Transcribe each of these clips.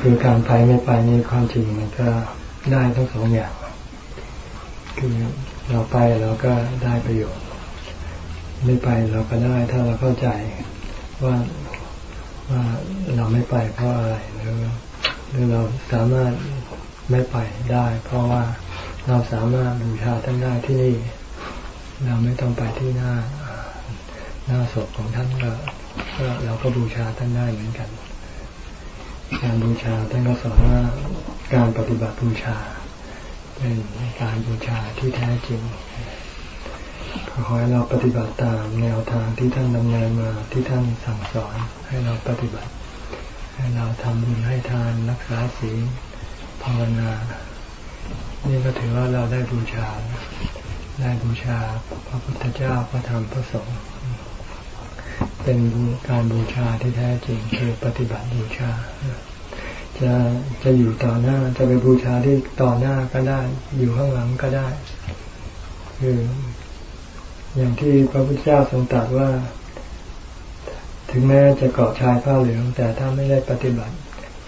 คือการไปไม่ไปนี่ความจริงมันก็ได้ทั้งสองอย่าง คือเราไปเราก็ได้ประโยชน์ ไม่ไปเราก็ได้ถ้าเราเข้าใจว่าว่าเราไม่ไปเพราะอะไรหรือหรือเราสามารถไม่ไปได้ เพราะว่าเราสามารถบูชาท่านได้ที่นี่ เราไม่ต้องไปที่หน้าหน้าศพของท่านก็เราก็บูชาท่านได้เหมือนกัน การบูชาท่านก็สอนว่าการปฏิบัติบูชา เป็นการบูชาที่แท้จริงขอให้เราปฏิบัติตามแนวทางที่ท่านดำเนินมาที่ท่านสั่งสอนให้เราปฏิบัติ ให้เราทำบุญให้ทานรักษาศีลภาวนา นี่ก็ถือว่าเราได้บูชา ได้บูชาพระพุทธเจ้าพระธรรมพระสงฆ์ เป็นการบูชาที่แท้จริงคือปฏิบัติบูชา จะจะอยู่ต่อหน้าจะไปบูชาที่ต่อหน้าก็ได้ อยู่ข้างหลังก็ได้ คือ อย่างที่พระพุทธเจ้าทรงตรัสว่า ถึงแม้จะเกาะชายผ้าเหลือง แต่ถ้าไม่ได้ปฏิบัติ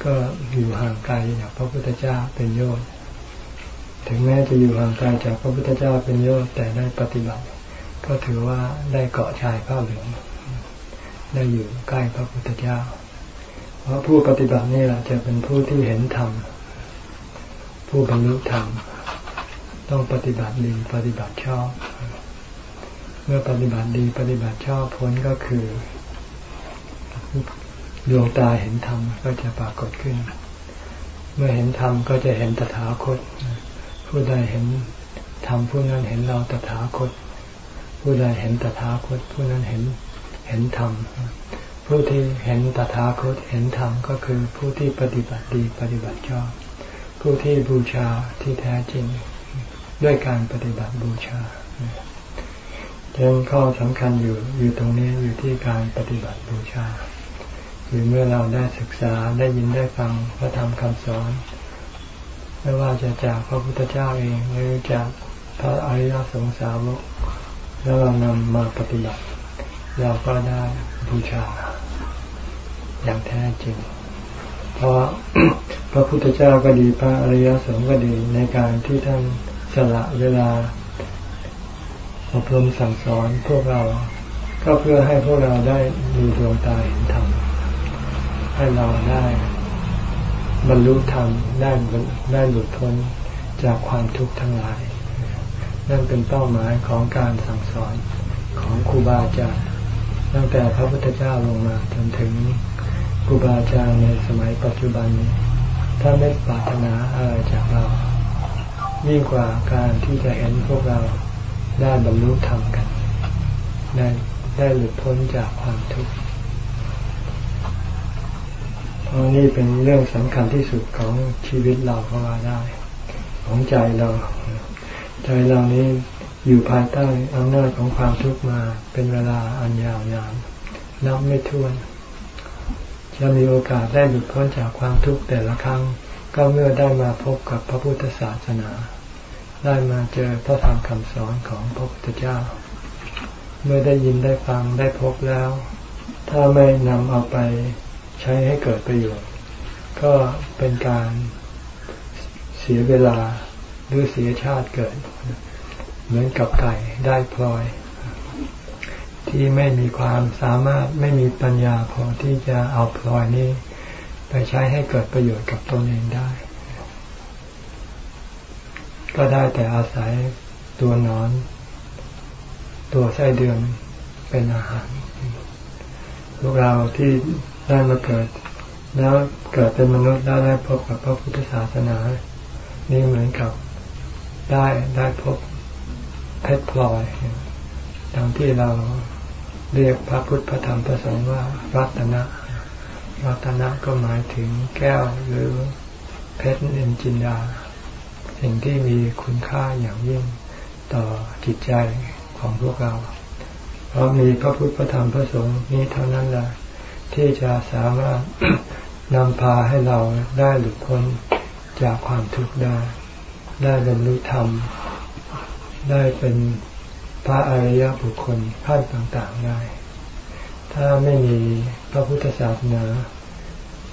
ก็อยู่ห่างไกลจากพระพุทธเจ้าเป็นโยชน์ถึงแม้จะอยู่ห่างไกลจากพระพุทธเจ้าเป็นโยชน์แต่ได้ปฏิบัติ ก็ถือว่าได้เกาะชายผ้าเหลือง ได้อยู่ใกล้พระพุทธเจ้า เพราะผู้ปฏิบัตินี่แหละจะเป็นผู้ที่เห็นธรรม ผู้บรรลุธรรม ต้องปฏิบัติดีปฏิบัติชอบ เมื่อปฏิบัติดีปฏิบัติชอบผลก็คือดวงตาเห็นธรรมก็จะปรากฏขึ้น เมื่อเห็นธรรมก็จะเห็นตถาคต ผู้ใดเห็นธรรมผู้นั้นเห็นเราตถาคต ผู้ใดเห็นตถาคต ผู้นั้นเห็น เห็นธรรม ผู้ที่เห็นตถาคตเห็นธรรมก็คือผู้ที่ปฏิบัติดีปฏิบัติชอบ ผู้ที่บูชาที่แท้จริง ด้วยการปฏิบัติบูชาดังข้อสำคัญอยู่อยู่ตรงนี้อยู่ที่การปฏิบัติบูชาคือเมื่อเราได้ศึกษาได้ยินได้ฟังพระธรรมคำสอนไม่ว่าจะจากพระพุทธเจ้าเองหรือจากพระอริยสงสาวกแล้วเรานำมาปฏิบัติ เราก็ได้บูชา อย่างแท้จริง เพราะพระพุทธเจ้าก็ดีพระอริยสงฆ์ก็ดีในการที่ท่านสละเวลาอบรมสั่งสอนพวกเราก็เพื่อให้พวกเราได้มีดวงตาเห็นธรรมให้เราได้บรรลุธรรมได้ได้หลุดพ้นจากความทุกข์ทั้งหลาย นั่นเป็นเป้าหมายของการสั่งสอนของครูบาอาจารย์ ตั้งแต่พระพุทธเจ้าลงมาจนถึงครูบาอาจารย์ในสมัยปัจจุบันนี้ถ้าไม่ปรารถนาอะไรจากเรา ยิ่งกว่าการที่จะเห็นพวกเราได้บรรลุธรรมกัน ได้ได้หลุดพ้นจากความทุกข์เพราะนี่เป็นเรื่องสำคัญที่สุดของชีวิตเราก็ว่าได้ ของใจเรา ใจเรานี้ อยู่ภายใต้อำนาจของความทุกข์มาเป็นเวลาอันยาวนานนับไม่ถ้วน จะมีโอกาสได้หลุดพ้นจากความทุกข์แต่ละครั้ง ก็เมื่อได้มาพบกับพระพุทธศาสนา ได้มาเจอพระธรรมคำสอนของพระพุทธเจ้า เมื่อได้ยินได้ฟังได้พบแล้ว ถ้าไม่นำเอาไปใช้ให้เกิดประโยชน์ ก็เป็นการเสียเวลาหรือเสียชาติเกิด เหมือนกับไก่ได้พลอย ที่ไม่มีความสามารถไม่มีปัญญาพอที่จะเอาพลอยนี้ ไปใช้ให้เกิดประโยชน์กับตนเองได้ ก็ได้แต่อาศัยตัวนอน ตัวไส้เดือนเป็นอาหารพวกเราที่ได้มาเกิด แล้วเกิดเป็นมนุษย์ได้ได้พบกับพระพุทธศาสนา นี่เหมือนกับได้ได้พบ เพชรพลอยดังที่เราเรียกพระพุทธพระธรรมพระสงฆ์ว่ารัตนะ รัตนะก็หมายถึงแก้วหรือเพชรเอ็นจินดา สิ่งที่มีคุณค่าอย่างยิ่งต่อจิตใจของพวกเรา เพราะมีพระพุทธพระธรรมพระสงฆ์นี้เท่านั้นแหละที่จะสามารถนำพาให้เราได้หลุดพ้นจากความทุกข์ได้ ได้บรรลุธรรม ได้เป็นพระอริยบุคคลขั้นต่างๆได้ ถ้าไม่มีพระพุทธศาสนา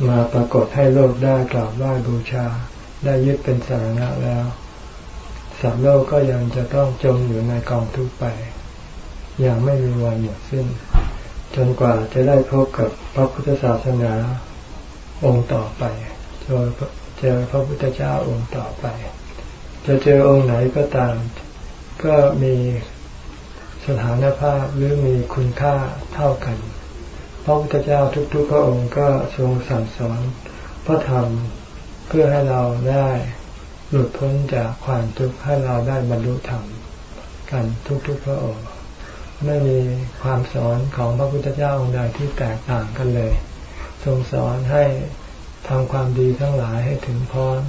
มาปรากฏให้โลกได้กราบไหว้บูชา ได้ยึดเป็นสาระแล้วสัตว์โลกก็ยังจะต้องจมอยู่ในกองทุกข์ไปอย่างไม่มีวันหมดสิ้น จนกว่าจะได้พบกับพระพุทธศาสนาองค์ต่อไปจเจอพระพุทธเจ้าองค์ต่อไป จะเจอองค์ไหนก็ตาม ก็มีสถานภาพหรือมีคุณค่าเท่ากัน พระพุทธเจ้าทุกๆพระองค์ก็ทรงสั่งสอนพระธรรมเพื่อให้เราได้หลุดพ้นจากความทุกข์ให้เราได้บรรลุธรรมกันทุกๆพระองค์ไม่มีความสอนของพระพุทธเจ้าองค์ใดที่แตกต่างกันเลย ทรงสอนให้ทำความดีทั้งหลายให้ถึงพร้อม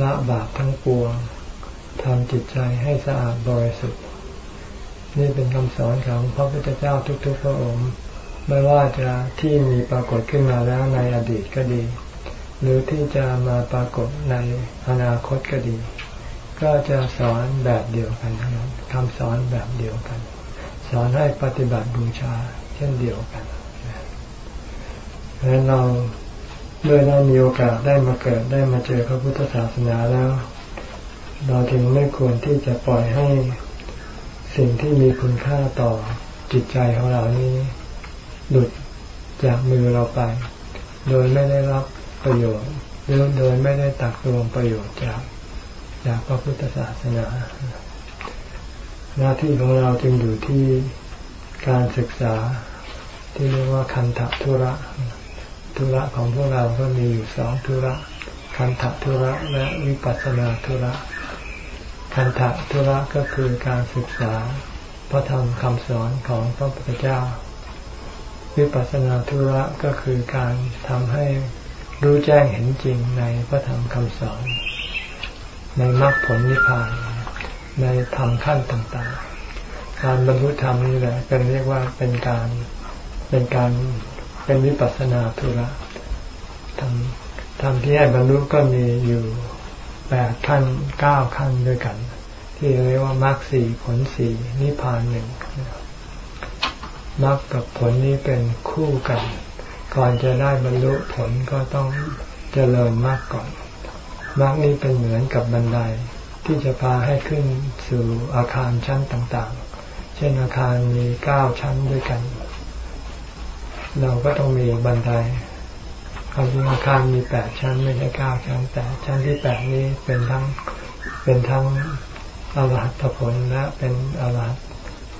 ละบาปทั้งปวง ทำจิตใจให้สะอาดบริสุทธิ์ นี่เป็นคำสอนของพระพุทธเจ้าทุกๆ พระองค์ ไม่ว่าจะที่มีปรากฏขึ้นมาแล้วในอดีตก็ดี หรือที่จะมาปรากฏในอนาคตก็ดี ก็จะสอนแบบเดียวกันทั้งนั้นคำสอนแบบเดียวกัน สอนให้ปฏิบัติบูชาเช่นเดียวกันดังนั้นเราเมื่อได้มีโอกาสได้มาเกิดได้มาเจอพระพุทธศาสนาแล้ว เราถึงไม่ควรที่จะปล่อยให้สิ่งที่มีคุณค่าต่อจิตใจของเรานี้ หลุดจากมือเราไป โดยไม่ได้รับประโยชน์หรือโดยไม่ได้ตักตวงประโยชน์จากจากพระพุทธศาสนา หน้าที่ของเราจึงอยู่ที่การศึกษาที่เรียกว่าคันธทุระธุระของพวกเราก็มีอยู่สองธุระ คันธทุระและวิปัสสนาธุระ คันธทุระก็คือการศึกษาพระธรรมคำสอนของพระพุทธเจ้า วิปัสสนาธุระก็คือการทำให้รู้แจ้งเห็นจริงในพระธรรมคำสอน ในมรรคผลนิพพาน ในธรรมขั้นต่างๆ การบรรลุธรรมนี่แหละเป็นเรียกว่าเป็นการเป็นการเป็นวิปัสสนาธุระทำทำที่ให้บรรลุก็มีอยู่ แปดขั้นเก้าขั้นด้วยกัน ที่เรียกว่ามรรคสี่ผลสี่นิพพานหนึ่งมรรคกับผลนี้เป็นคู่กัน ก่อนจะได้บรรลุผลก็ต้องเจริญมรรคก่อนมรรคนี้เป็นเหมือนกับบันไดที่จะพาให้ขึ้นสู่อาคารชั้นต่างๆ เช่นอาคารมีเก้าชั้นด้วยกัน เราก็ต้องมีบันได ความจริงอาคารมีแปดชั้นไม่ใช่เก้าชั้น แต่ชั้นที่แปดนี้เป็นทั้งเป็นทั้งอรหัตผลและเป็นอรหัต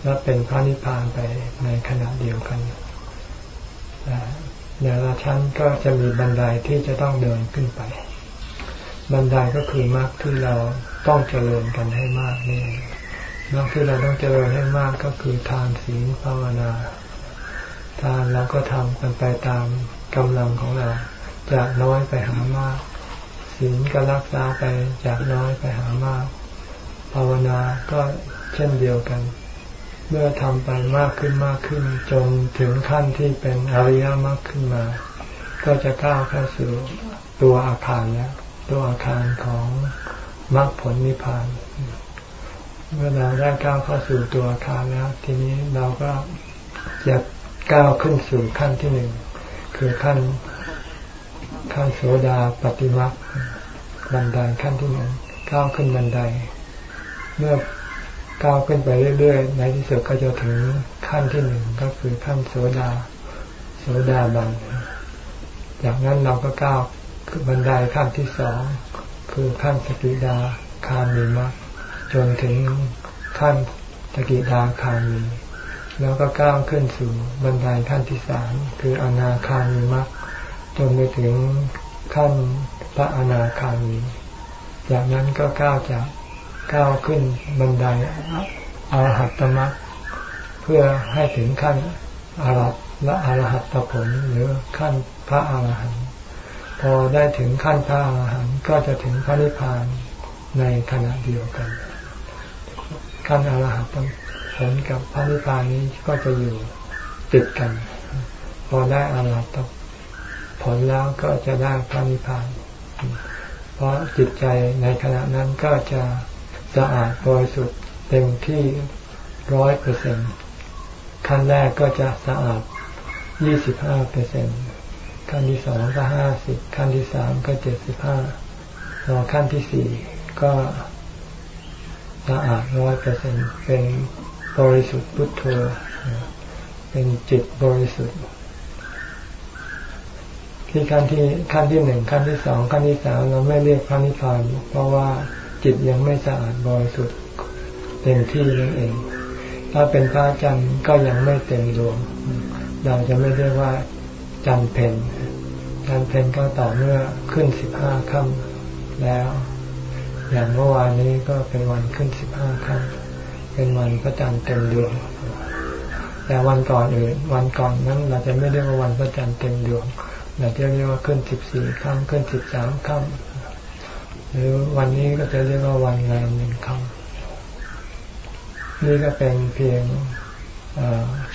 และเป็นพระนิพพานไปในขณะเดียวกันแต่ละชั้นก็จะมีบันไดที่จะต้องเดินขึ้นไป บันไดก็คือมรรคที่เราต้องเจริญกันให้มากนี่มรรคที่เราต้องเจริญให้มากก็คือทานศีลภาวนา ทานเราก็ทำกันไปตาม กำลังของเราจากน้อยไปหามากศีลก็รักษาไปจากน้อยไปหามาก ภาวนาก็เช่นเดียวกัน เมื่อทำไปมากขึ้นมากขึ้น จนถึงขั้นที่เป็นอริยมากขึ้นมา ก็จะก้าวเข้าสู่ตัวอาคารแล้วตัวอาคารของมรรคผลนิพพาน เมื่อเราได้ก้าวเข้าสู่ตัวอาคารแล้ว ทีนี้เราก็จะก้าวขึ้นสู่ขั้นที่หนึ่ง คือขั้นขั้นโสดาปฏิมักบันไดขั้นที่หนึ่งก้าวขึ้นบันได เมื่อก้าวขึ้นไปเรื่อยๆ ในที่สุดก็จะถึงขั้นที่หนึ่งก็คือขั้นโสดาโสดาบันจากนั้นเราก็ก้าวขึ้นบันไดขั้นที่สองคือขั้นสกิดาคามีมะจนถึงขั้นสกิดาคามี แล้วก็ก้าวขึ้นสู่บันไดขั้นที่สามคืออนาคามีมะจนไปถึงขั้นพระอนาคามี จากนั้นก็ก้าวจากก้าวขึ้นบันไดอรหัตตมรรคเพื่อให้ถึงขั้นอรหัตและอรหัตผลหรือขั้นพระอรหันต์พอได้ถึงขั้นพระอรหันต์ก็จะถึงพระนิพพานในขณะเดียวกัน ขั้นอรหัต ผลกับพระนิพพานนี้ก็จะอยู่ติดกัน พอได้อารหัตผลแล้วก็จะได้พระนิพพาน เพราะจิตใจในขณะนั้นก็จะสะอาดบริสุทธิ์เต็มที่ร้อยเปอร์เซ็นขั้นแรกก็จะสะอาดยี่สิบห้าเปอร์เซ็นขั้นที่สองก็ห้าสิบขั้นที่สามก็เจ็ดสิบห้าพอขั้นที่สี่ก็สะอาดร้อยเปอร์เซ็นเป็น บริสุทธิ์พุทโธเป็นจิตบริสุทธิ์ที่ขั้นที่ขั้นที่หนึ่งขั้นที่สองขั้นที่สามเราไม่เรียกพระนิพพานเพราะว่าจิตยังไม่สะอาดบริสุทธิ์เต็มที่นั่นเอง ถ้าเป็นพระจันทร์ก็ยังไม่เต็มดวง เราจะไม่เรียกว่าจันเพนจันเพนก็ต่อเมื่อขึ้นสิบห้าค่ำแล้ว อย่างเมื่อวานนี้ก็เป็นวันขึ้นสิบห้าค่ำ เป็นวันพระจันทร์เต็มดวง แต่วันก่อนอื่น วันก่อนนั้นเราจะไม่เรียกว่าวันพระจันทร์เต็มดวง เราจะเรียกว่าขึ้นสิบสี่ค่ำขึ้นสิบสามค่ำหรือวันนี้ก็จะเรียกว่าวันงานหนึ่งค่ำนี่ก็เป็นเพียง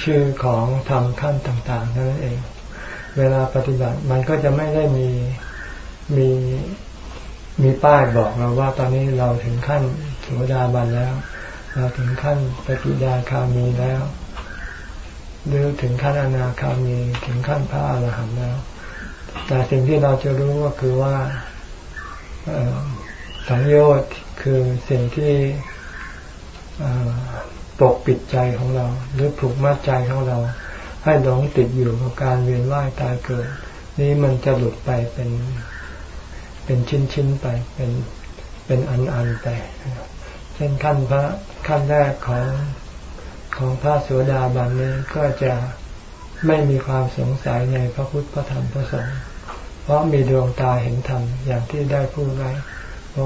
ชื่อของธรรมขั้นต่างๆนั่นเอง เวลาปฏิบัติมันก็จะไม่ได้มีมีมีป้ายบอกเราว่าตอนนี้เราถึงขั้นโสดาบันแล้ว เราถึงขั้นปฏิดาคามีแล้วหรือถึงขั้นอนาคามีถึงขั้นพระอรหันต์แล้ว แต่สิ่งที่เราจะรู้ก็คือว่าสังโยชน์คือสิ่งที่ปกปิดใจของเรา หรือผูกมัดใจของเรา ให้หลงติดอยู่กับการเวียนว่ายตายเกิด นี้มันจะหลุดไปเป็น เป็นชิ้นๆไปเป็นเป็นอันๆไปเช่นขั้นพระ ขั้นแรกของของพระสุดาบันนี้ก็จะไม่มีความสงสัยในพระพุทธพระธรรมพระสงฆ์เพราะมีดวงตาเห็นธรรมอย่างที่ได้พูดไว้พอ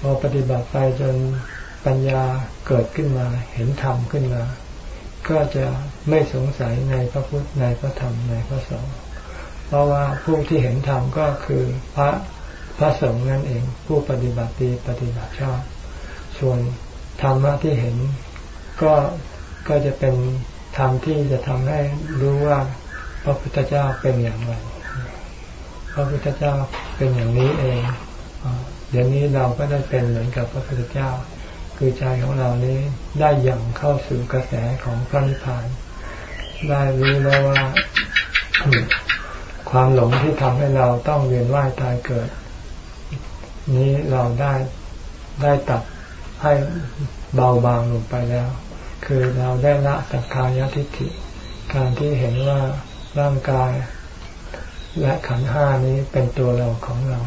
พอปฏิบัติไปจนปัญญาเกิดขึ้นมา เห็นธรรมขึ้นมา ก็จะไม่สงสัยในพระพุทธในพระธรรมในพระสงฆ์เพราะว่าผู้ที่เห็นธรรมก็คือพระพระสงฆ์นั่นเองผู้ปฏิบัติดีปฏิบัติชอบ ส่วน ธรรมะที่เห็นก็ก็จะเป็นธรรมที่จะทำให้รู้ว่าพระพุทธเจ้าเป็นอย่างไร พระพุทธเจ้าเป็นอย่างนี้เอง เดี๋ยวนี้เราก็ได้เป็นเหมือนกับพระพุทธเจ้า คือใจของเรานี้ได้ย่งเข้าสู่กระแสของพระนิพพาน ได้รู้แล้วว่าความหลงที่ทำให้เราต้องเวียนว่ายตายเกิด นี้เราได้ได้ตัด ให้เบาบางลงไปแล้ว คือเราได้ละสักกายทิฏฐิ การที่เห็นว่าร่างกายและขันห้านี้เป็นตัวเราของเรา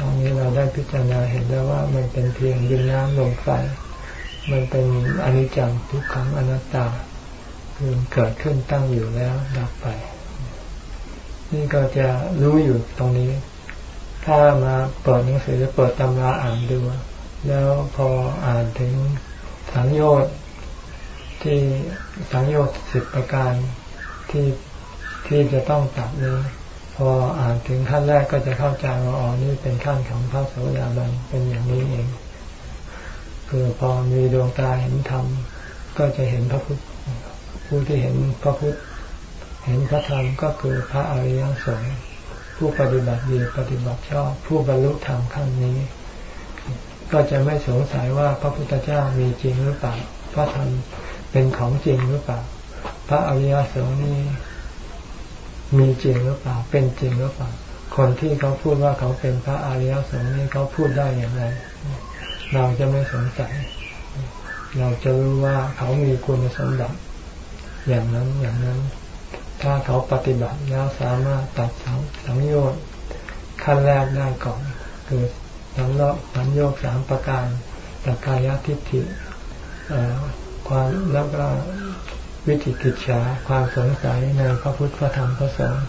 ตอนนี้เราได้พิจารณาเห็นแล้วว่ามันเป็นเพียงดินน้ำลมไฟ มันเป็นอนิจจังทุกขังอนัตตาคือเกิดขึ้นตั้งอยู่แล้วดับไป นี่ก็จะรู้อยู่ตรงนี้ ถ้ามาเปิดหนังสือเปิดตำราอ่านดู แล้วพออ่านถึงสังโยชน์ที่สังโยชน์สิบประการที่ที่จะต้องตัดนี้พออ่านถึงขั้นแรกก็จะเข้าใจว่าอ๋อนี่เป็นขั้นของพระโสดาบันเป็นอย่างนี้เองคือพอมีดวงตาเห็นธรรมก็จะเห็นพระพุทธผู้ที่เห็นพระพุทธเห็นพระธรรมก็คือพระอริยสงฆ์ผู้ปฏิบัติดีปฏิบัติชอบผู้บรรลุธรรมขั้นนี้ ก็จะไม่สงสัยว่าพระพุทธเจ้ามีจริงหรือเปล่า พระธรรมเป็นของจริงหรือเปล่า พระอริยสงฆ์นี่มีจริงหรือเปล่า เป็นจริงหรือเปล่า คนที่เขาพูดว่าเขาเป็นพระอริยสงฆ์นี่เขาพูดได้อย่างไร เราจะไม่สงสัย เราจะรู้ว่าเขามีคุณสมบัติอย่างนั้นอย่างนั้น ถ้าเขาปฏิบัติแล้วสามารถตัดสังสังโยชน์ขั้นแรกได้ก่อนคือ สังโยชน์สังโยชน์สามประการตกายทิฏฐิความแล้วก็วิจิกิจฉาความสงสัยในพระพุทธพระธรรมพระสงฆ์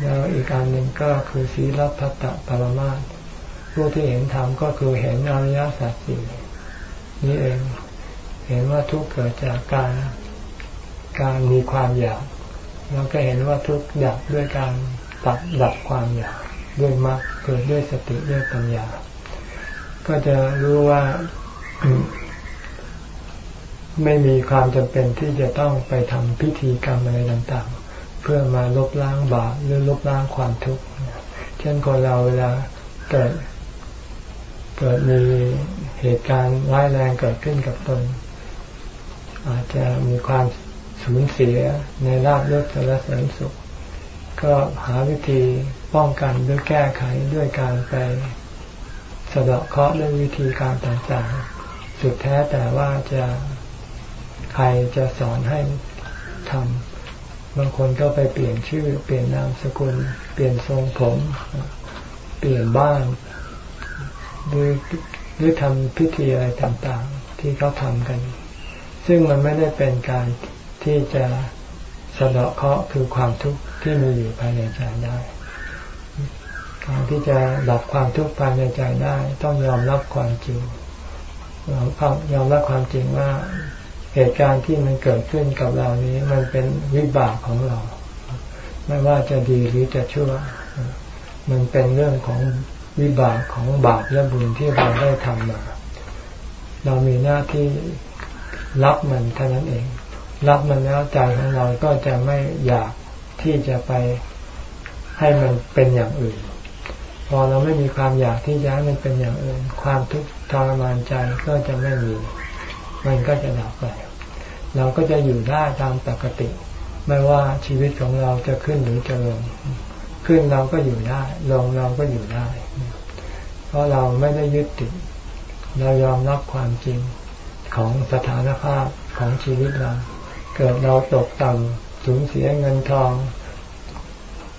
แล้วอีกการหนึ่งก็คือศีลพัตตปรมาตผู้ที่เห็นธรรมก็คือเห็นอริยสัจสี่นี่เองเห็นว่าทุกเกิดจากการการมีความอยากแล้วก็เห็นว่าทุกดับด้วยการตัดดับความอยาก ด้วยมรรคเกิดด้วยสติด้วยปัญญา ก็จะรู้ว่าไม่มีความจำเป็นที่จะต้องไปทำพิธีกรรมอะไรต่างๆ เพื่อมาลบล้างบาปหรือลบล้างความทุกข์ เช่นคนเราเวลาเกิดเกิดมีเหตุการณ์ร้ายแรงเกิดขึ้นกับตน อาจจะมีความสูญเสียในลาบเลือดสารเสริญสุข ก็หาวิธี ป้องกันหรือแก้ไขด้วยการไปสะเดาะเคราะห์ด้วยวิธีการต่างๆ สุดแท้แต่ว่าจะใครจะสอนให้ทำบางคนก็ไปเปลี่ยนชื่อ เปลี่ยนนามสกุล เปลี่ยนทรงผม เปลี่ยนบ้านหรือหรือทำพิธีอะไรต่างๆ ที่เขาทำกัน ซึ่งมันไม่ได้เป็นการที่จะสะเดาะเคราะห์คือความทุกข์ที่มีอยู่ภายในใจได้ การที่จะดับความทุกข์ภายในใจได้ ต้องยอมรับความจริงเรายอมรับความจริงว่าเหตุการณ์ที่มันเกิดขึ้นกับเรานี้ มันเป็นวิบากของเรา ไม่ว่าจะดีหรือจะชั่ว มันเป็นเรื่องของวิบากของบาปและบุญที่เราได้ทำมา เรามีหน้าที่รับมันเท่านั้นเอง รับมันแล้วใจของเราก็จะไม่อยากที่จะไปให้มันเป็นอย่างอื่น อเราไม่มีความอยากที่จะให้มันเป็นอย่างอื่น ความทุกข์ทรมานใจก็จะไม่มี มันก็จะดับไปเราก็จะอยู่ได้ตามปกติ ไม่ว่าชีวิตของเราจะขึ้นหรือจะลง ขึ้นเราก็อยู่ได้ ลงเราก็อยู่ได้ เพราะเราไม่ได้ยึดติด เรายอมรับความจริงของสถานภาพของชีวิตเรา เกิดเราตกต่ำสูญเสียเงินทอง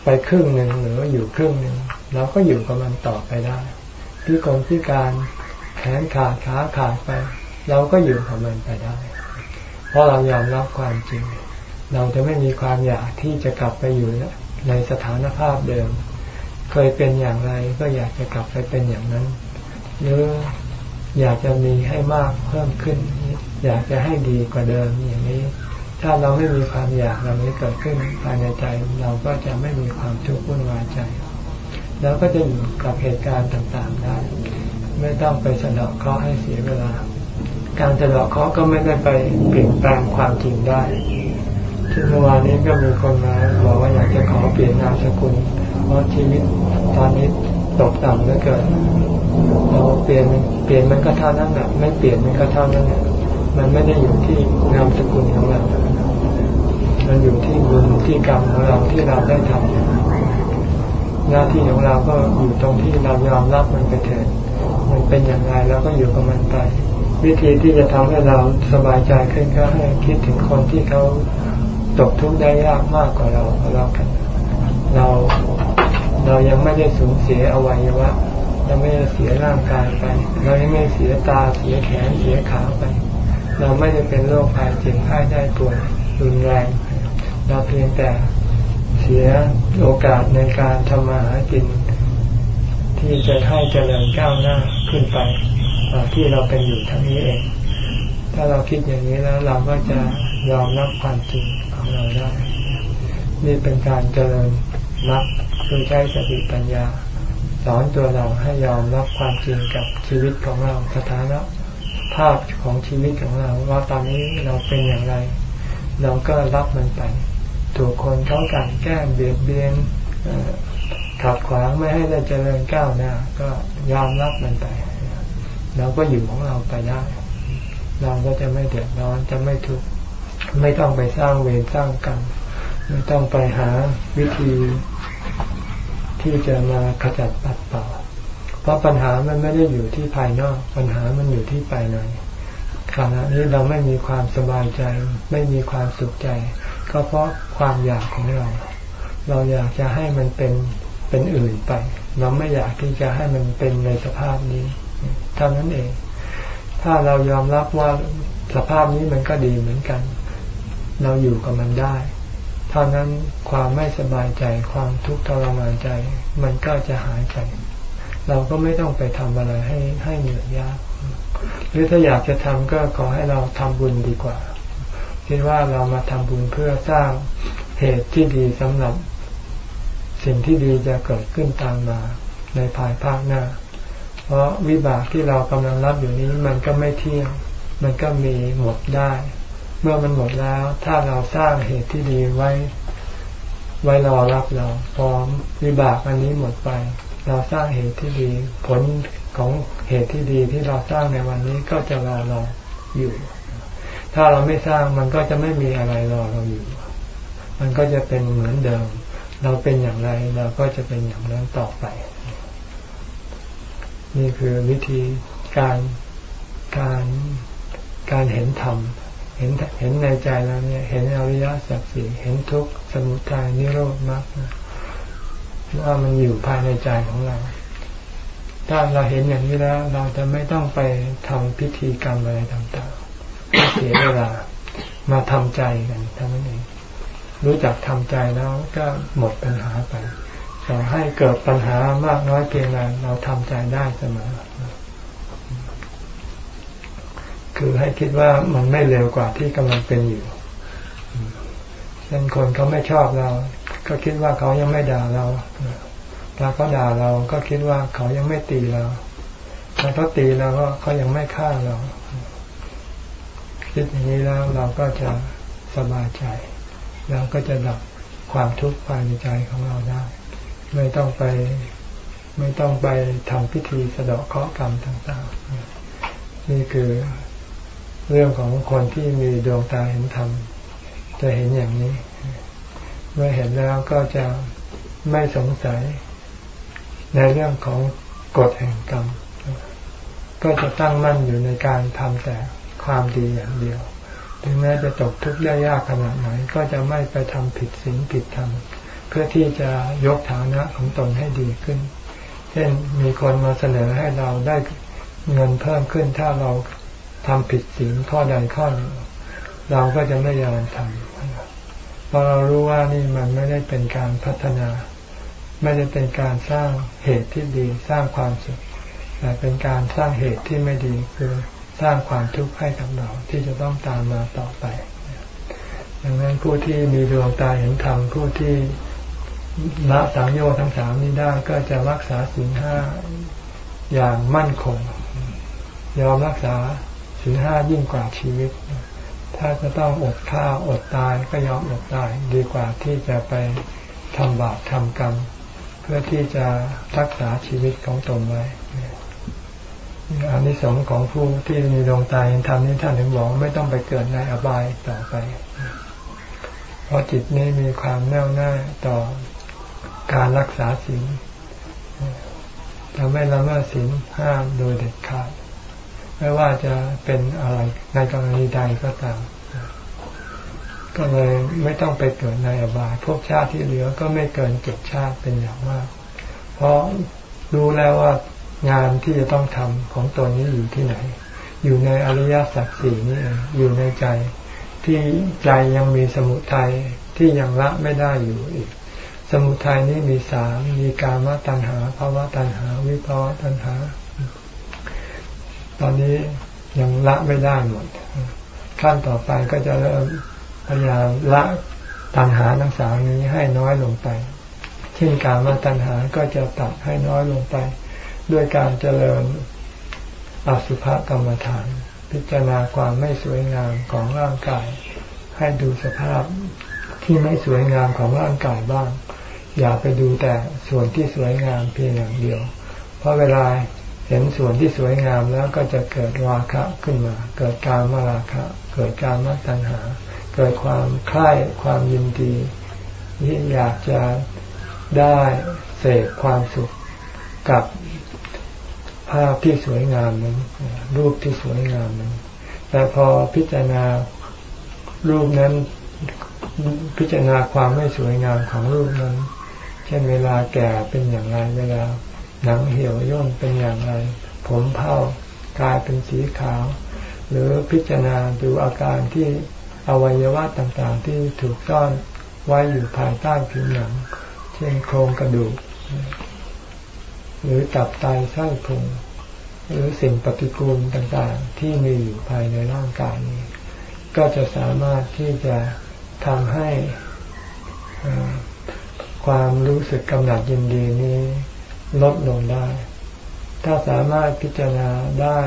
ไปครึ่งหนึ่งหรืออยู่ครึ่งหนึ่ง เราก็อยู่กับมันต่อไปได้ที่คนที่การแขนขาดขาขาดไป เราก็อยู่กับมันไปได้ เพราะเรายอมรับความจริง เราจะไม่มีความอยากที่จะกลับไปอยู่ในสถานภาพเดิม เคยเป็นอย่างไรก็อยากจะกลับไปเป็นอย่างนั้น หรืออยากจะมีให้มากเพิ่มขึ้น อยากจะให้ดีกว่าเดิมอย่างนี้ ถ้าเราไม่มีความอยากเราไม่เกิดขึ้นภายในใจ เราก็จะไม่มีความทุกข์วุ่นวายใจ แล้วก็จะอยู่กับเหตุการณ์ต่างๆได้ ไม่ต้องไปสะดอกเคราะห์ให้เสียเวลา การสะดอกเคราะห์ก็ไม่ได้ไปเปลี่ยนแปลงความจริงได้ที่เมื่อวานนี้ก็มีคนมาบอกว่าอยากจะขอเปลี่ยนนามสกุลเพราะชีวิตตอนนี้ตกต่ำเหลือเกินเราเปลี่ยนเปลี่ยนมันก็เท่านั้นแหละไม่เปลี่ยนมันก็เท่านั้นแหละมันไม่ได้อยู่ที่นามสกุลของเรามันอยู่ที่บุญที่กรรมของเราที่เราได้ทำ หน้าที่ของเราก็อยู่ตรงที่เรายอมรับมันไปเถิดมันเป็นอย่างไรเราก็อยู่กับมันไป วิธีที่จะทำให้เราสบายใจขึ้นก็ให้คิดถึงคนที่เขาตกทุกข์ได้ยากมากกว่าเราเราเราเรายังไม่ได้สูญเสียอวัยวะเราไม่ได้เสียร่างกายไป เรายังไม่เสียตาเสียแขนเสียขาไป เราไม่ได้เป็นโรคภัยเจ็บไข้ได้ป่วยรุนแรง เราเพียงแต่ เสียโอกาสในการทำมาหากิน ที่จะให้เจริญก้าวหน้าขึ้นไปที่เราเป็นอยู่ทั้งนี้เอง ถ้าเราคิดอย่างนี้แล้วเราก็จะยอมรับความจริงของเราได้ นี่เป็นการเจริญรับคือใช้สติปัญญา สอนตัวเราให้ยอมรับความจริงกับชีวิตของเราสถานะภาพของชีวิตของเรา ว่าตอนนี้เราเป็นอย่างไร เราก็รับมันไป ถูกคนเขากันแก้เบียดเบียนขัดขวางไม่ให้ได้เจริญก้าวหน้า ก็ยอมรับมันไปเราก็อยู่ของเราไปได้เราก็จะไม่เดือดร้อนจะไม่ทุกข์ไม่ต้องไปสร้างเวรสร้างกรรมไม่ต้องไปหาวิธีที่จะมาขจัดปัดเป่า เพราะปัญหามันไม่ได้อยู่ที่ภายนอก ปัญหามันอยู่ที่ภายในขณะนี้เราไม่มีความสบายใจ ไม่มีความสุขใจ ก็เพราะความอยากของเรา เราอยากจะให้มันเป็นเป็นอื่นไป เราไม่อยากที่จะให้มันเป็นในสภาพนี้เท่านั้นเอง ถ้าเรายอมรับว่าสภาพนี้มันก็ดีเหมือนกัน เราอยู่กับมันได้ เท่านั้นความไม่สบายใจความทุกข์ทรมานใจ มันก็จะหายไปเราก็ไม่ต้องไปทำอะไรให้ให้เหนื่อยยาก หรือถ้าอยากจะทำก็ขอให้เราทำบุญดีกว่า คิดว่าเรามาทำบุญเพื่อสร้างเหตุที่ดีสำหรับสิ่งที่ดีจะเกิดขึ้นตามมาในภายภาคหน้า เพราะวิบากที่เรากำลังรับอยู่นี้มันก็ไม่เที่ยง มันก็มีหมดได้ เมื่อมันหมดแล้ว ถ้าเราสร้างเหตุที่ดีไว้ ไว้รอรับเรา พอวิบากอันนี้หมดไป เราสร้างเหตุที่ดี ผลของเหตุที่ดีที่เราสร้างในวันนี้ก็จะรอเราอยู่ ถ้าเราไม่สร้างมันก็จะไม่มีอะไรรอเราอยู่ มันก็จะเป็นเหมือนเดิม เราเป็นอย่างไรเราก็จะเป็นอย่างนั้นต่อไป นี่คือวิธีการการการเห็นธรรมเห็นเห็นในใจเราเนี่ย เห็นอริยสัจสี่เห็นทุกข์สมุทัยนิโรธมรรคว่ามันอยู่ภายในใจของเรา ถ้าเราเห็นอย่างนี้แล้ว เราจะไม่ต้องไปทำพิธีกรรมอะไรต่างๆ เสียเวลามาทำใจกันท่านั้นเอง รู้จักทำใจแล้วก็หมดปัญหาไปต่อให้เกิดปัญหามากน้อยเพียงไรเราทำใจได้เสมอคือให้คิดว่ามันไม่เร็วกว่าที่กำลังเป็นอยู่เช่นคนเขาไม่ชอบเรา ก็คิดว่าเขายังไม่ด่าเรา ถ้าเขาด่าเราก็คิดว่าเขายังไม่ตีเรา ถ้าเขาตีเราก็เขายังไม่ฆ่าเรา คิดอย่างนี้แล้วเราก็จะสบายใจ เราก็จะดับความทุกข์ภายในใจของเราได้ ไม่ต้องไปไม่ต้องไปทำพิธีสะเดาะเคราะห์กรรมต่างๆ นี่คือเรื่องของคนที่มีดวงตาเห็นธรรมจะเห็นอย่างนี้ เมื่อเห็นแล้วก็จะไม่สงสัยในเรื่องของกฎแห่งกรรม ก็จะตั้งมั่นอยู่ในการทำแต่ ความดีอย่างเดียว ถึงแม้จะตกทุกข์ยากขนาดไหน ก็จะไม่ไปทำผิดศีลผิดธรรมเพื่อที่จะยกฐานะของตนให้ดีขึ้น เช่นมีคนมาเสนอให้เราได้เงินเพิ่มขึ้นถ้าเราทำผิดศีลข้อใดข้อหนึ่งเราก็จะไม่ยอมทำเพราะเรารู้ว่านี่มันไม่ได้เป็นการพัฒนา ไม่ได้เป็นการสร้างเหตุที่ดีสร้างความสุขแต่เป็นการสร้างเหตุที่ไม่ดีคือ สร้างความทุกข์ให้กับเราที่จะต้องตามมาต่อไป ดังนั้นผู้ที่มีดวงตาเห็นธรรมผู้ที่ละสังโยชน์ทั้งสามนี้ได้ก็จะรักษาศีลห้าอย่างมั่นคง ยอมรักษาศีลห้ายิ่งกว่าชีวิต ถ้าจะต้องอดข้าวอดตายก็ยอมอดตายดีกว่าที่จะไปทำบาปทำกรรม เพื่อที่จะรักษาชีวิตของตนไว้ อันนี้สงของผู้ที่มีดวงตาเห็นธรรมนี้ท่านถึงบอกไม่ต้องไปเกิดในอบายต่อไป เพราะจิตนี้มีความแน่วแน่ต่อการรักษาศีลทำให้ละเมิดศีลห้ามโดยเด็ดขาด ไม่ว่าจะเป็นอะไรในกรณีใดก็ตามก็เลยไม่ต้องไปเกิดในอบาย พวกชาติที่เหลือก็ไม่เกินเจ็ดชาติเป็นอย่างมาก เพราะรู้แล้วว่า งานที่จะต้องทำของตนนี้อยู่ที่ไหน อยู่ในอริยสัจสี่นี่เองอยู่ในใจ ที่ใจยังมีสมุทัยที่ยังละไม่ได้อยู่อีก สมุทัยนี้มีสามมีกามตัณหาภาวะตัณหา วิภาวะตัณหา ตอนนี้ยังละไม่ได้หมด ขั้นต่อไปก็จะเริ่มพยายามละตัณหาทั้งสามนี้ให้น้อยลงไป เช่นการมาตัณหาก็จะตัดให้น้อยลงไป ด้วยการเจริญอสุภกรรมฐาน พิจารณาความไม่สวยงามของร่างกาย ให้ดูสภาพที่ไม่สวยงามของร่างกายบ้าง อย่าไปดูแต่ส่วนที่สวยงามเพียงอย่างเดียว เพราะเวลาเห็นส่วนที่สวยงามแล้วก็จะเกิดราคะขึ้นมา เกิดการมาราคะ เกิดการมาตัณหา เกิดความคล้ายความยินดีที่อยากจะได้เสพความสุขกับาพที่สวยงามนั้น รูปที่สวยงามนั้น แต่พอพิจารณารูปนั้นพิจารณาความไม่สวยงามของรูปนั้น เช่นเวลาแก่เป็นอย่างไร เวลาหนังเหี่ยวย่นเป็นอย่างไร ผมเผากลายเป็นสีขาว หรือพิจารณาดูอาการที่อวัยวะต่างๆ ที่ถูกซ่อนไว้อยู่ภายใต้ผิวหนัง เช่นโครงกระดูก หรือตับไตไส้พุง หรือสิ่งปฏิกูลต่างๆ ที่มีอยู่ภายในร่างกายนี้ ก็จะสามารถที่จะทำให้ความรู้สึกกำหนัดยินดีนี้ลดลงได้ ถ้าสามารถพิจารณาได้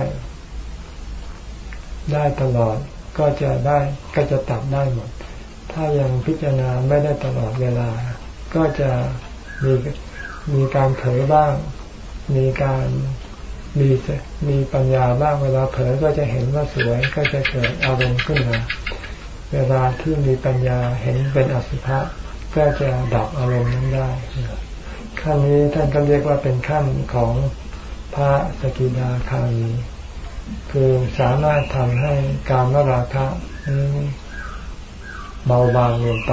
ได้ตลอดก็จะได้ก็จะตัดได้หมด ถ้ายังพิจารณาไม่ได้ตลอดเวลา ก็จะมีมีการเผยบ้าง มีการ มีมีปัญญาบ้างเวลาเผยก็จะเห็นว่าสวยก็จะเกิดอารมณ์ขึ้นมา เวลาที่มีปัญญาเห็นเป็นอสุภะก็จะดับอารมณ์นั้นได้ขั้นนี้ท่านก็เรียกว่าเป็นขั้นของพระสกิดาคามีคือสามารถทำให้การมราคะเบาบางลงไป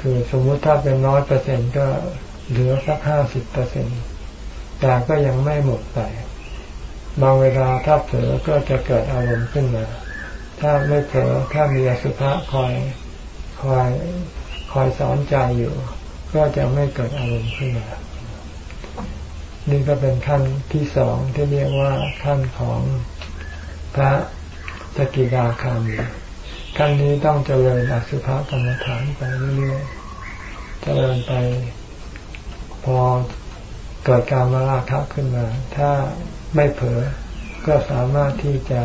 คือสมมุติถ้าเป็นน้อยเปอร์เซ็นก็เหลือสักห้าสิบเปอร์เซ็นต์ แต่ก็ยังไม่หมดไปบางเวลาถ้าเผลอก็จะเกิดอารมณ์ขึ้นมา ถ้าไม่เผลอถ้ามีอสุภะคอยคอยคอยสอนใจอยู่ ก็จะไม่เกิดอารมณ์ขึ้นมา นี่ก็เป็นขั้นที่สองที่เรียกว่าขั้นของพระสกิดาคามีขั้นนี้ต้องเจริญอสุภะกรรมฐานไปเรื่อยๆ เจริญไป พอ เกิดการมาราคะขึ้นมา ถ้าไม่เผลอก็สามารถที่จะ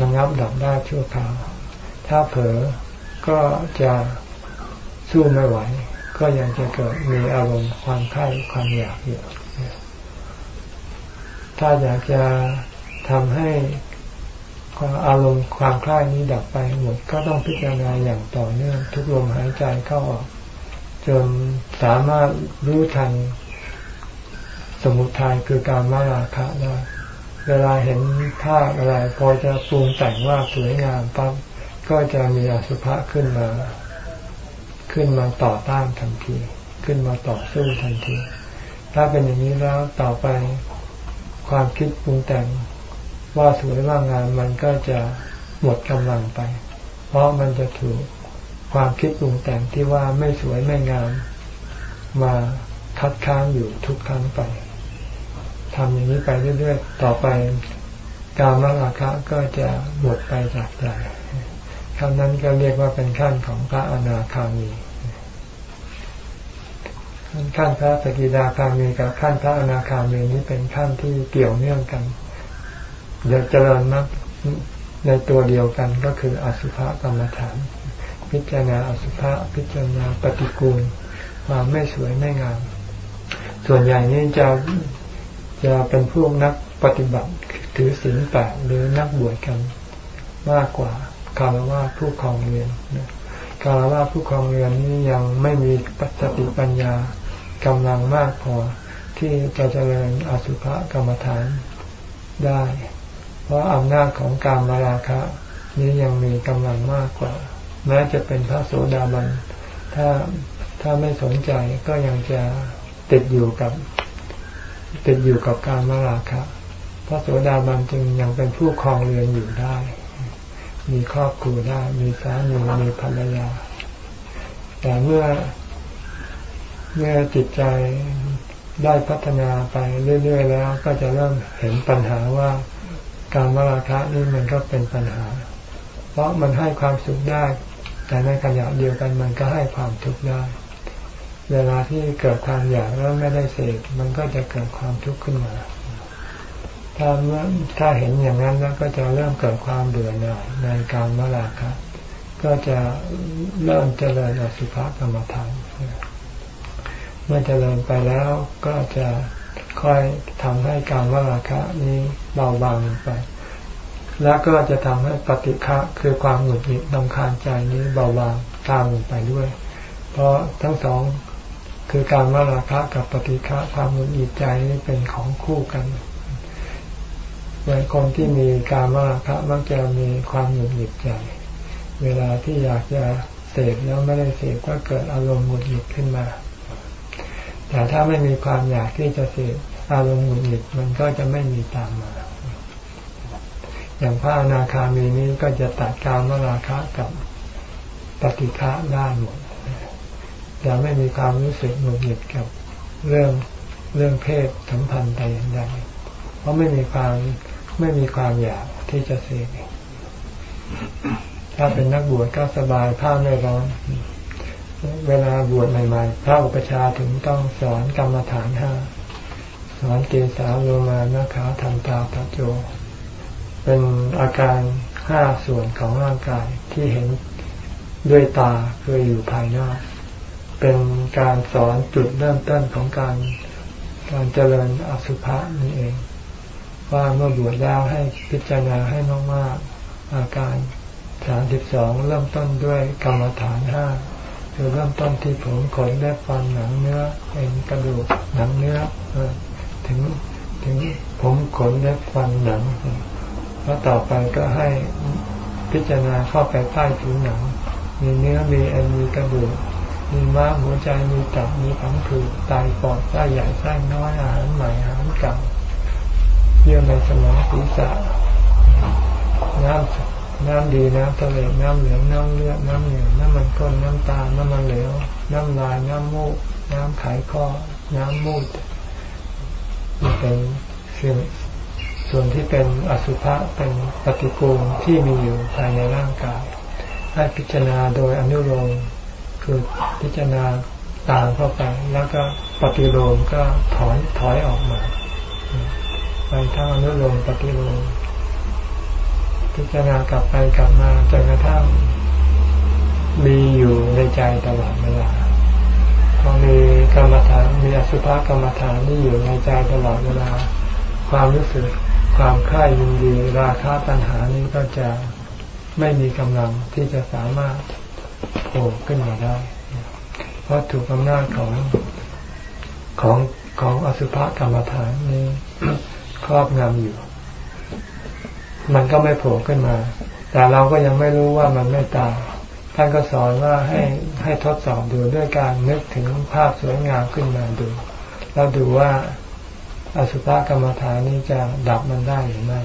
ระงับดับได้ชั่วคราว ถ้าเผลอก็จะสู้ไม่ไหว ก็ยังจะเกิดมีอารมณ์ความไข้ความอยากอยู่ถ้าอยากจะทำให้อารมณ์ความคลายนี้ดับไปหมด ก็ต้องพิจารณาอย่างต่อเนื่องทุกลมหายใจเข้าออก จนสามารถรู้ทัน มุทัยคือการมาราคะได้เวลาเห็นภาพอะไรพอจะปรุงแต่งว่าสวยงามปั๊บก็จะมีอสุภะขึ้นมา ขึ้นมาต่อต้านทันที ขึ้นมาต่อสู้ทันที ถ้าเป็นอย่างนี้แล้วต่อไปความคิดปรุงแต่งว่าสวยว่างามมันก็จะหมดกำลังไป เพราะมันจะถูกความคิดปรุงแต่งที่ว่าไม่สวยไม่งาม มาคัดค้านอยู่ทุกครั้งไป ทำอย่างนี้ไปเรื่อยๆ ต่อไปการมราคะก็จะหมดไปจากใจขั้นนั้นก็เรียกว่าเป็นขั้นของพระอนาคามีขั้นพระสกิดาคามีกับขั้นพระอนาคามีนี้เป็นขั้นที่เกี่ยวเนื่องกันเดี๋ยวเจริญมรรคในตัวเดียวกันก็คืออสุภกรรมฐาน พิจารณาอสุภะพิจารณาปฏิกูลความไม่สวยไม่งาม ส่วนใหญ่นี้จะ จะเป็นพวกนักปฏิบัติถือศีลแปดหรือนักบวชกันมากกว่าคารวะผู้ครองเรือนคารวะผู้ครองเรือนนี้ยังไม่มีปัสติปัญญากำลังมากพอที่จะเจริญอสุภกรรมฐานได้ เพราะอำนาจของการมาราคะ นี้ยังมีกำลังมากกว่า แม้จะเป็นพระโสดาบันถ้าถ้าไม่สนใจก็ยังจะติดอยู่กับ ติดอยู่กับการมาราคะพระโสดาบันจึงยังเป็นผู้ครองเรือนอยู่ได้ มีครอบครัวได้ มีสามีมีภรรยา แต่เมื่อเมื่อจิตใจได้พัฒนาไปเรื่อย ๆ แล้ว ก็จะเริ่มเห็นปัญหาว่าการมราคะนี่มันก็เป็นปัญหา เพราะมันให้ความสุขได้ แต่ในขณะเดียวกันมันก็ให้ความทุกข์ได้ เวลาที่เกิดความอยากแล้วไม่ได้เสพมันก็จะเกิดความทุกข์ขึ้นมา ถ้าเมื่อถ้าเห็นอย่างนั้นแล้วก็จะเริ่มเกิดความเบื่อหน่ายในการมราคะก็จะเริ่มเจริญอสุภกรรมฐานเมื่อเจริญไปแล้วก็จะค่อยทำให้การวราคะนี้เบาบางลงไป แล้วก็จะทำให้ปฏิฆะคือความหงุดหงิดนำคาญใจนี้เบาบางตามลงไปด้วย เพราะทั้งสอง คือการวราคะกับปฏิฆะความหงุดหงิดใจนี้เป็นของคู่กันเหมือนคนที่มีการวราคะมักจะมีความหงุดหงิดใจ เวลาที่อยากจะเสพแล้วไม่ได้เสพก็เกิดอารมณ์หงุดหงิดขึ้นมา แต่ถ้าไม่มีความอยากที่จะเสพอารมณ์หงุดหงิดมันก็จะไม่มีตามมา อย่างพระอนาคามีนี้ก็จะตัดการมราคะกับปฏิฆะได้หมด จะไม่มีความรู้สึกหงุดหงิดกับเรื่องเรื่องเพศสัมพันธ์ใดอย่างใดเพราะไม่มีความไม่มีความอยากที่จะเสพถ้าเป็นนักบวชก็สบายผ้าไม่ร้อน เวลาบวชใหม่ๆพระอุปชาถึงต้องสอนกรรมฐานห้าสอนเกสาโลมานะขาทันตาตะโจ เป็นอาการห้าส่วนของร่างกายที่เห็นด้วยตาคืออยู่ภายนอก เป็นการสอนจุดเริ่มต้นของการการเจริญอสุภะนี่เอง ว่าเมื่อบวชแล้วให้พิจารณาให้มากๆอาการสามสิบสองเริ่มต้นด้วยกรรมฐานห้าคือเริ่มต้นที่ผมขนได้ฟันหนังเนื้อเอ็นกระดูกหนังเนื้อถึงถึงผมขนได้ฟันหนัง แล้วต่อไปก็ให้พิจารณาเข้าไปใต้ผิวหนัง มีเนื้อมีเอ็นมีกระดูก มีม้าหัวใจมีตับมีผังผืดไตปอดไส้ใหญ่ไส้น้อยอาหารใหม่อาหารเก่าเยื่อในสมองศีรษะน้ำน้ำดีน้ำทะเลน้ำเหลืองน้ำเลือดน้ำเหนียวน้ำมันก้นน้ำตาลน้ำมันเหลวน้ำลายน้ำมูกน้ำไขข้อน้ำมูดนี่เป็นส่วนส่วนที่เป็นอสุภะเป็นปฏิกูลที่มีอยู่ภายในร่างกายให้พิจารณาโดยอนุโลม คือพิจารณาตามเข้าไปแล้วก็ปฏิโลมก็ถอนถอยออกมาไปทั้งอนุโลมปฏิโลมพิจารณากลับไปกลับมาจนกระทั่งมีอยู่ในใจตลอดเวลาพอมีกรรมฐานมีอสุภกรรมฐานที่อยู่ในใจตลอดเวลา ความรู้สึกความค่ายยินดีราคะตัณหานี้ก็จะไม่มีกำลังที่จะสามารถ โผล่ขึ้นมาได้ เพราะถูกอำนาจของของของอสุภกรรมฐานนี้ครอบงำอยู่ มันก็ไม่โผล่ขึ้นมา แต่เราก็ยังไม่รู้ว่ามันไม่ตายท่านก็สอนว่าให้ให้ทดสอบดูด้วยการนึกถึงภาพสวยงามขึ้นมาดู แล้วดูว่าอสุภกรรมฐานนี้จะดับมันได้หรือไม่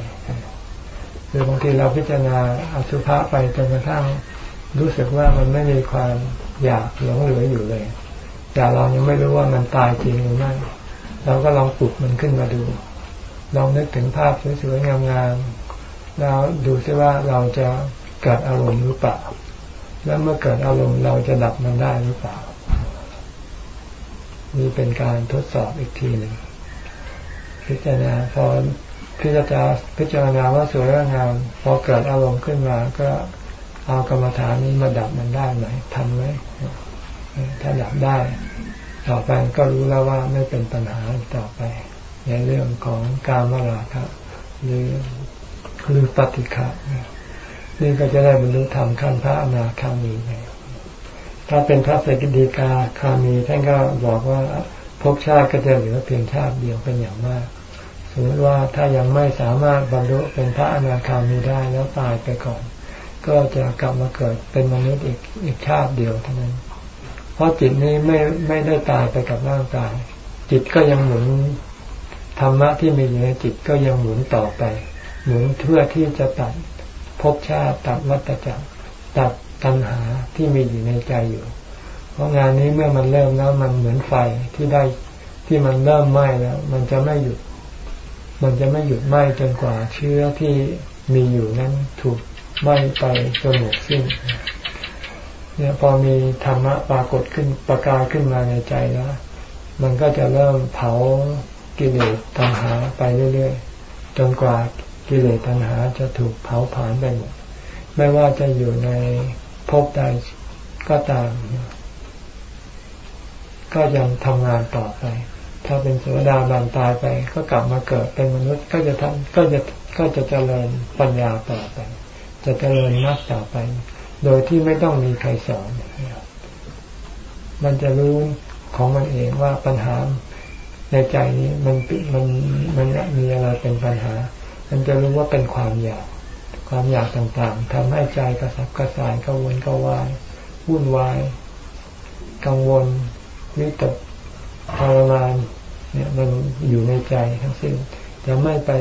หรือบางทีเราพิจารณาอสุภะไปจนกระทั่ง รู้สึกว่ามันไม่มีความอยากหลงเหลืออยู่เลย แต่เรายังไม่รู้ว่ามันตายจริงหรือไม่เราก็ลองปลุกมันขึ้นมาดู ลองนึกถึงภาพสวยๆงามๆแล้วดูซิว่าเราจะเกิดอารมณ์หรือเปล่า แล้วเมื่อเกิดอารมณ์เราจะดับมันได้หรือเปล่า นี่เป็นการทดสอบอีกทีหนึ่งพิจารณาพอพิจารณาพิจารณาว่าสวยว่างามพอเกิดอารมณ์ขึ้นมาก็ เอากรรมฐานนี้มาดับมันได้ไหมทำไหมถ้าดับได้ต่อไปก็รู้แล้วว่าไม่เป็นปัญหาต่อไป ในเรื่องของการมราคะหรือหรือปฏิฆะนี่ก็จะได้บรรลุธรรมขั้นพระอนาคามีไงถ้าเป็นพระเสกดีกาคามีท่านก็บอกว่าภพชาติก็จะเหลือเพียงชาติเดียวเป็นอย่างมากสมมติว่าถ้ายังไม่สามารถบรรลุเป็นพระอนาคามีได้แล้วตายไปก่อน ก็จะกลับมาเกิดเป็นมนุษย์อีกอีกชาติเดียวเท่านั้น เพราะจิตนี้ไม่ไม่ได้ตายไปกับร่างกาย จิตก็ยังหมุนธรรมะที่มีอยู่ในจิตก็ยังหมุนต่อไป หมุนเพื่อที่จะตัดภพชาติตัดวัฏจักรตัดตัณหาที่มีอยู่ในใจอยู่ เพราะงานนี้เมื่อมันเริ่มแล้วมันเหมือนไฟที่ได้ที่มันเริ่มไหม้แล้ว มันจะไม่หยุด มันจะไม่หยุดไหม้จนกว่าเชื้อที่มีอยู่นั้นถูก ไม้ไปจนหมดสิ้นเนี่ยพอมีธรรมะปรากฏขึ้นประกายขึ้นมาในใจแล้ว มันก็จะเริ่มเผากิเลสตัณหาไปเรื่อยๆจนกว่ากิเลสตัณหาจะถูกเผาผลาญไปหมดไม่ว่าจะอยู่ในภพใดก็ตาม ก็ยังทำงานต่อไป ถ้าเป็นโสดาบันตายไป ก็กลับมาเกิดเป็นมนุษย์ก็จะทำก็จะก็จะเจริญปัญญาต่อไป จะเจริญมรรคต่อไป โดยที่ไม่ต้องมีใครสอน มันจะรู้ของมันเองว่าปัญหาในใจนี้มันมันมันมีอะไรเป็นปัญหา มันจะรู้ว่าเป็นความอยาก ความอยากต่างๆทำให้ใจกระสับกระส่ายกังวลกังวายวุ่นวาย กังวลวิตกทรมานเนี่ยมันอยู่ในใจทั้งสิ้นจะไม่ไป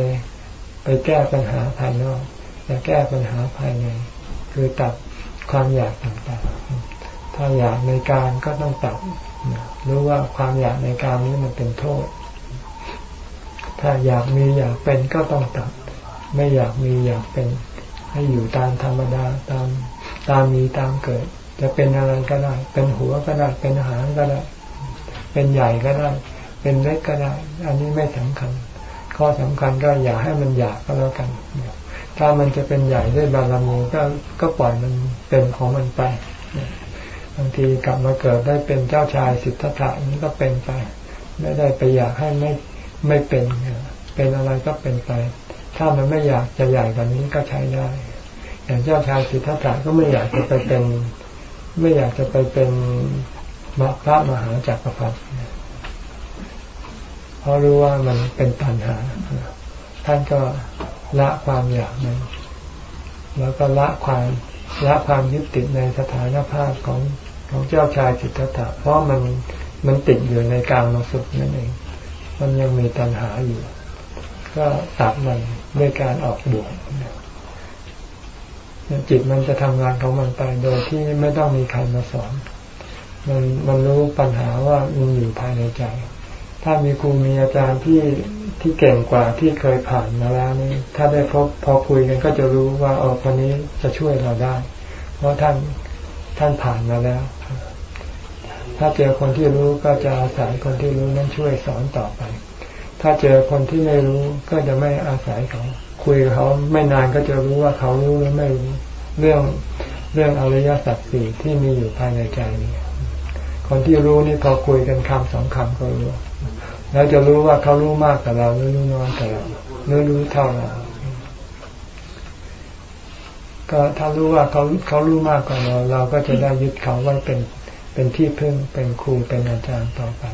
ไปแก้ปัญหาภายนอก จะแก้ปัญหาภายใน คือตัดความอยากต่างๆ ถ้าอยากในการก็ต้องตัดรู้ว่าความอยากในการนี้มันเป็นโทษ ถ้าอยากมีอยากเป็นก็ต้องตัด ไม่อยากมีอยากเป็น ให้อยู่ตามธรรมดาตามตามมีตามเกิด จะเป็นอะไรก็ได้ เป็นหัวก็ได้ เป็นหางก็ได้ เป็นใหญ่ก็ได้ เป็นเล็กก็ได้ อันนี้ไม่สำคัญ ข้อสำคัญก็อย่าให้มันอยากก็แล้วกัน ถ้ามันจะเป็นใหญ่ด้วยบารมีก็ก็ปล่อยมันเป็นของมันไปบางทีกลับมาเกิดได้เป็นเจ้าชายสิทธัตถะนี้ก็เป็นไปไม่ได้ไปอยากให้ไม่ไม่เป็นเป็นอะไรก็เป็นไป ถ้ามันไม่อยากจะใหญ่กว่านี้ก็ใช้ได้ อย่างเจ้าชายสิทธัตถะก็ไม่อยากจะไปเป็น ไม่อยากจะไปเป็นพระมหาจักรพรรดิเพราะรู้ว่ามันเป็นปัญหาท่านก็ ละความอยากมันแล้วก็ละความละความยึดติดในสถานภาพของของเจ้าชายจิตตถะเพราะมันมันติดอยู่ในการมาสุขนั่นเอง มันยังมีตัณหาอยู่ ก็ตัดมันด้วยการออกบวชจิตมันจะทำงานของมันไปโดยที่ไม่ต้องมีใครมาสอน มันมันรู้ปัญหาว่ามันอยู่ภายในใจ ถ้ามีครูมีอาจารย์ที่ที่เก่งกว่าที่เคยผ่านมาแล้วนี่ถ้าได้พบพอคุยกันก็จะรู้ว่าเออคนนี้จะช่วยเราได้ เพราะท่านท่านผ่านมาแล้ว ถ้าเจอคนที่รู้ก็จะอาศัยคนที่รู้นั้นช่วยสอนต่อไป ถ้าเจอคนที่ไม่รู้ก็จะไม่อาศัยเขาคุยกับเขาไม่นานก็จะรู้ว่าเขารู้หรือไม่รู้เรื่องเรื่องอริยสัจสี่ที่มีอยู่ภายในใจนี่คนที่รู้นี่พอคุยกันคำสองคำก็รู้ แล้วจะรู้ว่าเขารู้มากแต่เราหรือรู้น้อยแต่เราหรือรู้เท่าเราก็ถ้ารู้ว่าเขาเขารู้มากกว่าเรา เราก็จะได้ยึดเขาไว้เป็นเป็นที่พึ่งเป็นครูเป็นอาจารย์ต่อไป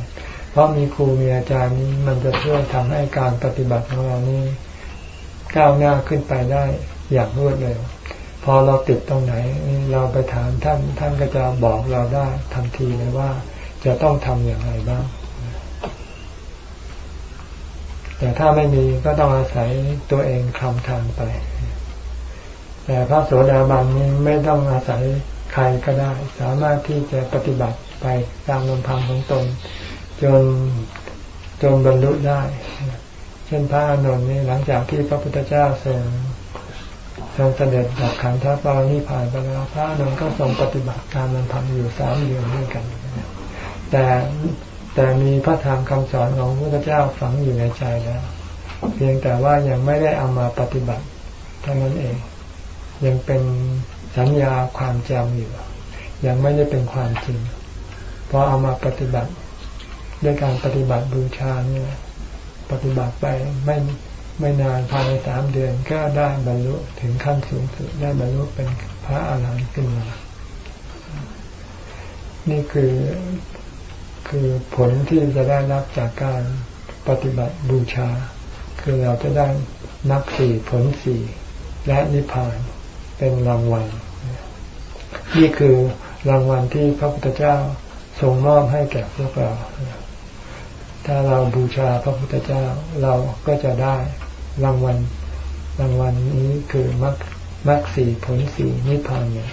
เพราะมีครูมีอาจารย์นี้มันจะช่วยทำให้การปฏิบัติของเรานี้ก้าวหน้าขึ้นไปได้อย่างรวดเร็วพอเราติดตรงไหนเราไปถามท่านท่านก็จะบอกเราได้ทันทีเลยว่าจะต้องทำอย่างไรบ้าง แต่ถ้าไม่มีก็ต้องอาศัยตัวเองคลำทางไป แต่พระโสดาบันนี้ไม่ต้องอาศัยใครก็ได้ สามารถที่จะปฏิบัติไปตามลำพังของตน จนจนบรรลุได้ เช่นพระอานนท์นี่หลังจากที่พระพุทธเจ้าทรงทรงเสด็จดับขันธ์ปานิพานไปแล้วพระอานนท์ก็ทรงปฏิบัติการมันทำอยู่สามเดือนด้วยกัน แต่ แต่มีพระธรรมคำสอนของพระพุทธเจ้าฝังอยู่ในใจแล้ว เพียงแต่ว่ายังไม่ได้เอามาปฏิบัติเท่านั้นเอง ยังเป็นสัญญาความจำอยู่ ยังไม่ได้เป็นความจริงพอเอามาปฏิบัติ ด้วยการปฏิบัติบูชาเนี่ยปฏิบัติไปไม่ไม่นานภายในสามเดือนก็ได้บรรลุถึงขั้นสูงสุดได้บรรลุเป็นพระอาหารหันต์ขึ้นมา นี่คือ คือผลที่จะได้รับจากการปฏิบัติบูชา คือเราจะได้นักสี่ผลสี่และนิพพานเป็นรางวัล นี่คือรางวัลที่พระพุทธเจ้าทรงมอบให้แก่พวกเรา ถ้าเราบูชาพระพุทธเจ้าเราก็จะได้รางวัลรางวัลนี้คือมรรคมรรคสี่ผลสี่นิพพานเนี่ย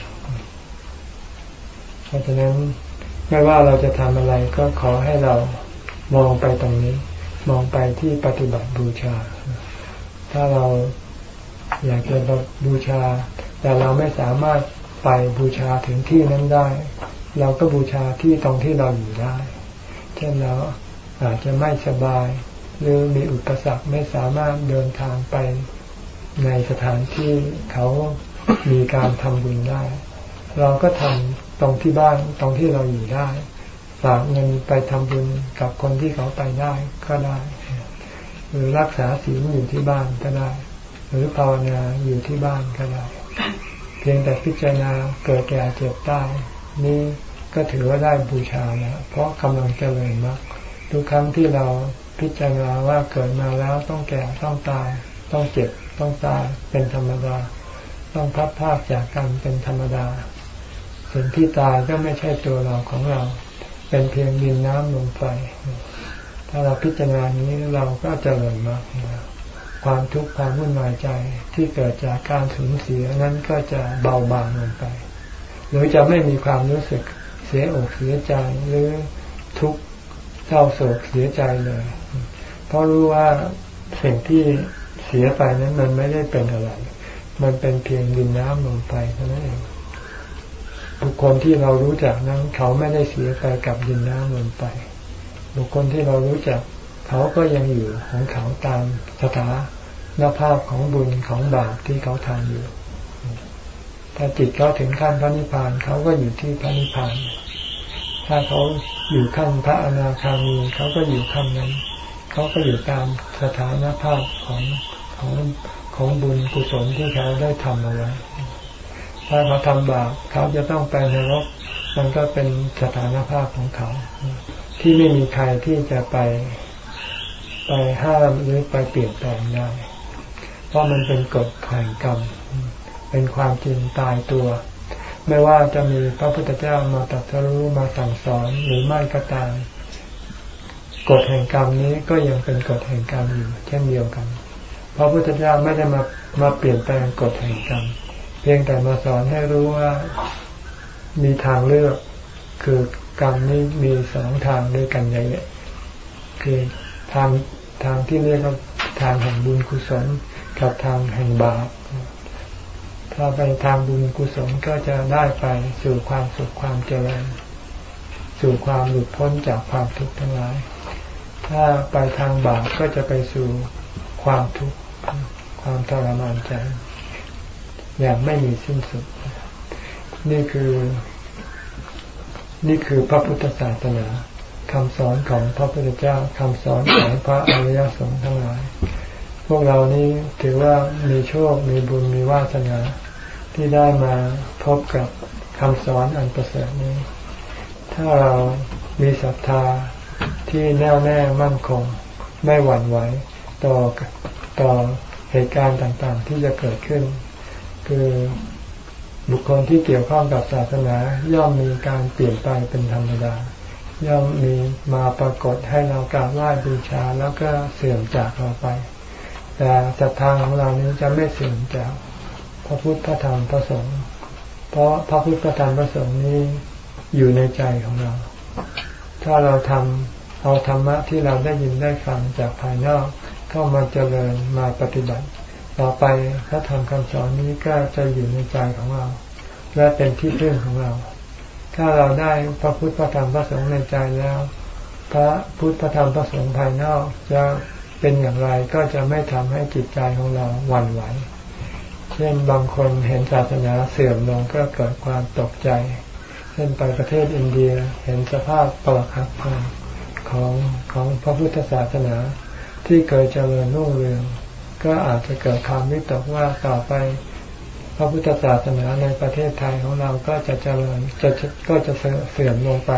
เพราะฉะนั้น ไม่ว่าเราจะทำอะไรก็ขอให้เรามองไปตรงนี้ มองไปที่ปฏิบัติบูชา ถ้าเราอยากจะบูชา แต่เราไม่สามารถไปบูชาถึงที่นั้นได้ เราก็บูชาที่ตรงที่เราอยู่ได้ เช่นเราอาจจะไม่สบาย หรือมีอุปสรรคไม่สามารถเดินทางไปในสถานที่เขามีการทำบุญได้ เราก็ทำ ตรงที่บ้านตรงที่เราอยู่ได้ ฝากเงินไปทำบุญกับคนที่เขาไปได้ก็ได้ หรือรักษาศีลอยู่ที่บ้านก็ได้ หรือภาวนาอยู่ที่บ้านก็ได้ เพียงแต่พิจารณาเกิดแก่เจ็บตายนี่ก็ถือว่าได้บูชาแล้วเพราะกำลังเจริญมากทุกครั้งที่เราพิจารณาว่าเกิดมาแล้วต้องแก่ต้องตาย ต้องเจ็บต้องตายเป็นธรรมดา ต้องพัดพากจากกันเป็นธรรมดา สิ่งที่ตายก็ไม่ใช่ตัวเราของเรา เป็นเพียงดินน้ำลมไฟถ้าเราพิจารณานี้เราก็จะเริญมากความทุกข์ความวุ่นวายใจที่เกิดจากการสูญเสียนั้นก็จะเบาบางลงไป หรือจะไม่มีความรู้สึกเสียอกเสียใจหรือทุกข์เศร้าโศกเสียใจเลย เพราะรู้ว่าสิ่งที่เสียไปนั้นมันไม่ได้เป็นอะไร มันเป็นเพียงดินน้ำลมไฟเท่านั้นเอง บุคคลที่เรารู้จักนั้น เขาไม่ได้เสียไปกับดินน้ำลมไฟบุคคลที่เรารู้จัก เขาก็ยังอยู่ของเขาตามสถานภาพของบุญของบาปที่เขาทำอยู่ถ้าจิตเขาถึงขั้นพระนิพพานเขาก็อยู่ที่พระนิพพาน ถ้าเขาอยู่ขั้นพระอนาคามีเขาก็อยู่ขั้นนั้น เขาก็อยู่ตามสถานภาพของของของบุญกุศลที่เขาได้ทำเอาไว้ ถ้าเขาทำบาปเขาจะต้องไปนรกมันก็เป็นสถานภาพของเขา ที่ไม่มีใครที่จะไปไปห้ามหรือไปเปลี่ยนแปลงได้ เพราะมันเป็นกฎแห่งกรรม เป็นความจริงตายตัว ไม่ว่าจะมีพระพุทธเจ้ามาตรัสรู้มาสั่งสอนหรือไม่ก็ตามกฎแห่งกรรมนี้ก็ยังเป็นกฎแห่งกรรมอยู่ เช่นเดียวกัน พระพุทธเจ้าไม่ได้มามาเปลี่ยนแปลงกฎแห่งกรรม เพียงแต่มาสอนให้รู้ว่ามีทางเลือก คือกรรมนี้มีสองทางด้วยกันใหญ่คือทางทางที่เรียกว่าทางแห่งบุญกุศลกับทางแห่งบาปถ้าไปทางบุญกุศลก็จะได้ไปสู่ความสุขความเจริญ สู่ความหลุดพ้นจากความทุกข์ทั้งหลาย ถ้าไปทางบาปก็จะไปสู่ความทุกข์ความทรมานใจ อย่างไม่มีสิ้นสุด นี่คือ นี่คือพระพุทธศาสนาคำสอนของพระพุทธเจ้าคำสอนของพระอริยสงฆ์ทั้งหลาย พวกเรานี้ถือว่ามีโชค มีบุญ มีวาสนา ที่ได้มาพบกับคำสอนอันประเสริฐนี้ ถ้าเรามีศรัทธาที่แน่วแน่มั่นคง ไม่หวั่นไหวต่อต่อเหตุการณ์ต่างๆ ที่จะเกิดขึ้น คือบุคคลที่เกี่ยวข้องกับศาสนา ย่อมมีการเปลี่ยนไปเป็นธรรมดา ย่อมมีมาปรากฏให้เรากราบไหว้บูชาแล้วก็เสื่อมจากเราไป แต่ศรัทธาของเรานี้จะไม่เสื่อมจากพระพุทธพระธรรมพระสงฆ์เพราะพระพุทธพระธรรมพระสงฆ์นี้อยู่ในใจของเรา ถ้าเราทำเอาธรรมะที่เราได้ยินได้ฟังจากภายนอกเข้ามาเจริญมาปฏิบัติ ต่อไปพระธรรมคำสอนนี้ก็จะอยู่ในใจของเรา และเป็นที่พึ่งของเรา ถ้าเราได้พระพุทธพระธรรมพระสงฆ์ในใจแล้ว พระพุทธพระธรรมพระสงฆ์ภายนอกจะเป็นอย่างไรก็จะไม่ทำให้จิตใจของเราหวั่นไหว เช่นบางคนเห็นศาสนาเสื่อมลงก็เกิดความตกใจ เช่นไปประเทศอินเดียเห็นสภาพปรักหักพังของของพระพุทธศาสนาที่เคยเจริญรุ่งเรือง ก็อาจจะเกิดความวิตกว่าต่อไป พระพุทธศาสนาในประเทศไทยของเราก็จะเจริญจะก็จะเสื่อมลงไป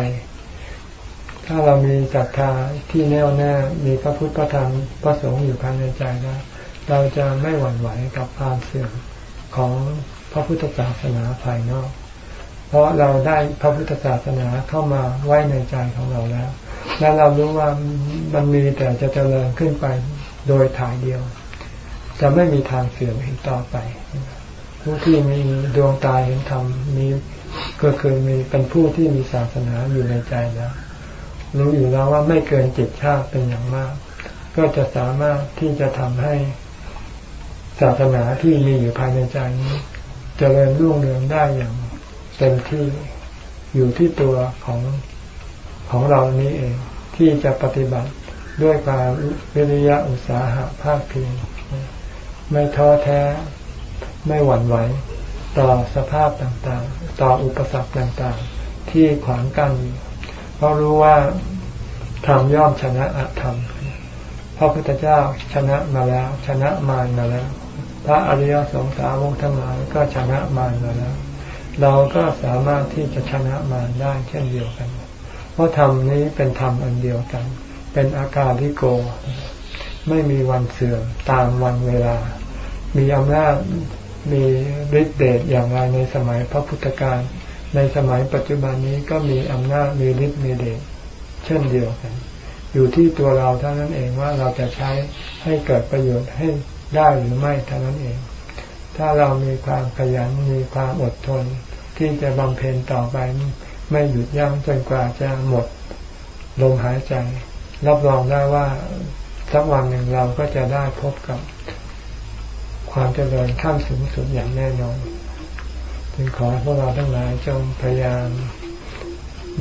ถ้าเรามีศรัทธาที่แน่วแน่มีพระพุทธพระธรรมพระสงฆ์อยู่ภายในใจแล้วเราจะไม่หวั่นไหวกับความเสื่อมของพระพุทธศาสนาภายนอก เพราะเราได้พระพุทธศาสนาเข้ามาไว้ในใจของเราแล้ว แล้วเรารู้ว่ามันมีแต่จะเจริญขึ้นไปโดยถ่ายเดียว จะไม่มีทางเสื่อมอีกต่อไปผู้ที่มีดวงตาเห็นธรรมมีก็คือมีเป็นผู้ที่มีศาสนาอยู่ในใจแล้ว รู้อยู่แล้วว่าไม่เกินเจ็ดชาติเป็นอย่างมาก ก็จะสามารถที่จะทำให้ศาสนาที่มีอยู่ภายในใจนี้จเจริญรุ่งเรืองได้อย่างเต็มที่อยู่ที่ตัวของของเรานี้เอง ที่จะปฏิบัติด้วยความวิริยะอุตสาหะภาคเพียร ไม่ท้อแท้ ไม่หวั่นไหว ต่อสภาพต่างๆ ต่ออุปสรรคต่างๆ ที่ขวางกั้นเพราะรู้ว่าธรรมย่อมชนะอธรรมพระพุทธเจ้าชนะมาแล้ว ชนะมารมาแล้ว พระอริยสงสาวงทั้งหลายก็ชนะมารมาแล้ว เราก็สามารถที่จะชนะมารได้เช่นเดียวกัน เพราะธรรมนี้เป็นธรรมอันเดียวกัน เป็นอาการที่โก ไม่มีวันเสื่อมตามวันเวลา มีอำนาจมีฤทธิ์เดชอย่างไรในสมัยพระพุทธการในสมัยปัจจุบันนี้ก็มีอำนาจมีฤทธิ์มีเดชเช่นเดียวกัน อยู่ที่ตัวเราเท่านั้นเองว่าเราจะใช้ให้เกิดประโยชน์ให้ได้หรือไม่เท่านั้นเอง ถ้าเรามีความขยันมีความอดทน ที่จะบำเพ็ญต่อไปไม่หยุดยั้งจนกว่าจะหมดลมหายใจ รับรองได้ว่า สักวันหนึ่งเราก็จะได้พบกับความเจริญขั้นสูงสุดอย่างแน่นอนจึงขอพวกเราทั้งหลายจงพยายาม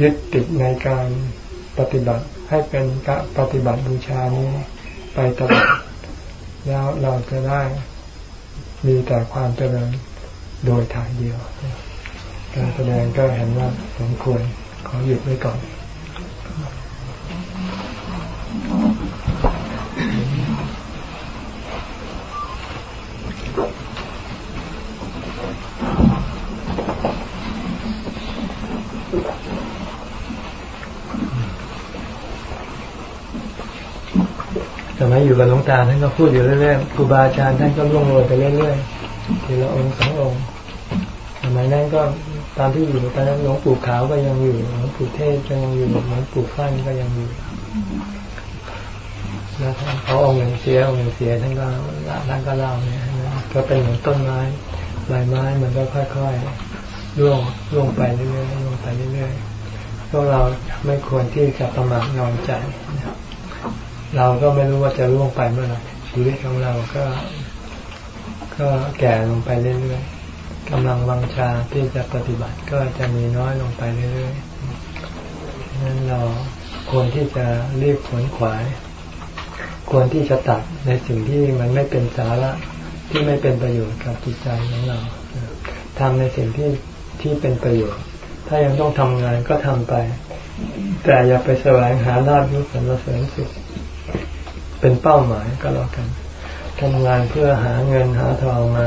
ยึดติดในการปฏิบัติให้เป็นกะปฏิบัติบูชานี้ไปตลอดแล้วเราจะได้มีแต่ความเจริญโดยถ่ายเดียว การแสดงก็เห็นว่าสมควรขอหยุดไว้ก่อน มัยอยู่กับหลวงตาท่านก็พูดอยู่เรื่อยๆครูบาอาจารย์ท่านก็ล่วงโรยไปเรื่อยๆทีละองค์สององค์สมัยนั้นก็ตามที่อยู่ตอนนั้นหลวงปู่ขาวก็ยังอยู่หลวงปู่เทศก็ยังอยู่หลวงปู่ฟั่นก็ยังอยู่แล้วเขาองค์หนึ่งเสียองค์หนึ่งเสียท่านก็ท่านก็เล่าเนี่ยก็เป็นเหมือนต้นไม้ใบไม้มันก็ค่อยๆร่วงร่วงไปเรื่อยๆร่วงไปเรื่อยๆพวกเราไม่ควรที่จะประมาทนอนใจ เราก็ไม่รู้ว่าจะร่วงไปเมื่อไหร่ชีวิตของเราก็ ก็แก่ลงไปเรื่อยๆกำลังวังชาที่จะปฏิบัติก็จะมีน้อยลงไปเรื่อยๆนั้นเราควรที่จะรีบขวนขวาย ควรที่จะตัดในสิ่งที่มันไม่เป็นสาระที่ไม่เป็นประโยชน์กับจิตใจของเราทำในสิ่งที่ที่เป็นประโยชน์ ถ้ายังต้องทำงานก็ทำไป แต่อย่าไปแสวงหาลาภยศสรรเสริญสุข เป็นเป้าหมายก็แล้วกันทำงานเพื่อหาเงินหาทองมา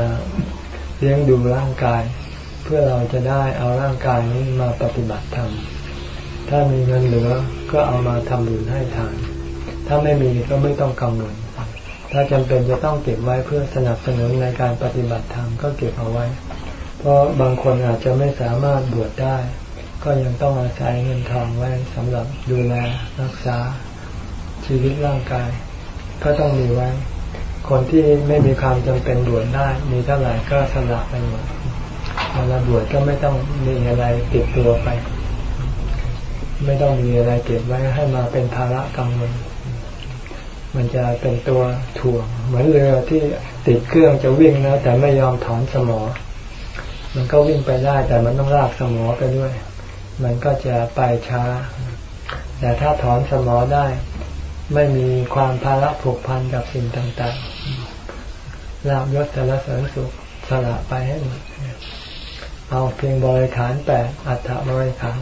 เลี้ยงดูร่างกาย เพื่อเราจะได้เอาร่างกายนี้มาปฏิบัติธรรมถ้ามีเงินเหลือก็เอามาทำบุญให้ทาน ถ้าไม่มีก็ไม่ต้องกังวล ถ้าจำเป็นจะต้องเก็บไว้เพื่อสนับสนุนในการปฏิบัติธรรมก็เก็บเอาไว้ เพราะบางคนอาจจะไม่สามารถบวชได้ ก็ยังต้องอาศัยเงินทองไว้สำหรับดูแลรักษาชีวิตร่างกาย ก็ต้องมีไว้ คนที่ไม่มีความจำเป็นบวชได้ มีเท่าไหร่ก็สละไปหมดเวลาบวชก็ไม่ต้องมีอะไรติดตัวไป ไม่ต้องมีอะไรเก็บไว้ให้มาเป็นภาระกังวลมันจะเป็นตัวถ่วง เหมือนเรือที่ติดเครื่องจะวิ่งนะแต่ไม่ยอมถอนสมอ มันก็วิ่งไปได้ แต่มันต้องลากสมอไปด้วย มันก็จะไปช้า แต่ถ้าถอนสมอได้ ไม่มีความภาระผูกพันกับสิ่งต่างๆลาบยศแต่ละเสริญสุขสละไปให้หมดเอาเพียงบริขารแปดอัฐบริขาร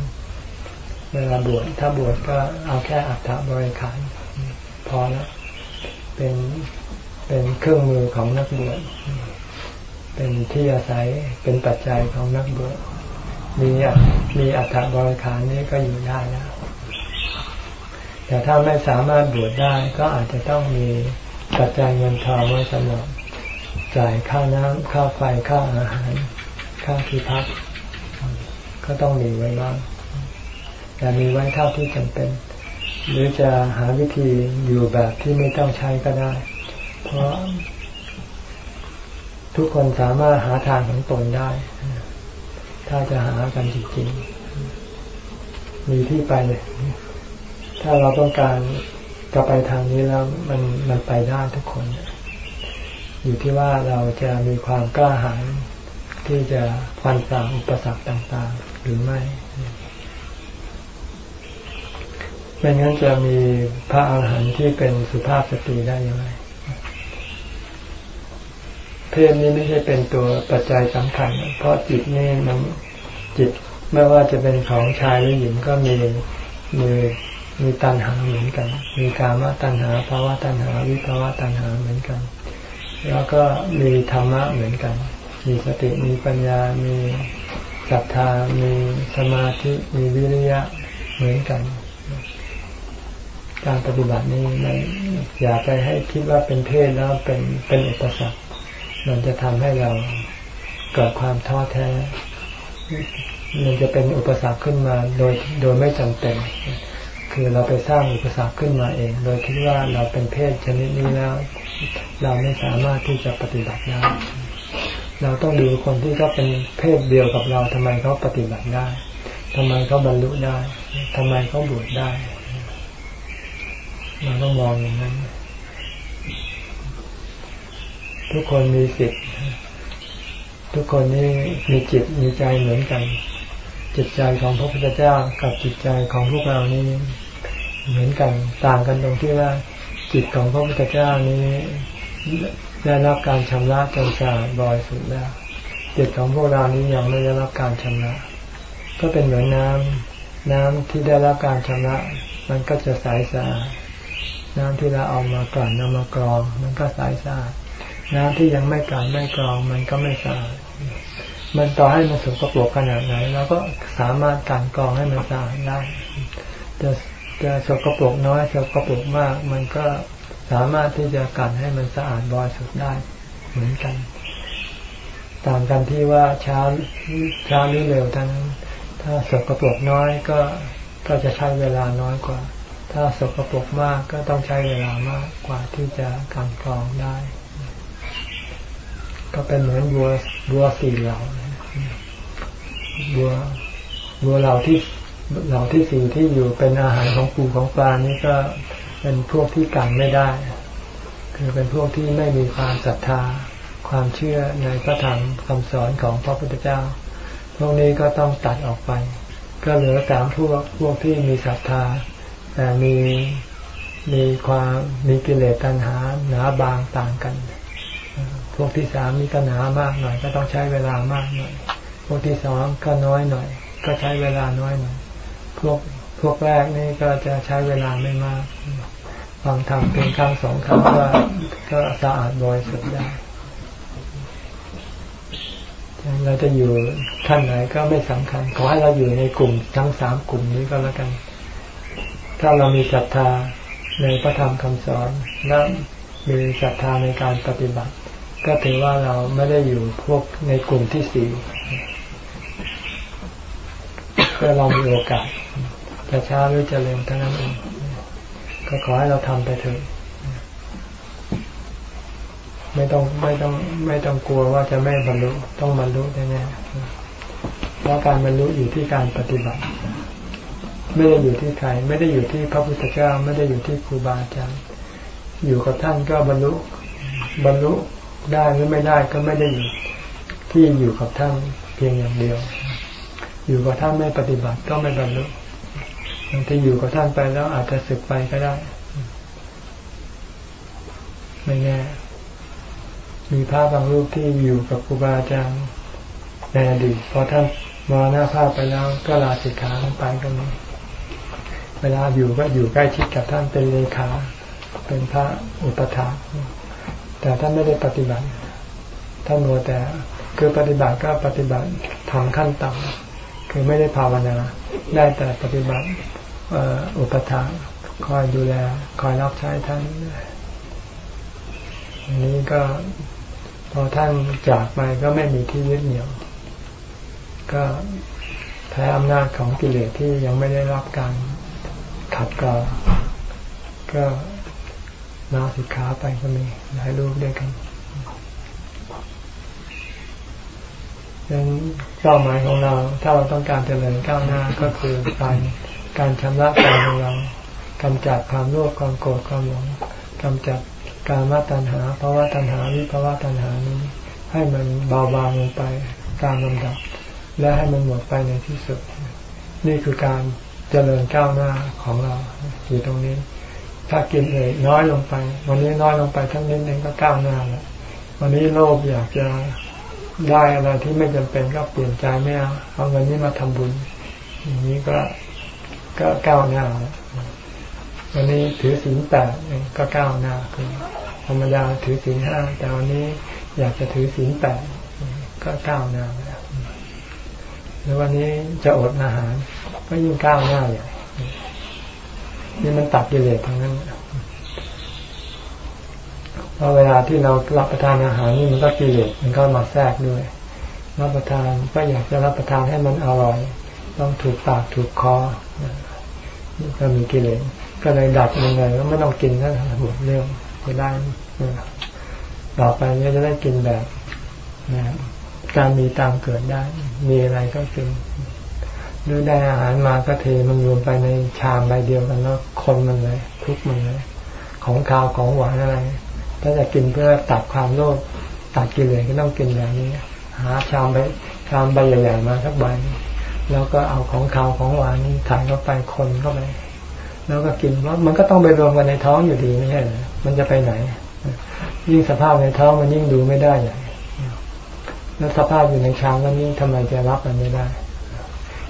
เวลาบวชถ้าบวชก็เอาแค่อัฐบริขารพอแล้วเป็นเป็นเครื่องมือของนักบวชเป็นที่อาศัยเป็นปัจจัยของนักบวชมีมีอัฐบริขารนี้ก็อยู่ได้แล้ว แต่ถ้าไม่สามารถบวชได้ก็อาจจะต้องมีปัจจัยเงินทองไว้สำหรับจ่ายค่าน้ำค่าไฟค่าอาหารค่าที่พัก ก็ต้องมีไว้บ้างแต่มีไว้เท่าที่จำเป็น หรือจะหาวิธีอยู่แบบที่ไม่ต้องใช้ก็ได้ เพราะ ทุกคนสามารถหาทางของตนได้ ถ้าจะหากันจริงๆ มีที่ไปเลย ถ้าเราต้องการจะไปทางนี้แล้วมันมันไปได้ทุกคน อยู่ที่ว่าเราจะมีความกล้าหาญที่จะฟันฝ่าอุปสรรคต่างๆ หรือไม่ไม่งั้นจะมีพระอาหารหันต์ที่เป็นสุภาพสตรีได้ยังไงเพศนี้ไม่ใช่เป็นตัวปัจจัยสำคัญ เพราะจิตนี่มันจิตไม่ว่าจะเป็นของชายหรือหญิงก็มีมี มีตัณหาเหมือนกัน มีกามตัณหาภาวะตัณหาวิภาวะตัณหาเหมือนกัน แล้วก็มีธรรมะเหมือนกัน มีสติ มีปัญญา มีศรัทธา มีสมาธิ มีวิริยะเหมือนกัน การปฏิบัตินี้มันอย่าไปให้คิดว่าเป็นเพศแล้วเป็นเป็นอุปสรรค มันจะทำให้เราเกิดความท้อแท้มันจะเป็นอุปสรรคขึ้นมาโดยโดยไม่จำเป็น คือเราไปสร้างอุปสรรคขึ้นมาเอง โดยคิดว่าเราเป็นเพศชนิดนี้แล้ว เราไม่สามารถที่จะปฏิบัติได้เราต้องดูคนที่เขาเป็นเพศเดียวกับเราทำไมเขาปฏิบัติได้ทำไมเขาบรรลุได้ทำไมเขาบวชได้ เราต้องมองอย่างนั้น ทุกคนมีสิทธิ์ทุกคนนี่มีจิตมีใจเหมือนกัน จิตใจของพระพุทธเจ้ากับจิตใจของพวกเรานี่ เหมือนกันต่างกันตรงที่ว่าจิตของพระพุทธเจ้านี้ได้รับการชำระจนสะอาดบริสุทธิ์แล้วจิตของพวกเรานี้ยังไม่ได้รับการชำระ ก็เป็นเหมือนน้ำน้ำที่ได้รับการชำระ มันก็จะใสสะอาดน้ำที่เราเอามากลั่นเอามากรอง มันก็ใสสะอาดน้ำที่ยังไม่กลั่นไม่กรอง มันก็ไม่สะอาดมันต่อให้มันสกปรกขนาดไหนเราก็สามารถการกรองให้มันสะอาดได้จะ จะสกปรกน้อยสกปรกมาก มันก็สามารถที่จะกันให้มันสะอาดบริสุทธิ์ได้เหมือนกัน ต่างกันที่ว่าช้าช้าหรือเร็วทั้งถ้าสกปรกน้อยก็ก็จะใช้เวลาน้อยกว่า ถ้าสกปรกมากก็ต้องใช้เวลามากกว่าที่จะกันกรองได้ ก็เป็นเหมือนบัวบัวสี่เหล่าบัวบัวเหล่าที่ เหล่าที่สี่ที่อยู่เป็นอาหารของปูของปลานี่ก็เป็นพวกที่กันไม่ได้ คือเป็นพวกที่ไม่มีความศรัทธา ความเชื่อในพระธรรมคำสอนของพระพุทธเจ้า พวกนี้ก็ต้องตัดออกไป ก็เหลือสามพวกพวกที่มีศรัทธา แต่มีมีความมีกิเลสตัณหาหนาบางต่างกัน พวกที่สามมีก็หนามากหน่อย ก็ต้องใช้เวลามากหน่อย พวกที่สองก็น้อยหน่อย ก็ใช้เวลาน้อยหน่อย พวกพวกแรกนี่ก็จะใช้เวลาไม่มากฟังธรรมเพียงครั้งสองครั้งก็ก็สะอาดบริสุทธิ์ได้เราจะอยู่ขั้นไหนก็ไม่สำคัญ ขอให้เราอยู่ในกลุ่มทั้งสามกลุ่มนี้ก็แล้วกัน ถ้าเรามีศรัทธาในพระธรรมคำสอน และมีศรัทธาในการปฏิบัติ ก็ถือว่าเราไม่ได้อยู่พวกในกลุ่มที่สี่ก็เรามีโอกาส จะช้าหรือจะเร็วเท่านั้นเองก็ขอให้เราทำไปเถอะไม่ต้องไม่ต้องไม่ต้องกลัวว่าจะไม่บรรลุต้องบรรลุแน่ๆเพราะการบรรลุอยู่ที่การปฏิบัติ ไม่ได้อยู่ที่ใคร ไม่ได้อยู่ที่พระพุทธเจ้า ไม่ได้อยู่ที่ครูบาอาจารย์อยู่กับท่านก็บรรลุบรรลุได้หรือไม่ได้ก็ไม่ได้อยู่ที่อยู่กับท่านเพียงอย่างเดียว อยู่กับท่านไม่ปฏิบัติก็ไม่บรรลุ บางทีอยู่กับท่านไปแล้วอาจจะสึกไปก็ได้ ไม่แน่ มีพระบางรูปที่อยู่กับครูบาอาจารย์ในอดีตพอท่านมาหน้าภาพไปแล้วก็ลาสิกขาไปก็มีเวลาอยู่ก็อยู่ใกล้ชิดกับท่านเป็นเลขา เป็นพระอุปถาแต่ท่านไม่ได้ปฏิบัติ ท่านโมแต่คือปฏิบัติก็ปฏิบัติทำขั้นต่ำคือไม่ได้ภาวนา ได้แต่ปฏิบัติ อุปถาคอยดูแล คอยรับใช้ท่านอันนี้ก็พอท่านจากไปก็ไม่มีที่ยึดเหนี่ยว ก็แพ้อำนาจของกิเลสที่ยังไม่ได้รับการขัดเกลาก็ลาสิกขาไปก็มีหลายรูปด้วยกันดังเป้าหมายของเรา ถ้าเราต้องการเจริญก้าวหน้าก็คือการ การชำระใจของเรากำจัดความโลภความโกรธความหลงกำจัดการมาตัณหาภาวะตัณหาวิภาวะตัณหานี้ ให้มันเบาบางลงไปตามลำดับ และให้มันหมดไปในที่สุด นี่คือการเจริญก้าวหน้าของเราอยู่ตรงนี้ ถ้ากินเอยน้อยลงไป วันนี้น้อยลงไปทั้งนิดนึงก็ก้าวหน้าแล้ววันนี้โลภอยากจะได้อะไรที่ไม่จำเป็นก็เปลี่ยนใจไม่เอาเอาเงินนี้มาทำบุญ อย่างนี้ก็ ก็ก้าวหน้าวันนี้ถือศีลแปดก็ก้าวหน้าคือธรรมดาถือศีลห้าแต่วันนี้อยากจะถือศีลแปดก็ก้าวหน้าแล้วแล้ววันนี้จะอดอาหาร ก็ยิ่งก้าวหน้าใหญ่นี่มันตัดกิเลสทั้งนั้นเพราะเวลาที่เรารับประทานอาหารนี่มันก็กิเลสมันก็มาแทรกด้วย รับประทานก็อยากจะรับประทานให้มันอร่อย ต้องถูกปากถูกคอก็มีกิเลสก็เลยดับยังไงก็ไม่ต้องกินทั้งหมดเรื่องจะได้ต่อไปเนี่ยจะได้กินแบบการมีตามเกิดได้ มีอะไรก็กินหรือได้อาหารมาก็เทมันรวมไปในชามใบเดียวกันแล้วคนมันเลย ทุกมันเลย ของข้าวของหวานอะไร ถ้าจะกินเพื่อตัดความโลภตัดกิเลสก็ต้องกินแบบนี้ หาชามใบชามใบใหญ่ๆมาสักใบ แล้วก็เอาของข้าวของหวานนี่ถ่ายเข้าไปคนเข้าไปแล้วก็กินว่ามันก็ต้องไปรวมกันในท้องอยู่ดีไม่ใช่เหรอมันจะไปไหน ยิ่งสภาพในท้องมันยิ่งดูไม่ได้ใหญ่แล้วสภาพอยู่ในชามก็ยิ่งทำไมจะรับมันไม่ได้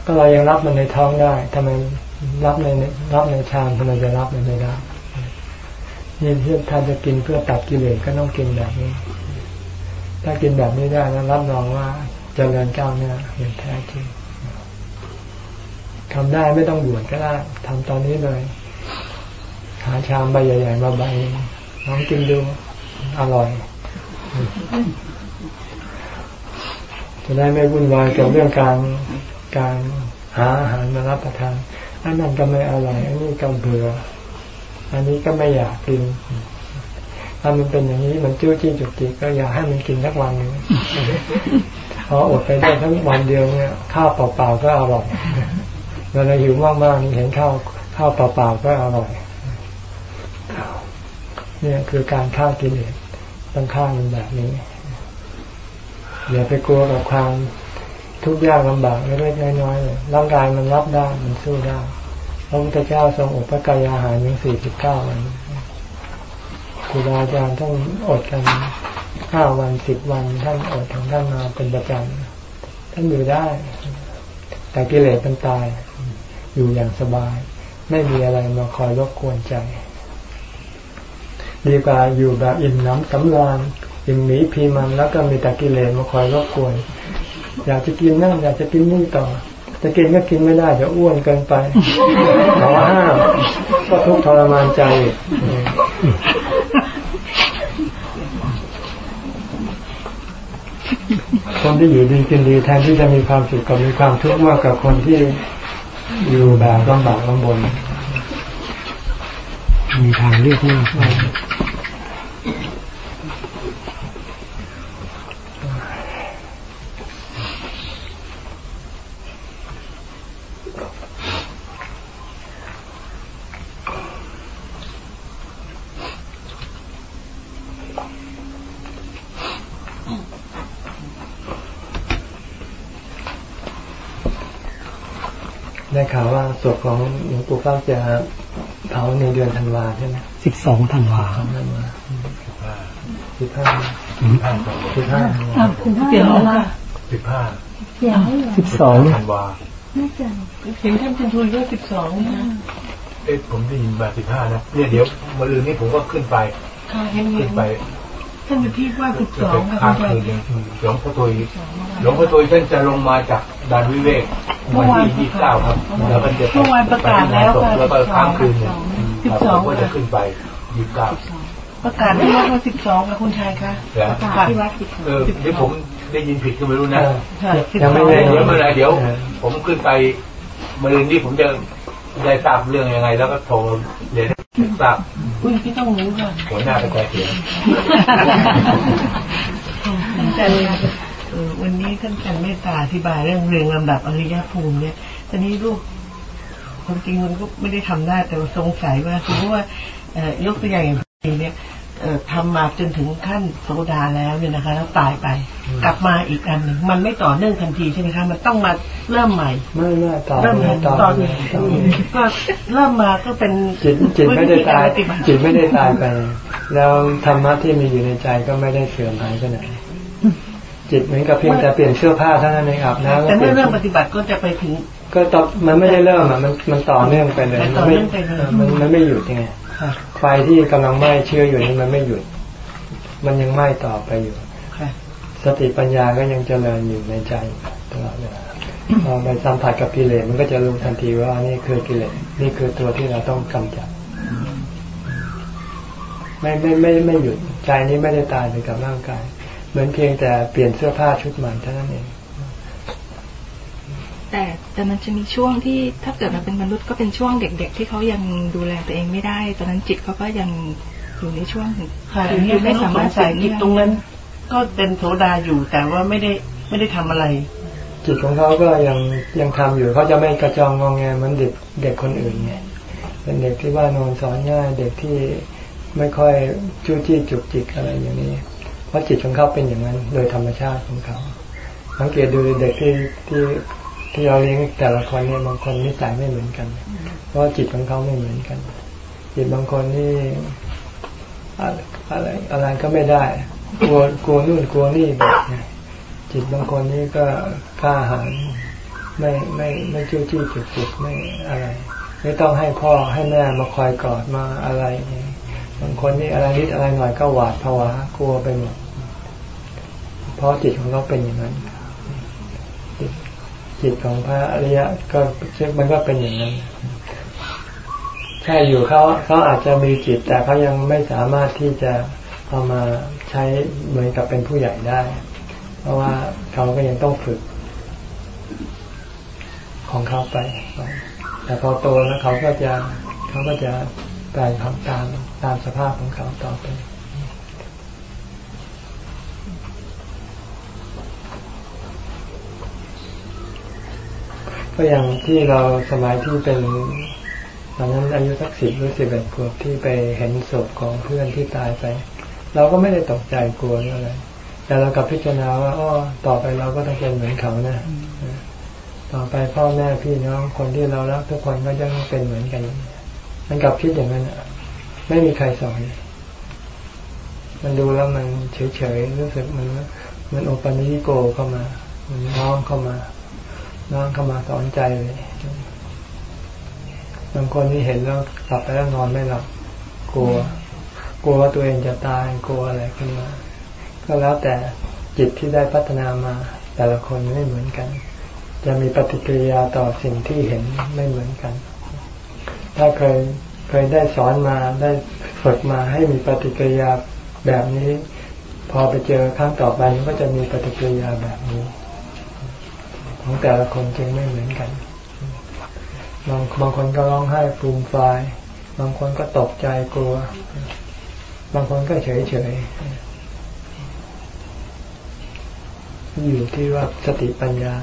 ก็เรายังรับมันในท้องได้ทำไมรับในรับในชามทำไมจะรับมันไม่ได้นี่เพื่อถ้าจะกินเพื่อตัดกิเลสก็ต้องกินแบบนี้ ถ้ากินแบบนี้ได้แล้วรับรองว่าจเจริญก้าวหน้าอย่างแท้จริง ทำได้ไม่ต้องบวชก็ได้ทำตอนนี้เลย หาชามใบใหญ่ ๆ มาใบลองกินดูอร่อยจะได้ไม่วุ่นวายกับเรื่องการการหาอาหารมารับประทานอันนั้นก็ไม่อร่อยอันนี้ก็เบื่ออันนี้ก็ไม่อยากกิน ถ้ามันเป็นอย่างนี้มันจู้จี้จุกจิกก็อยากให้มันกินสักวันหนึ่งพออดไปได้ทั้งวันเดียวเนี่ยข้าวเปล่าๆก็อร่อย วลาหิวมากๆมีเห็นข้าวข้าวเปล่าๆก็อร่อยเนี่ยคือการฆ่ากิเลสต้องฆ่ามันแบบนี้อย่าไปกลัวกับความทุกข์ยากลำบากเล็กๆน้อยๆเลยร่างกายมันรับได้มันสู้ได้พระพุทธเจ้าทรงอดพระกายอาหารถึงสี่สิบเก้าวันครูบาอาจารย์ท่านอดกันห้าวันสิบวันท่านอดของท่านมาเป็นประจำท่านอยู่ได้ แต่กิเลสมันตาย อยู่อย่างสบาย ไม่มีอะไรมาคอยรบกวนใจ ดีกว่าอยู่แบบอิ่มน้ำสำราญอิ่มหมีพีมันแล้วก็มีแต่กิเลสมาคอยรบกวน อยากจะกินนั่นอยากจะกินนี่ต่อจะกินก็กินไม่ได้จะอ้วนเกินไปขอห้ามก็ทุกทรมานใจ คนที่อยู่ดีกินดีแทนที่จะมีความสุขกับมีความทุกข์มากกว่าคนที่ อยู่แบบลำบากลำบน มีทางเลือกมาก ได้ข่าวว่าศ พของหลวงปู่เฝ้าจะเผาในเดือนธันวาใช่ไหมสิบสองธันวาธันวาสิบห้าอืมสิบห้าอะคุณเสียงอะไรสิบห้าเสียงไม่เหรอสิบสองธันวาไม่จังเสียงท่านคุณทูลก็สิบสองนะเอ๊ะผมได้ยินมาสิบห้านะเนี่ยเดี๋ยววันอื่นนี้ผมก็ขึ้นไปค่ะเห็นเห็ขึ้นนไปท่านอยู่ที่ว่าสิบสจะอไปงค่ะค้างคุณคืนยายหนึ่งหลวงพ่อตุยหลวงพ่อตุยท่านจะลงมาจากดานวิเวก วันที่ยี่สิบเก้าครับแล้วก็จะเมื่อวานประกาศแล้วค่ะแล้วก็ค้างคืนหนึ่งสิบครับสองผมก็จะขึ้นไปยี่สิบเก้าประกาศที่ว่าสิบสองค่ะคุณชายคะแล้วประกาศที่วัดสิบสองเออที่ผมได้ยินผิดก็ไม่รู้นะค่ะสิบยังสไม่องแน่เดี๋ยวเมื่อไหรเดี๋ยว ผมขึ้นไปมื่อรืนนี้ผมจะได้ทราบเรื่องยังไง แล้วก็โทรเรียนให้ทราบคุณพี่ต้องรู้ค่ะหัวหน้าประชาเสียง ท่านอาจารย์เอ่อวันนี้ท่านอาจารย์เมตตาอธิบายเรื่องเรียงลำดับอริยภูมิเนี่ยตอนนี้ลูกความจริงมันก็ไม่ได้ทำได้แต่ว่าสงสัยว่าสมมติว่าเอ่อยกตัวอย่างอย่างนี้เนี่ยเอ่อทำมาจนถึงขั้นโสดาแล้วเนี่ยนะคะ แล้วตายไป กลับมาอีกอันหนึ่งมันไม่ต่อเนื่องทันทีใช่ไหมคะมันต้องมาเริ่มใหม่ไม่ไม่ต่อเริ่มเลยต่ต่ออเลยต่อเลยก็เริ่มมาก็เป็นจิตจิตไม่ได้ตายวิธีกรปฏิบัติจิตไม่ได้ตายไป แล้วธรรมะที่มีอยู่ในใจก็ไม่ได้เสื่อมหายไปไหน จิตเหมือนกับเพียงแต่เปลี่ยนเสื้อผ้าเท่านั้นเองอาบน้ำแต่ก็เปเมื่ลี่อยนเริ่มปฏิบัติก็จะไปถึง ก็ต่อมันไม่ได้เริ่มอะมันมันต่อเนื่องไปเลยมันมัต่อนไม่เนื่องไปเลยมันมันไม่หยุดไงค่ะไฟที่กำลังไหม้เชื้ออยู่นี่มันไม่หยุด มันยังไหม้ต่อไปอยู่ค่ะสติปัญญาก็ยังเจริญอยู่ในใจตลอดเวลาพอไปสัมผัสกับกิเลสมันก็จะรู้ทันทีว่านี่คือกิเลสนี่คือตัวที่เราต้องกำจัดไม่ไม่ไม่ไม่หยุดใจนี้ไม่ได้ตายไปกับร่างกาย เหมือนเพียงแต่เปลี่ยนเสื้อผ้าชุดใหม่เท่านั้นเอง แต่แต่มันจะมีช่วงที่ถ้าเกิดมาเป็นมนุษย์ก็เป็นช่วงเด็ก ๆ ที่เขายังดูแลตัวเองไม่ได้ ตอนนั้นจิตเขาก็ยังอยู่ในช่วงค่ะคือันนี้อไม่ไม่สาสามารรถถใส่ใส่จิตตรงนั้น ก็เป็นโสดาอยู่แต่ว่าไม่ได้ไม่ได้ทำอะไร จิตของเขาก็ยังยังทำอยู่เขาจะไม่กระจองงองแงเหมือนเด็กเด็กคนอื่นไงเป็นเด็กที่ว่านอนสอนง่ายเด็กที่ไม่ค่อยจู้จี้จุกจิกอะไรอย่างนี้เพ ราะจิตของเขาเป็นอย่างนั้น โดยธรรมชาติของเขา สังเกตดูเด็กที่ที่ที่เราเลี้ยงแต่ละคนเนี่ยบางคนนิสัยไม่เหมือนกัน เพราะจิตของเขาไม่เหมือนกัน จิตบางคนนี่อะไรอะไรก็ไม่ได้ กลัวกลัวนู่นกลัวนี่แบบเนี่ยจิตบางคนนี่ก็กล้าหาญไม่ไม่ไม่จู้จี้จุกจิกไม่อะไร ไม่ต้องให้พ่อให้แม่มาคอยกอดมาอะไรเนี่ยบางคนนี่อะไรนิดอะไรหน่อยก็หวาดผวากลัวไปหมด เพราะจิตของเขาเป็นอย่างนั้นจิตจิตของพระอริยะก็มันก็เป็นอย่างนั้นแค่อยู่เขาเขาอาจจะมีจิต แต่เขายังไม่สามารถที่จะเอามาใช้เหมือนกับเป็นผู้ใหญ่ได้ เพราะว่าเขาก็ยังต้องฝึก ของเขาไป แต่พอโตแล้วเขาก็จะเขาก็จะไปทำตามตามสภาพของเขาต่อไป ก็อย่างที่เราสมัยที่เป็นตอนนั้นอายุสักสิบหรือสิบเอ็ดขวบที่ไปเห็นศพของเพื่อนที่ตายไป เราก็ไม่ได้ตกใจกลัวอะไร แต่เรากลับพิจารณาว่าอ๋อต่อไปเราก็ต้องเป็นเหมือนเขานะต่อไปพ่อแม่พี่น้องคนที่เรารักทุกคนก็จะต้องเป็นเหมือนกัน มันกลับคิดอย่างนั้นไม่มีใครสอน มันดูแล้วมันเฉยๆรู้สึกมันมันโอปันิโกเข้ามา มันน้องเข้ามา น้องเข้ามาสอนใจเลยบางคนที่เห็นแล้วหลับไปแล้วนอนไม่หลับกลัว กลัวว่าตัวเองจะตายกลัวอะไรขึ้นมา ก็แล้วแต่จิตที่ได้พัฒนามา แต่ละคนไม่เหมือนกัน จะมีปฏิกิริยาต่อสิ่งที่เห็นไม่เหมือนกัน ถ้าเคยเคยได้สอนมาได้ฝึกมาให้มีปฏิกิริยาแบบนี้ พอไปเจอครั้งต่อไปก็จะมีปฏิกิริยาแบบนี้ ของแต่ละคนจึงไม่เหมือนกัน บางบางคนก็ร้องไห้ฟูมฟายบางคนก็ตกใจกลัว บางคนก็เฉยเฉยอยู่ที่ว่าสติปัญญา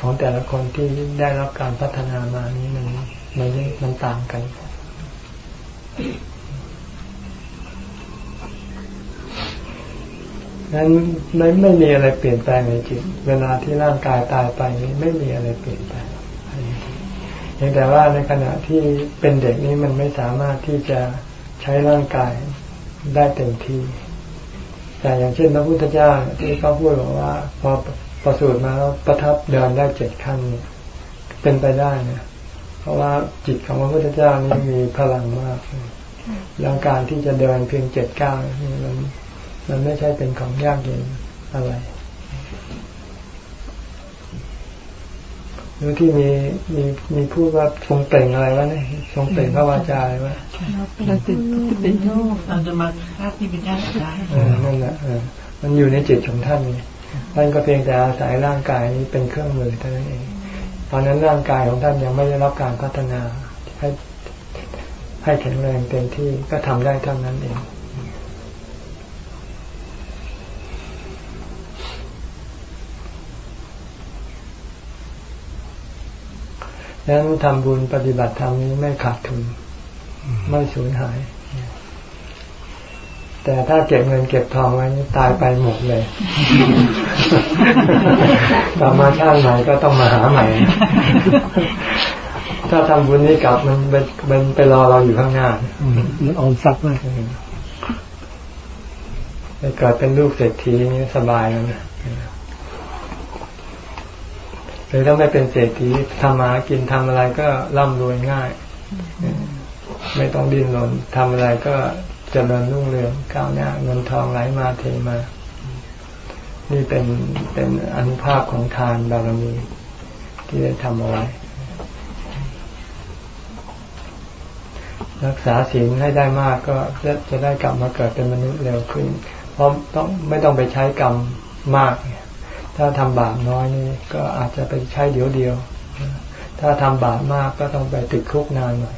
ของแต่ละคนที่ได้รับการพัฒนามานี้มันมันมันต่างกัน นั้นไม่ไม่มีอะไรเปลี่ยนแปลงในจิต เวลาที่ร่างกายตายไปนี้ไม่มีอะไรเปลี่ยนแปลงเพียงแต่ว่าในขณะที่เป็นเด็กนี้มันไม่สามารถที่จะใช้ร่างกายได้เต็มที่ แต่อย่างเช่นพระพุทธเจ้าที่เขาพูดบอกว่า พอประสูติมาแล้วประทับเดินได้เจ็ดขั้นเป็นไปได้นะเพราะว่าจิตของพระพุทธเจ้านี่มีพลังมากแล้วการที่จะเดินเพียงเจ็ดก้าวนี่มัน มันไม่ใช่เป็นของยากเย็นอะไรหรือที่มีมีมีพูดว่าทรงเต่งอะไรวะเนี่ยทรงเต่งพระวาจาอะไรวะเราเป็นเป็นโรคเราจะมาฆ่าที่เป็นญาติได้นั่นแหละมันอยู่ในจิตของท่านนี่ท่านก็เพียงแต่อาศัยร่างกายนี้เป็นเครื่องมือเท่านั้นเอง ตอนนั้นร่างกายของท่านยังไม่ได้รับการพัฒนาให้ให้แข็งแรงเต็มที่ก็ทำได้เท่านั้นเอง ดังนั้นทำบุญปฏิบัติธรรมนี้ไม่ขาดทุน ไม่สูญหาย แต่ถ้าเก็บเงินเก็บทองไว้นี่ตายไปหมดเลยกลับมาชาติใหม่ก็ต้องมาหาใหม่ ถ้าทำบุญนี้กลับมันเป็นไปรอเราอยู่ข้างหน้ามันออมทรัพย์มากไปเกิดเป็นลูกเศรษฐีนี่สบายแล้วนะ หรือถ้าไม่เป็นเศรษฐีทำมากินทำอะไรก็ร่ำรวยง่าย ไม่ต้องดิ้นรนทำอะไรก็เจริญรุ่งเรืองก้าวหน้าเงินทองไหลมาเทมา นี่เป็นเป็นอนุภาพของทานบารมีที่ได้ทำเอาไว้ รักษาศีลให้ได้มากก็จะจะได้กลับมาเกิดเป็นมนุษย์เร็วขึ้น เพราะต้องไม่ต้องไปใช้กรรมมากเนี่ย ถ้าทำบาปน้อยนี่ก็อาจจะไปใช้เดียวเดียว ถ้าทำบาปมากก็ต้องไปติดคุกนานหน่อย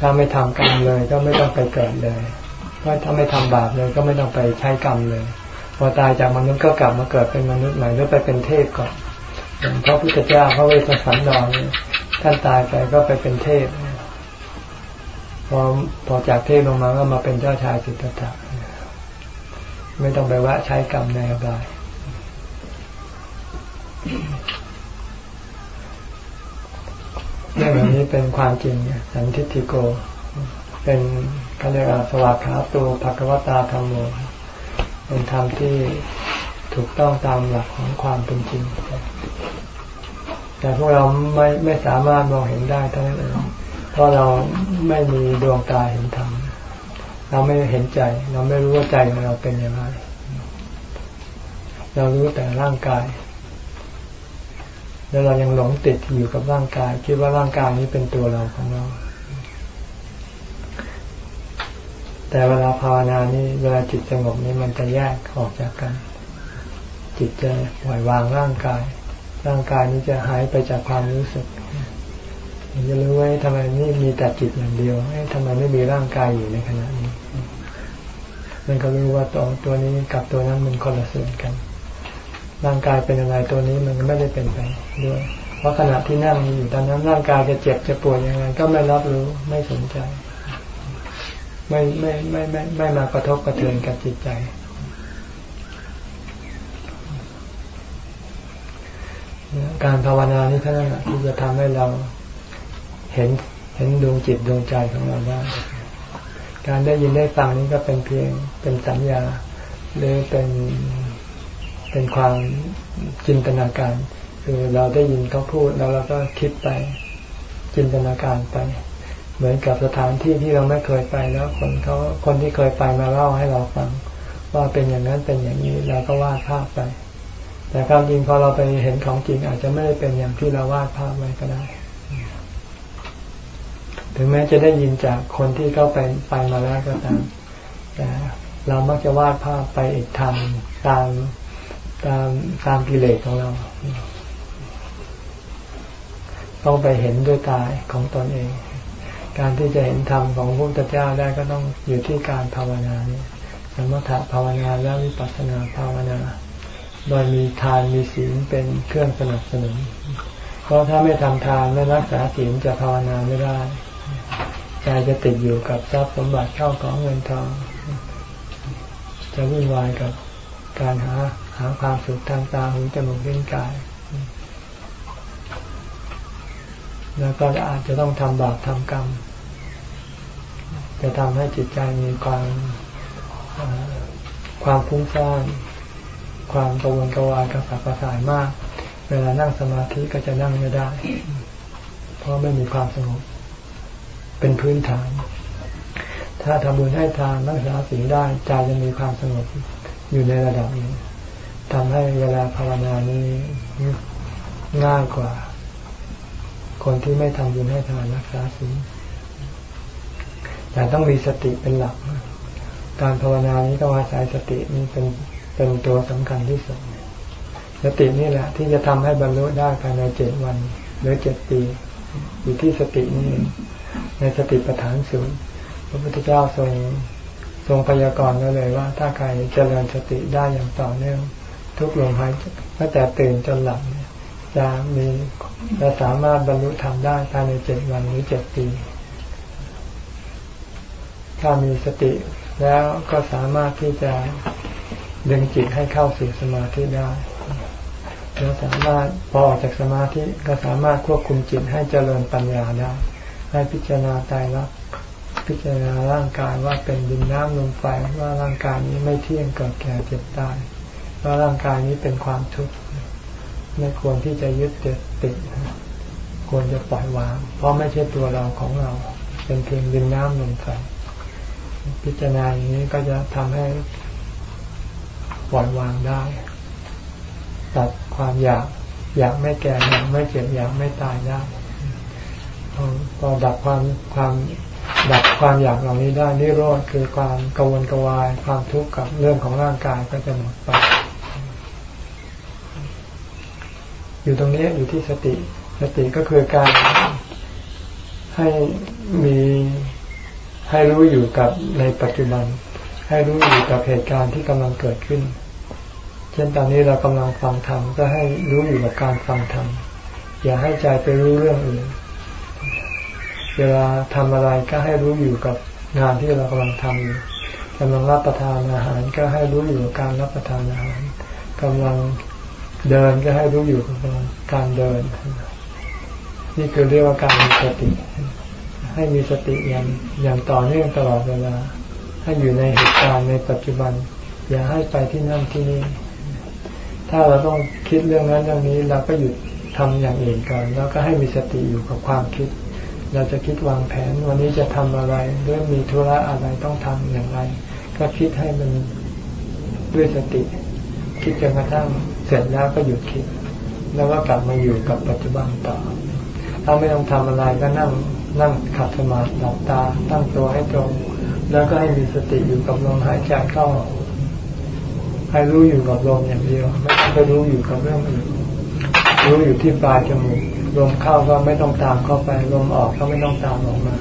ถ้าไม่ทำกรรมเลยก็ไม่ต้องไปเกิดเลยเพราะถ้าไม่ทำบาปเลยก็ไม่ต้องไปใช้กรรมเลย พอตายจากมนุษย์ก็กลับมาเกิดเป็นมนุษย์ใหม่หรือไปเป็นเทพก่อนอย่างพระพุทธเจ้าพระเวสสันดรท่านตายไปก็ไปเป็นเทพพอพอจากเทพลงมาก็มาเป็นเจ้าชายสิทธัตถะ ไม่ต้องไปว่าใช้กรรมในอบายเรื่องแบบนี้เป็นความจริงสันทิฏฐิโก เป็นเขาเรียกว่าสวัสดิ์ตัวภควตาธรรมโมเป็นธรรมที่ถูกต้องตามหลักของความเป็นจริง แต่พวกเราไม่ไม่สามารถมองเห็นได้เท่านั้นเองเพราะเราไม่มีดวงตาเห็นธรรม เราไม่เห็นใจ เราไม่รู้ว่าใจของเราเป็นอยังไงเรารู้แต่ร่างกาย แล้วเรายังหลงติดอยู่กับร่างกาย คิดว่าร่างกายนี้เป็นตัวเราของเรา แต่เวลาภาวนานี้เวลาจิตสงบนี้มันจะแยกออกจากกัน จิตจะปล่อยวางร่างกาย ร่างกายนี้จะหายไปจากความรู้สึกจะรู้ว่าทำไมนี่มีแต่จิตอย่างเดียวทำไมไม่มีร่างกายอยู่ในขณะนี้ มันก็รู้ว่าตัวตัวนี้กับตัวนั้นมันคนละส่วนกัน ร่างกายเป็นอะไรตัวนี้มันไม่ได้เป็นไปด้วย เพราะขณะที่นั่งอยู่ตอนนั้นร่างกายจะเจ็บจะปวดยังไง ก็ไม่รับรู้ไม่สนใจ ไม่ไม่ไม่ไม่ไม่มากระทบกระเทือนกับจิตใจการภาวนานี้เท่านั้นที่จะทำให้เราเห็นเห็นดวงจิตดวงใจของเราได้ การได้ยินได้ฟังนี้ก็เป็นเพียงเป็นสัญญา หรือเป็นเป็นความจินตนาการ คือเราได้ยินเขาพูดแล้วเราก็คิดไปจินตนาการไป เหมือนกับสถานที่ที่เราไม่เคยไปแล้วคนเขาคนที่เคยไปมาเล่าให้เราฟัง ว่าเป็นอย่างนั้นเป็นอย่างนี้เราก็วาดภาพไป แต่ความจริงพอเราไปเห็นของจริงอาจจะไม่ได้เป็นอย่างที่เราวาดภาพไว้ก็ได้ ถึงแม้จะได้ยินจากคนที่เขาไปไปมาแล้วก็ตามแต่เรามักจะวาดภาพไปอีกทางตามตามตามกิเลสของเรา ต้องไปเห็นด้วยตาของตนเอง การที่จะเห็นธรรมของพระพุทธเจ้าได้ก็ต้องอยู่ที่การภาวนานี้สมถะภาวนาและวิปัสสนาภาวนา โดยมีทานมีศีลเป็นเครื่องสนับสนุน เพราะถ้าไม่ทำทานไม่รักษาศีลจะภาวนาไม่ได้ ใจจะติดอยู่กับทรัพย์สมบัติเข้าของเงินทอง จะวุ่นวายกับการหาหาความสุขทางตาหูจมูกลิ้นกาย แล้วก็อาจจะต้องทำบาปทำกรรม จะทำให้จิตใจมีความความฟุ้งซ่านความกังวลกวายกระสับกระส่ายมาก เวลานั่งสมาธิก็จะนั่งไม่ได้ เพราะไม่มีความสงบ เป็นพื้นฐาน ถ้าทำบุญให้ทานรักษาศีลได้ใจจะมีความสงบอยู่ในระดับนี้ทำให้เวลาภาวนานี้ง่ายกว่า คนที่ไม่ทำบุญให้ทานรักษาศีลแต่ต้องมีสติเป็นหลัก การภาวนานี้ต้องอาศัยสตินี้เป็นเป็นตัวสำคัญที่สุดสตินี่แหละ ที่จะทำให้บรรลุได้ภายในเจ็ดวันหรือเจ็ดปี อยู่ที่สตินี่ ในสติปัฏฐานสูตรพระพุทธเจ้าทรงทรงพยากรณ์ไว้เลยว่า ถ้าใครเจริญสติได้อย่างต่อเนื่อง ทุกลมหายตั้งแต่ตื่นจนหลับจะมีจะสามารถบรรลุธรรมได้ภายในเจ็ดวันหรือเจ็ดปี ถ้ามีสติแล้วก็สามารถที่จะดึงจิตให้เข้าสู่สมาธิได้แล้วสามารถพอออกจากสมาธิก็สามารถควบคุมจิตให้เจริญปัญญาได้ ให้พิจารณาตายรักพิจารณาร่างกายว่าเป็นดินน้ำลมไฟว่าร่างกายนี้ไม่เที่ยงเกิดแก่เจ็บตายว่าร่างกายนี้เป็นความทุกข์ไม่ควรที่จะยึดติดติดควรจะปล่อยวาง เพราะไม่ใช่ตัวเราของเรา เป็นเพียงดินน้ำลมไฟพิจารณาอย่างนี้ก็จะทำให้ปล่อยวางได้ ตัดความอยาก อยากไม่แก่อยากไม่เจ็บอยากไม่ตายได้ พอดับความความดับความอยากเหล่านี้ได้นิโรธคือความกังวลกวาย ความทุกข์กับเรื่องของร่างกายก็จะหมดไป อยู่ตรงนี้อยู่ที่สติ สติก็คือการให้มีให้รู้อยู่กับในปัจจุบัน ให้รู้อยู่กับเหตุการณ์ที่กำลังเกิดขึ้น เช่นตอนนี้เรากำลังฟังธรรมก็ให้รู้อยู่กับการฟังธรรมอย่าให้ใจไปรู้เรื่องอื่น เวลาทำอะไรก็ให้รู้อยู่กับงานที่เรากำลังทำอยู่กำลังรับประทานอาหารก็ให้รู้อยู่กับการรับประทานอาหารกำลังเดินก็ให้รู้อยู่กับการเดิน นี่คือเรียกว่าการมีสติ ให้มีสติอย่างอย่างต่อเนื่องตลอดเวลา ให้อยู่ในเหตุการณ์ในปัจจุบัน อย่าให้ไปที่นั่นที่นี่ ถ้าเราต้องคิดเรื่องนั้นเรื่องนี้เราก็หยุดทำอย่างอื่นก่อน แล้วก็ให้มีสติอยู่กับความคิด เราจะคิดวางแผนวันนี้จะทำอะไรหรือมีธุระอะไรต้องทำอย่างไร ก็คิดให้มันด้วยสติ คิดจนกระทั่งเสร็จแล้วก็หยุดคิด แล้วก็กลับมาอยู่กับปัจจุบันต่อ ถ้าไม่ต้องทำอะไรก็นั่งนั่งขัดสมาธิหลับตา ตั้งตัวให้ตรง แล้วก็ให้มีสติอยู่กับลมหายใจเข้าให้รู้อยู่กับลมอย่างเดียว ไม่ต้องไปรู้อยู่กับเรื่องอื่น รู้อยู่ที่ปลายจมูกลมเข้าก็ไม่ต้องตามเข้าไปลมออกก็ไม่ต้องตามออกมา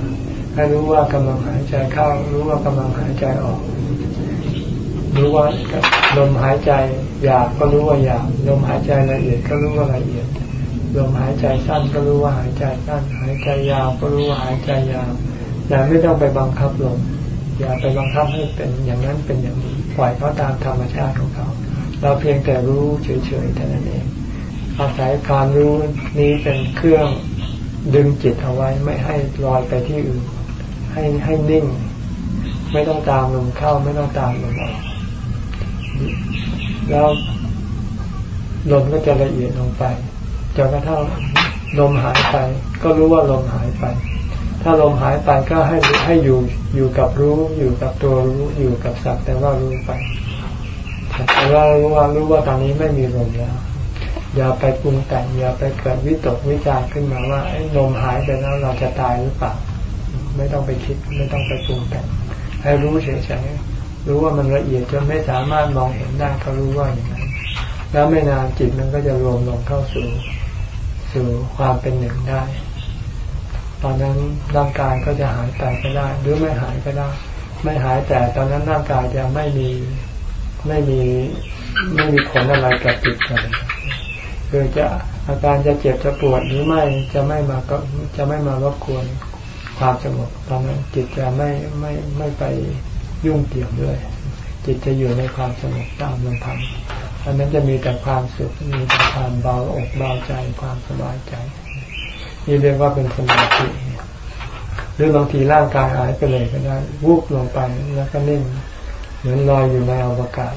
ให้รู้ว่ากำลังหายใจเข้า รู้ว่ากำลังหายใจออก รู้ว่าลมหายใจหยาบก็รู้ว่าหยาบลมหายใจละเอียดก็รู้ว่าละเอียดลมหายใจสั้นก็รู้ว่าหายใจสั้นหายใจยาวก็รู้ว่าหายใจยาวอย่าไม่ต้องไปบังคับลมอย่าไปบังคับให้เป็นอย่างนั้นเป็นอย่างนี้ปล่อยเขาตามธรรมชาติของเขา เราเพียงแต่รู้เฉยๆเท่านั้นเอง อาศัยการรู้นี้เป็นเครื่องดึงจิตเอาไว้ไม่ให้ลอยไปที่อื่น ให้ให้นิ่ง ไม่ต้องตามลมเข้าไม่ต้องตามลมออกแล้วลมก็จะละเอียดลงไปจนกระทั่งลมหายไป ก็รู้ว่าลมหายไป ถ้าลมหายไปก็ให้ให้อยู่อยู่กับรู้อยู่กับตัวรู้อยู่กับสักแต่ว่ารู้ไปแต่ว่ารู้ว่ารู้ว่าตอนนี้ไม่มีลมแล้ว อย่าไปปรุงแต่งอย่าไปเกิดวิตกวิจารขึ้นมาว่าไอ้ลมหายไปแล้วเราจะตายหรือเปล่า ไม่ต้องไปคิดไม่ต้องไปปรุงแต่ง ให้รู้เฉยๆรู้ว่ามันละเอียดจนไม่สามารถมองเห็นได้ก็รู้ว่าอย่างนั้นแล้วไม่นานจิตมันก็จะรวมลงเข้าสู่สู่ความเป็นหนึ่งได้ ตอนนั้นร่างกายก็จะหายไปก็ได้ หรือไม่หายก็ได้ ไม่หายแต่ตอนนั้นร่างกายจะไม่มีไม่มีไม่มีผลอะไรกับจิตเลย คือจะอาการจะเจ็บจะปวดหรือไม่จะไม่มาก็จะไม่มารบกวนความสงบตอนนั้นจิตจะไม่ไม่ไม่ไปยุ่งเกี่ยวด้วย จิตจะอยู่ในความสงบตามลำพังอันนั้นจะมีแต่ความสุขมีแต่ความเบาอกเบาใจความสบายใจ นี่เรียกว่าเป็นสมาธิหรือบางทีร่างกายหายไปเลยก็ได้วูบลงไปแล้วก็นิ่งเหมือนลอยอยู่ในอวกาศ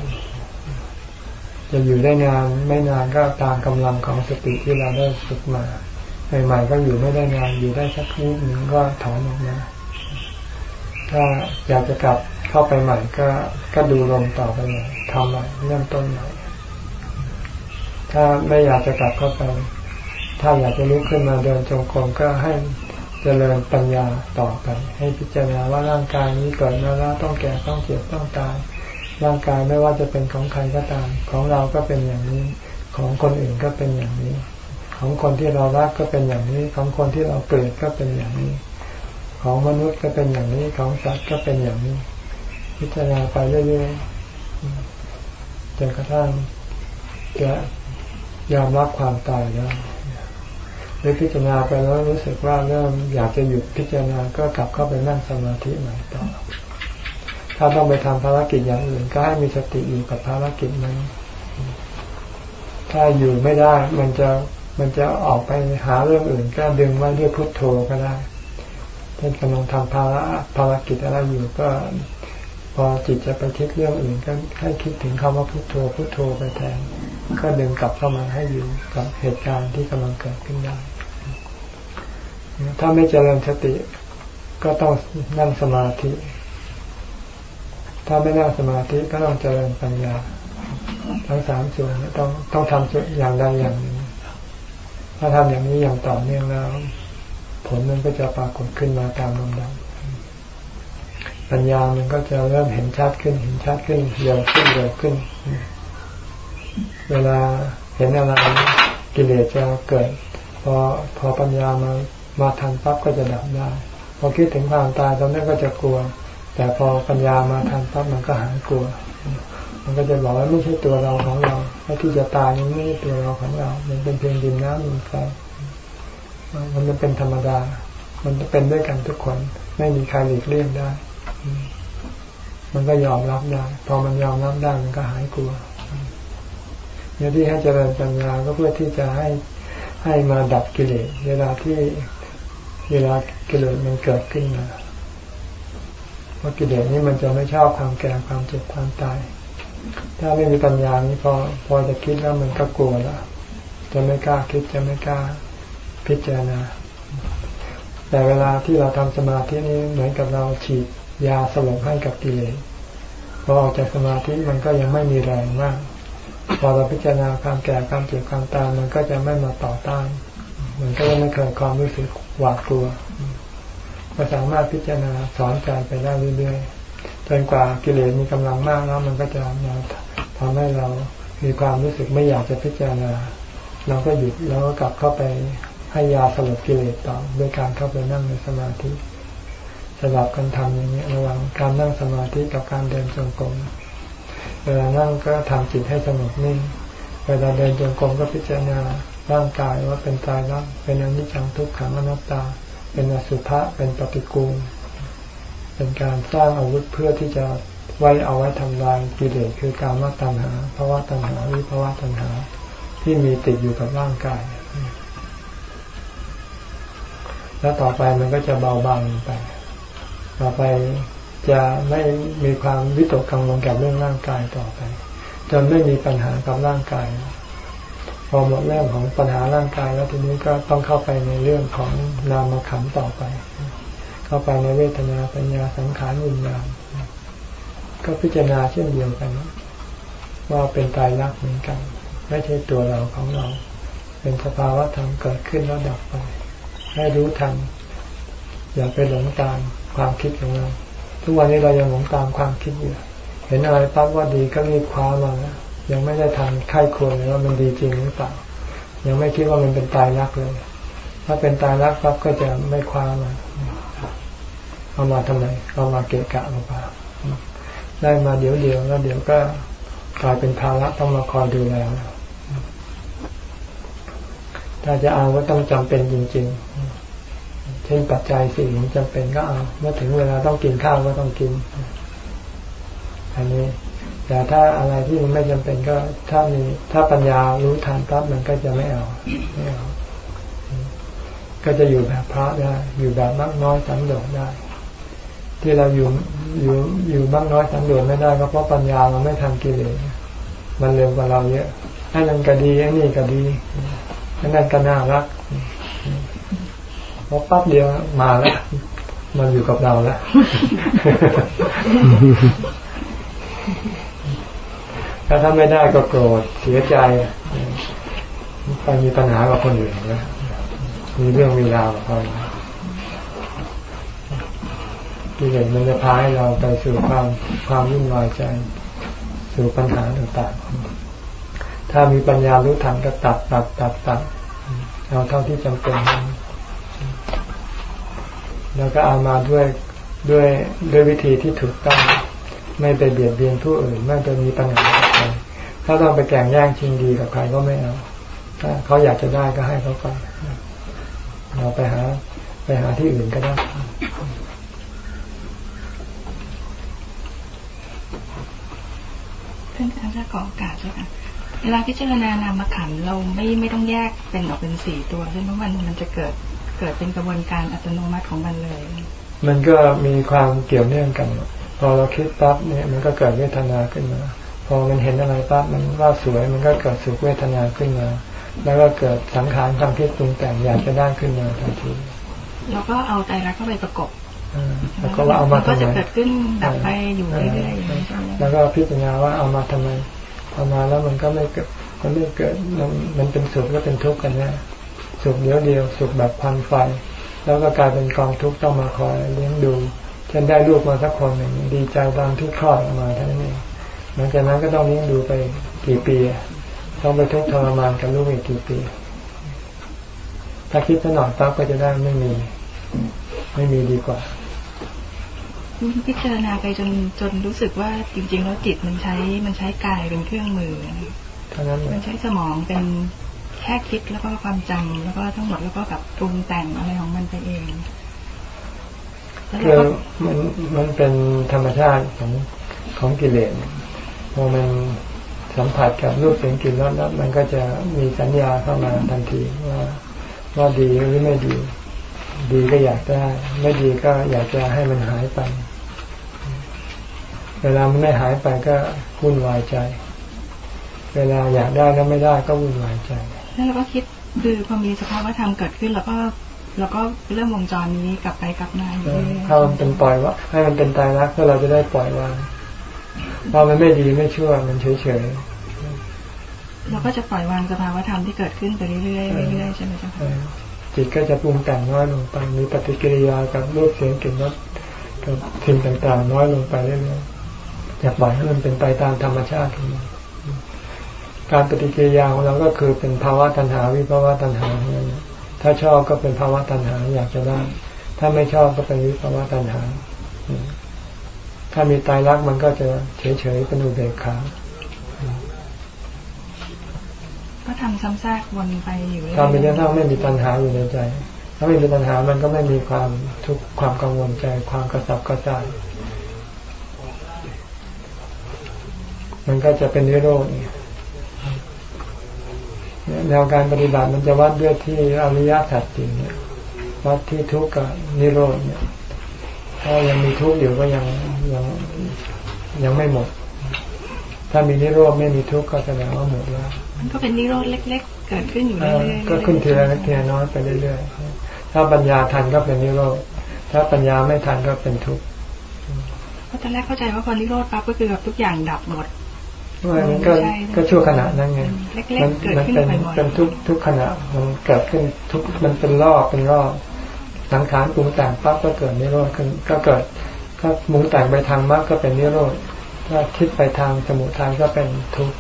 จะอยู่ได้นานไม่นานก็ตามกำลังของสติที่เราได้ฝึกมาใหม่ๆก็อยู่ไม่ได้นานอยู่ได้สักนิดหนึ่งก็ถอนออกมาถ้าอยากจะกลับเข้าไปใหม่ก็ก็ดูลมต่อไปใหม่ทำใหม่เริ่มต้นใหม่ถ้าไม่อยากจะกลับเข้าไป ถ้าอยากจะลุกขึ้นมาเดินจงกรมก็ให้เจริญปัญญาต่อไป ให้พิจารณาว่าร่างกายนี้เกิดมาแล้วต้องแก่ต้องเจ็บต้องตาย ร่างกายไม่ว่าจะเป็นของใครก็ตาม ของเราก็เป็นอย่างนี้ ของคนอื่นก็เป็นอย่างนี้ ของคนที่เรารักก็เป็นอย่างนี้ ของคนที่เราเกลียดก็เป็นอย่างนี้ ของมนุษย์ก็เป็นอย่างนี้ ของสัตว์ก็เป็นอย่างนี้ พิจารณาไปเรื่อยๆจนกระทั่งจะยอมรับความตายแล้วหรือพิจารณาไปแล้วรู้สึกว่าเริ่มอยากจะหยุดพิจารณาก็กลับเข้าไปนั่งสมาธิใหม่ต่อ ถ้าต้องไปทำภารกิจอย่างอื่น ก็ให้มีสติอยู่กับภารกิจนั้น ถ้าอยู่ไม่ได้มันจะมันจะออกไปหาเรื่องอื่น ก็ดึงไว้ด้วยพุทโธก็ได้เช่นกำลังทำภารภารกิจอะไรอยู่ก็ พอจิตจะไปคิดเรื่องอื่น ก็ให้คิดถึงคำว่าพุทโธพุทโธไปแทน ก็ดึงกลับเข้ามาให้อยู่กับเหตุการณ์ที่กำลังเกิดขึ้นได้ ถ้าไม่เจริญสติก็ต้องนั่งสมาธิ ถ้าไม่นั่งสมาธิก็ต้องเจริญปัญญา ทั้งสามส่วนต้องต้องทำอย่างใดอย่างหนึ่งถ้าทำอย่างนี้อย่างต่อเนื่องแล้ว ผลมันก็จะปรากฏขึ้นมาตามลำดับปัญญามันก็จะเริ่มเห็นชัดขึ้น เห็นชัดขึ้นเร็วขึ้นเร็วขึ้น เวลาเห็นอะไรกิเลสจะเกิด พอพอปัญญามามาทันปั๊บก็จะดับได้ พอคิดถึงความตายตอนนั้นก็จะกลัว แต่พอปัญญามาทันปั๊บมันก็หายกลัว มันก็จะบอกว่าไม่ใช่ตัวเราของเราไอ้ที่จะตายมันไม่ใช่ตัวเราของเรา มันเป็นเพียงดินน้ำลมไฟมันจะเป็นธรรมดา มันจะเป็นด้วยกันทุกคน ไม่มีใครหลีกเลี่ยงได้ มันก็ยอมรับได้ พอมันยอมรับได้มันก็หายกลัวเนี่ยที่ให้เจริญปัญญาก็เพื่อที่จะให้ให้มาดับกิเลสเวลาที่เวลากิเลสมันเกิดขึ้นมา เพราะกิเลสนี้มันจะไม่ชอบความแก่ความเจ็บความตาย ถ้าไม่มีปัญญานี้พอพอจะคิดแล้วมันก็กลัวแล้วจะไม่กล้าคิดจะไม่กล้าพิจารณา แต่เวลาที่เราทำสมาธินี้เหมือนกับเราฉีดยาสลบให้กับกิเลสพอออกจากสมาธิมันก็ยังไม่มีแรงมาก พอเราพิจารณาความแก่ความเจ็บความตายมันก็จะไม่มาต่อต้าน มันก็ไม่เกิดความรู้สึกหวาดกลัว ก็สามารถพิจารณาสอนใจไปได้เรื่อยๆจนกว่ากิเลสมีกำลังมากแล้วมันก็จะมาทำให้เรามีความรู้สึกไม่อยากจะพิจารณา เราก็หยุดแล้วก็กลับเข้าไปให้ยาสลบกิเลสต่อด้วยการเข้าไปนั่งในสมาธิสลับกันทำอย่างนี้ระหว่างการนั่งสมาธิกับการเดินจงกรมเวลานั่งก็ทำจิตให้สงบนิ่งเวลาเดินจงกรมก็พิจารณาร่างกายว่าเป็นตายรักเป็นอนิจจังทุกขังอนัตตา เป็นอสุภะเป็นปฏิกูล เป็นการสร้างอาวุธเพื่อที่จะไว้เอาไว้ทำลายกิเลสคือการว่าตัณหาภาวะตัณหาวิภาวะตัณหา ที่มีติดอยู่กับร่างกาย แล้วต่อไปมันก็จะเบาบางไป ต่อไปจะไม่มีความวิตกกังวลกับเรื่องร่างกายต่อไปจนไม่มีปัญหากับร่างกาย พอหมดเรื่องของปัญหาร่างกายแล้วทีนี้ก็ต้องเข้าไปในเรื่องของนามขันต่อไป เข้าไปในเวทนาปัญญาสังขารวิญญาณก็พิจารณาเช่นเดียวกัน ว่าเป็นตายรักเหมือนกัน ไม่ใช่ตัวเราของเรา เป็นสภาวะธรรมเกิดขึ้นแล้วดับไป ให้รู้ทันอย่าไปหลงตามความคิดของเรา ทุกวันนี้เรายังหลงตามความคิดอยู่เห็นอะไรปั๊บว่าดีก็รีบคว้ามา ยังไม่ได้ทันไข้ควรเลยว่ามันดีจริงหรือเปล่า ยังไม่คิดว่ามันเป็นตายรักเลย ถ้าเป็นตายรักปั๊บก็จะไม่คว้ามาเอามาทำไมเอามาเกะกะหรือเปล่าได้มาเดี๋ยวเดียวแล้วเดี๋ยวก็กลายเป็นภาระต้องมาคอยดูแลถ้าจะเอาก็ต้องจำเป็นจริง ๆ เช่นปัจจัยสี่มันจำเป็นก็เอา เมื่อถึงเวลาต้องกินข้าวก็ต้องกิน อันนี้ แต่ถ้าอะไรที่มันไม่จำเป็นก็ถ้ามีถ้าปัญญารู้ทันปั๊บมันก็จะไม่เอาไม่เอาก็จะอยู่แบบพระได้ อยู่แบบมากน้อยสันโดษได้ ที่เราอยู่อยู่อยู่บ้างน้อยสันโดษไม่ได้ก็เพราะปัญญาเราไม่ทันกิเลสมันเร็วกว่าเราเยอะไอ้นั่นก็ดีไอ้นี่ก็ดีไอ้นั่นก็น่ารักพอปั๊บเดียวมาแล้วมันอยู่กับเราแล้ว ถ้าทำไม่ได้ก็โกรธเสียใจไปมีปัญหากับคนอื่นนะมีเรื่องมีราวกับเขาที่เห็นมันจะพาให้เราไปสู่ความความวุ่นวายใจ สู่ปัญหาต่างๆ ถ้ามีปัญญารู้ทันก็ตัดตัดตัดตัดเอาเท่าที่จำเป็น แล้วก็เอามาด้วยด้วยด้วยวิธีที่ถูกต้อง ไม่ไปเบียดเบียนผู้อื่น ไม่ไปมีปัญหา ถ้าต้องไปแข่งแย่งชิงดีกับใครก็ไม่เอาถ้าเขาอยากจะได้ก็ให้เขาไปเราไปหา ไปหาที่อื่นก็ได้ท่านอาจารย์ขอโอกาสด้วยค่ะเวลาพิจารณานามขันเราไม่ไม่ต้องแยกเป็นออกเป็นสี่ตัวซึ่งเพราะมันมันจะเกิดเกิดเป็นกระบวนการอัตโนมัติของมันเลย มันก็มีความเกี่ยวเนื่องกัน พอเราคิดปั๊บเนี่ยมันก็เกิดเวทนาขึ้นมา พอมันเห็นอะไรปั๊บมันว่าสวยมันก็เกิดสุขเวทนาขึ้นมา แล้วก็เกิดสังขารความคิดปรุงแต่งอยากจะได้ขึ้นมาทันทีแล้วก็เอาใจรักเข้าไปประกบแล้วก็ว่าเอามาทำไมก็จะเกิดขึ้นดับไปอยู่เรื่อยๆแล้วก็พิจารณาว่าเอามาทำไมเอามาแล้วมันก็ไม่เกิดมันไม่เกิดมันเป็นสุขก็เป็นทุกข์กันนะสุขเดียวเดียวสุขแบบพันไฟ แล้วก็กลายเป็นกองทุกข์ต้องมาคอยเลี้ยงดูเช่นได้ลูกมาสักคนหนึ่งดีใจตามทุกข์คลอดออกมาทั้งนี้ หลังจากนั้นก็ต้องเลี้ยงดูไปกี่ปี ต้องไปทุกข์ทรมานกับลูกอีกกี่ปี ถ้าคิดสนองปั๊บก็จะได้ไม่มี ไม่มีดีกว่าพิจารณาไปจนจนรู้สึกว่าจริง ๆ แล้วจิตมันใช้มันใช้กายเป็นเครื่องมือมันใช้สมองเป็นแค่คิดแล้วก็ความจำแล้วก็ทั้งหมดแล้วก็แบบปรุงแต่งอะไรของมันไปเองคือมันมันเป็นธรรมชาติของของกิเลส พอมันสัมผัสกับรูปเสียงกลิ่นรสแล้วมันก็จะมีสัญญาเข้ามาทันทีว่าว่าดีหรือไม่ดี ดีก็อยากได้ ไม่ดีก็อยากจะให้มันหายไป เวลามันไม่หายไปก็วุ่นวายใจ เวลาอยากได้แล้วไม่ได้ก็วุ่นวายใจ แล้วเราก็คิดคือพอมีสภาวะธรรมเกิดขึ้นแล้วก็แล้วก็เริ่มวงจรนี้กลับไปกลับมาถ้ามันเป็นปล่อยว่า ให้มันเป็นตายรักเพื่อเราจะได้ปล่อยวาง พอมันไม่ดีไม่ชั่วมันเฉยเฉยเราก็จะปล่อยวางสภาวธรรมที่เกิดขึ้นไปเรื่อยๆเรื่อยๆใช่ไหมเจ้าค่ะจิตก็จะปรุงแต่งน้อยลงไปมีปฏิกิริยากับรูปเสียงกลิ่นรสกับสิ่งต่างๆ น้อยลงไปเรื่อยๆอยากปล่อยให้มันเป็นไปตามธรรมชาติของมันการปฏิกิริยาของเราก็คือเป็นภาวะตัณหาวิภาวะตัณหาเนี่ยถ้าชอบก็เป็นภาวะตัณหาอยากจะได้ ถ้าไม่ชอบก็เป็นวิภาวะตัณหา ถ้ามีตายรักมันก็จะเฉยๆเป็นอุเบกขาก็ทำซ้ำซากวนไปอยู่ทำไปจนถ้าไม่มีตัณหาอยู่ในใจ ถ้าไม่มีตัณหามันก็ไม่มีความทุกข์ความกังวลใจ ความกระสับกระส่ายมันก็จะเป็นนิโรธแนวการปฏิบัติมันจะวัดด้วยที่อริยสัจจริงเนี่ยวัดที่ทุกข์กับนิโรธเนี่ย ถ้ายังมีทุกข์อยู่ก็ยังยังยังไม่หมด ถ้ามีนิโรธไม่มีทุกข์ก็แสดงว่าหมดแล้ว มันก็เป็นนิโรธเล็ก ๆ เกิดขึ้นอยู่เรื่อยๆก็ขึ้นทีละเล็กทีละน้อยไปเรื่อยๆ ถ้าปัญญาทันก็เป็นนิโรธ ถ้าปัญญาไม่ทันก็เป็นทุกข์เพราะตอนแรกเข้าใจว่าพอนิโรธปั๊บก็คือแบบทุกอย่างดับหมดมันก็ก็ชั่วขณะนั้นไงมันมันเป็นเป็นทุกทุกขณะมันเกิดขึ้นทุกมันเป็นรอบเป็นรอบ สังขารปรุงแต่งปั๊บก็เกิดนิโรธขึ้นก็เกิดถ้ามุงแต่งไปทางมรรคก็เป็นนิโรธถ้าคิดไปทางสมุทัยก็เป็นทุกข์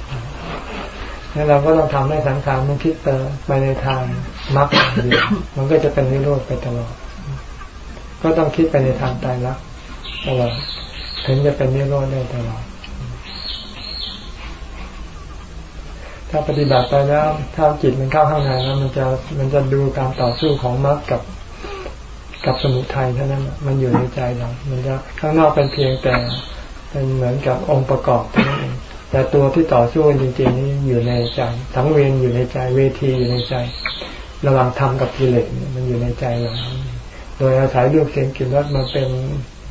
นี่เราก็ต้องทำให้สังขารมันคิดไปในทางมรรคมันก็จะเป็นนิโรธไปตลอด ก็ต้องคิดไปในทางตายรักตลอดถึงจะเป็นนิโรธได้ตลอด ถ้าปฏิบัติไปแล้ว ถ้าจิตมันเข้าข้างในแล้ว มันจะมันจะดูการต่อสู้ของมรรคกับ กับสมุทัยเท่านั้นมันอยู่ในใจเรา มันจะข้างนอกเป็นเพียงแต่เป็นเหมือนกับองค์ประกอบเท่านั้นเองแต่ตัวที่ต่อสู้จริงๆนี่อยู่ในใจทั้งเวรอยู่ในใจเวทีอยู่ในใจ ระหว่างธรรมกับกิเลสมันอยู่ในใจเราโดยอาศัยเรื่องเสียงกลิ่นรสมาเป็น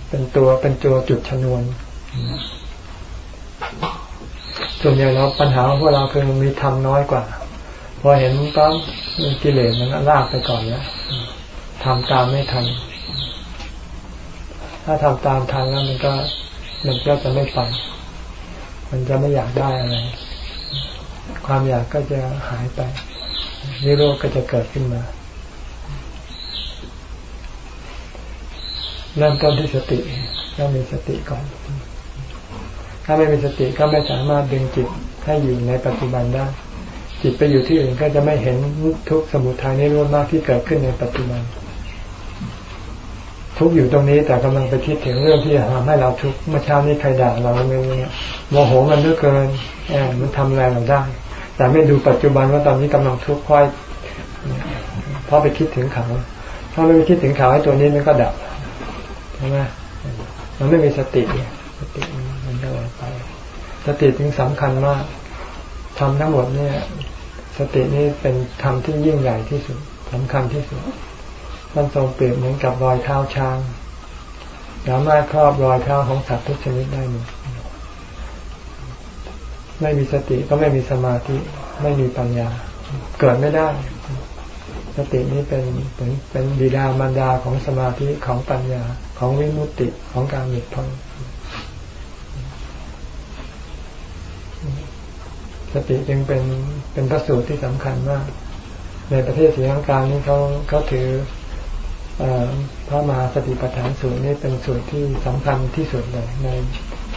เป็นตัวเป็นตัวจุดชนวนส่วนใหญ่เราปัญหาของพวกเราคือมีทำน้อยกว่า พอเห็นปั๊บกิเลสมันลากไปก่อนแล้ว ทำตามไม่ทัน ถ้าทำตามทันแล้วมันก็มันก็จะไม่ไป มันจะไม่อยากได้อะไร ความอยากก็จะหายไปนิโรธก็จะเกิดขึ้นมาเริ่มต้นที่สติต้องมีสติก่อน ถ้าไม่มีสติก็ไม่สามารถดึงจิตให้อยู่ในปัจจุบันได้ จิตไปอยู่ที่อื่นก็จะไม่เห็นทุกสมุทัยนิโรธมากที่เกิดขึ้นในปัจจุบัน ทุกอยู่ตรงนี้แต่กำลังไปคิดถึงเรื่องที่จะทำให้เราทุกเมื่อเช้านี้ใครด่าเราเนี่ยโมโหมันเยอะเกินแอบมันทำอะไรเราได้ แต่ไม่ดูปัจจุบันว่าตอนนี้กำลังทุกข์เพราะเพราะไปคิดถึงเขาถ้าไม่ไปคิดถึงเขาให้ตัวนี้มันก็ดับใช่ไหมมันไม่มีสติสติมันก็เลยไป สติถึงสำคัญมากทำทั้งหมดเนี่ย สตินี่เป็นธรรมที่ยิ่งใหญ่ที่สุดสำคัญที่สุด ท่านทรงเปรียบเหมือนกับรอยเท้าช้าง สามารถครอบรอยเท้าของสัตว์ทุกชนิดได้หมดไม่มีสติก็ไม่มีสมาธิ ไม่มีปัญญา เกิดไม่ได้ สตินี้เป็นเป็นเป็นบิดามารดาของสมาธิของปัญญาของวิมุตติของการหลุดพ้นสติจึงเป็นเป็นพระสูตรที่สำคัญมาก ในประเทศศรีลังกานี่เขาเขาถือ พระมหาสติปัฏฐานสูตรนี่เป็นสูตรที่สำคัญที่สุดเลยใน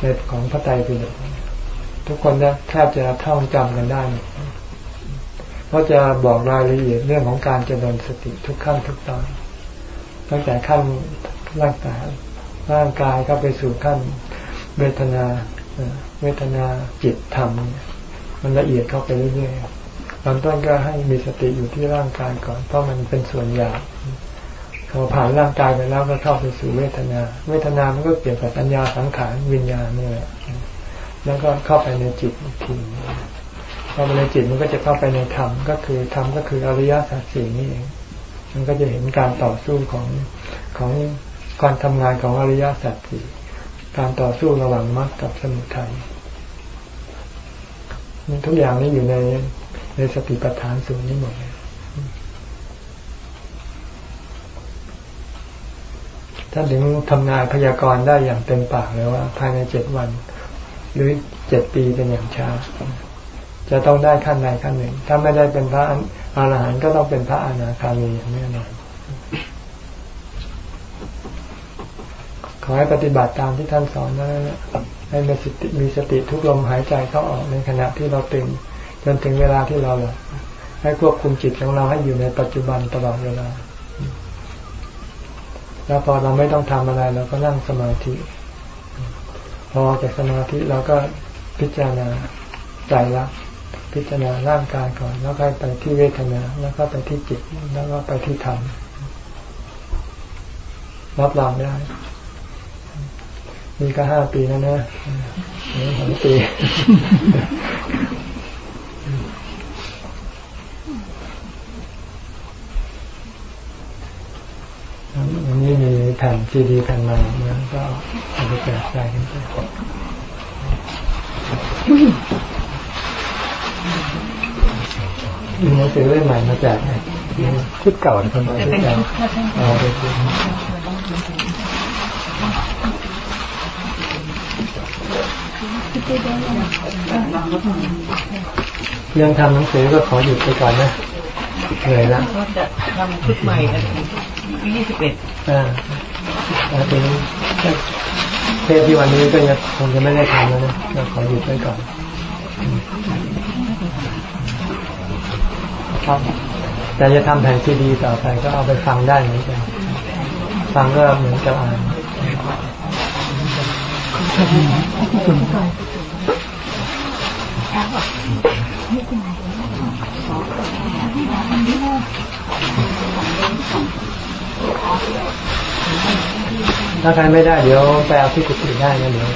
ในของพระไตรปิฎกทุกคนนะแทบจะท่องจำกันได้เพราะจะบอกรายละเอียดเรื่องของการเจริญสติทุกขั้นทุกตอนตั้งแต่ขั้นร่างกายร่างกายก็ไปสู่ขั้นเวทนาเวทนาจิตธรรมมันละเอียดเข้าไปเรื่อยๆตอนต้นก็ให้มีสติอยู่ที่ร่างกายก่อนเพราะมันเป็นส่วนหยาบ พอผ่านร่างกายไปแล้วก็เข้าไปสู่เวทนา เวทนามันก็เกี่ยวกับปัญญาสังขารวิญญาณนี่แหละแล้วก็เข้าไปในจิตทีพอไปในจิตมันก็จะเข้าไปในธรรมก็คือธรรมก็คืออริยสัจสี่นี่เองมันก็จะเห็นการต่อสู้ของของการทำงานของอริยสัจสี่การต่อสู้ระหว่างมรรคกับสมุทัยทุกอย่างนี้อยู่ในในสติปัฏฐานสูงนี้หมดเลย ท่านถึงทำงานพยากรณ์ได้อย่างเต็มปากเลยว่า ภายในเจ็ดวัน หรือเจ็ดปีเป็นอย่างช้าจะต้องได้ขั้นใดขั้นหนึ่ง ถ้าไม่ได้เป็นพระอรหันต์ก็ต้องเป็นพระอนาคามีอย่างแน่นอนขอให้ปฏิบัติตามที่ท่านสอนนะให้มีสติมีสติทุกลมหายใจเข้าออกในขณะที่เราตื่นจนถึงเวลาที่เราหลับให้ควบคุมจิตของเราให้อยู่ในปัจจุบันตลอดเวลา แล้วพอเราไม่ต้องทำอะไรเราก็นั่งสมาธิ พอจากสมาธิเราก็พิจารณาใจรักพิจารณาร่างกายก่อน แล้วก็ไปที่เวทนา แล้วก็ไปที่จิต แล้วก็ไปที่ธรรมรับรองได้มีก็ห้าปีแล้วนะนี่สองปี วันนี้มีแผ่นซีดีแผ่นใหม่นะก็เอาไปแจกจ่ายกันไปมีหนังสือเล่มใหม่มาแจกชุดเก่านะครับชุดเก่าเอาไปเรื่องทำหนังสือก็ขอหยุดไปก่อนนะเหนื่อยละก็จะทำชุดใหม่กัน ยี่สิบเอ็ดอ่าแล้วทีนี้เทศที่วันนี้ก็จะคงจะไม่ได้ทำแล้วนะเราขอหยุดไปก่อนครับแต่จะทำแผ่นซีดีต่อไปก็เอาไปฟังได้เหมือนกันฟังก็เหมือนกับอ่าน ถ้าใครไม่ได้เดี๋ยวไปเอาที่กุฏิได้นะเดี๋ยว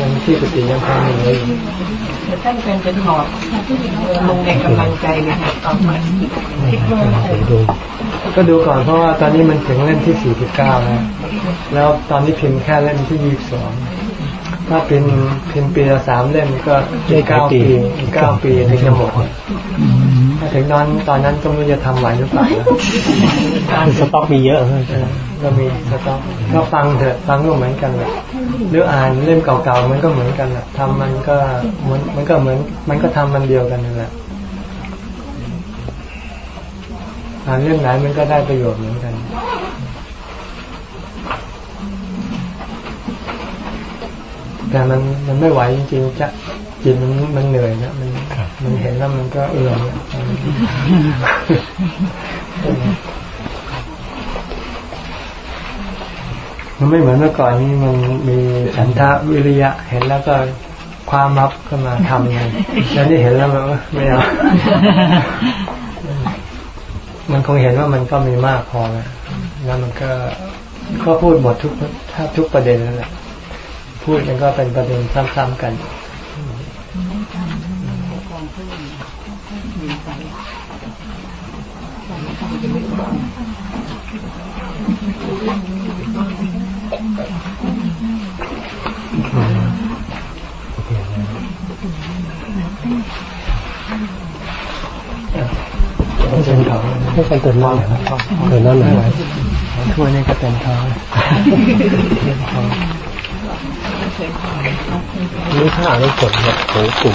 ยังที่กุฏิยังพอมีเลยท่านเป็นเป็นหอบลงในกำลังใจเลยค่ะตอนม่คิดว่าก็ดูก่อนเพราะว่าตอนนี้มันถึงเล่มที่สี่สิบเก้าแล้ว แล้วตอนนี้พิมพ์แค่เล่มที่ยี่สิบสองถ้าเป็นพิมพ์ปีละสามเล่มก็ได้เก้าปีเก้าปีถึงจะหมด ถ้าถึงนั้นตอนนั้นก็ไม่จะทำไหวหรือเปล่าสต็อกมีเยอะก็มีสต็อกก็ฟังเถอะฟังก็เหมือนกันแหละหรืออ่านเล่มเก่าๆมันก็เหมือนกันแหละทำมันก็มันมันก็เหมือน มันก็ทำมันเดียวกันนั่นแหละอ่านเรื่องไหนมันก็ได้ประโยชน์เหมือนกันแต่มันมันไม่ไหวจริงๆจะจิตมันมันเหนื่อยนะมันมันเห็นแล้วมันก็เอื่อม มันไม่เหมือนเมื่อก่อนนี่มันมีฉันทะวิริยะ เห็นแล้วก็ความมับขึ้นมาทำไงแล้วนี่เห็นแล้วมันไม่เอา มันคงเห็นว่ามันก็มีมากพอแล้วแล้วมันก็ก็พูดหมดทุกถ้าทุกประเด็นแล้วแหละ พูดกันก็เป็นประเด็นซ้ำๆกัน เป็นเขาไม่เป็นตัวน้องตัวน้องไหนถ้วยนี่ก็เป็นเขาเป็นเขานี่ถ้าอ่านไม่ผลแบบโหปู่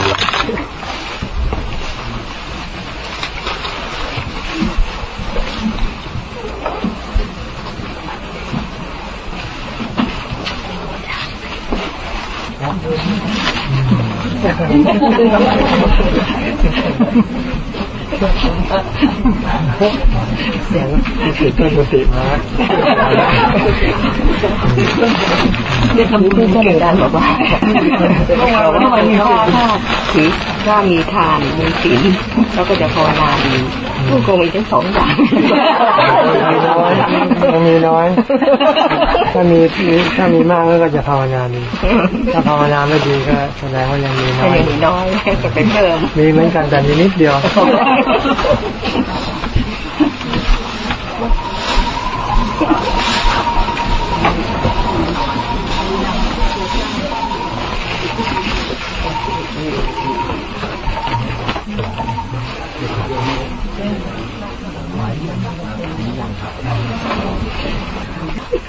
哈哈哈哈哈哈哈哈 เสียงติต้นกุฏิมาเรียกคำพูดเก่งดันบอกว่าเมื่อวันนี้ถ้าถ้าถือถ้ามีทานมีศีลเราก็จะภาวนาดีผู้คงมีทั้งสองอย่างมันมีน้อย ถ้ามีถ้ามีมากก็จะภาวนาดีถ้าภาวนาไม่ดีก็แสดงว่ายังมีน้อยยังมีน้อยจะเป็นเพิ่มมีเหมือนกันแต่มีนิดเดียวก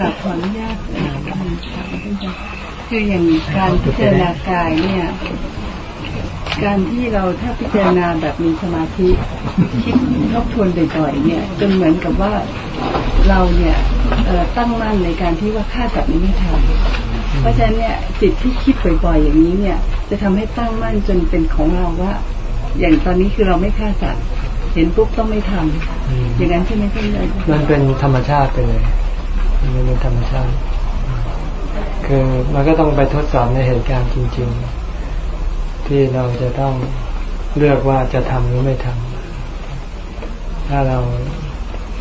ับขออนุญาตคืออย่างการพิจารณากายเนี่ย การที่เราถ้าพิจารณาแบบมีสมาธิคิดทบทวนบ่อยๆเนี่ยจนเหมือนกับว่าเราเนี่ยตั้งมั่นในการที่ว่าฆ่าสัตว์นี้ไม่ทำเพราะฉะนั้นเนี่ยจิตที่คิดบ่อยๆอย่างนี้เนี่ย จะทำให้ตั้งมั่นจนเป็นของเราว่า อย่างตอนนี้คือเราไม่ฆ่าสัตว์เห็นปุ๊บต้องไม่ทำอย่างนั้นใช่ไหมพี่เลยมันเป็นธรรมชาติไปเลยมันเป็นธรรมชาติ คือมันก็ต้องไปทดสอบในเหตุการณ์จริง ๆ ที่เราจะต้องเลือกว่าจะทำหรือไม่ทำถ้าเรา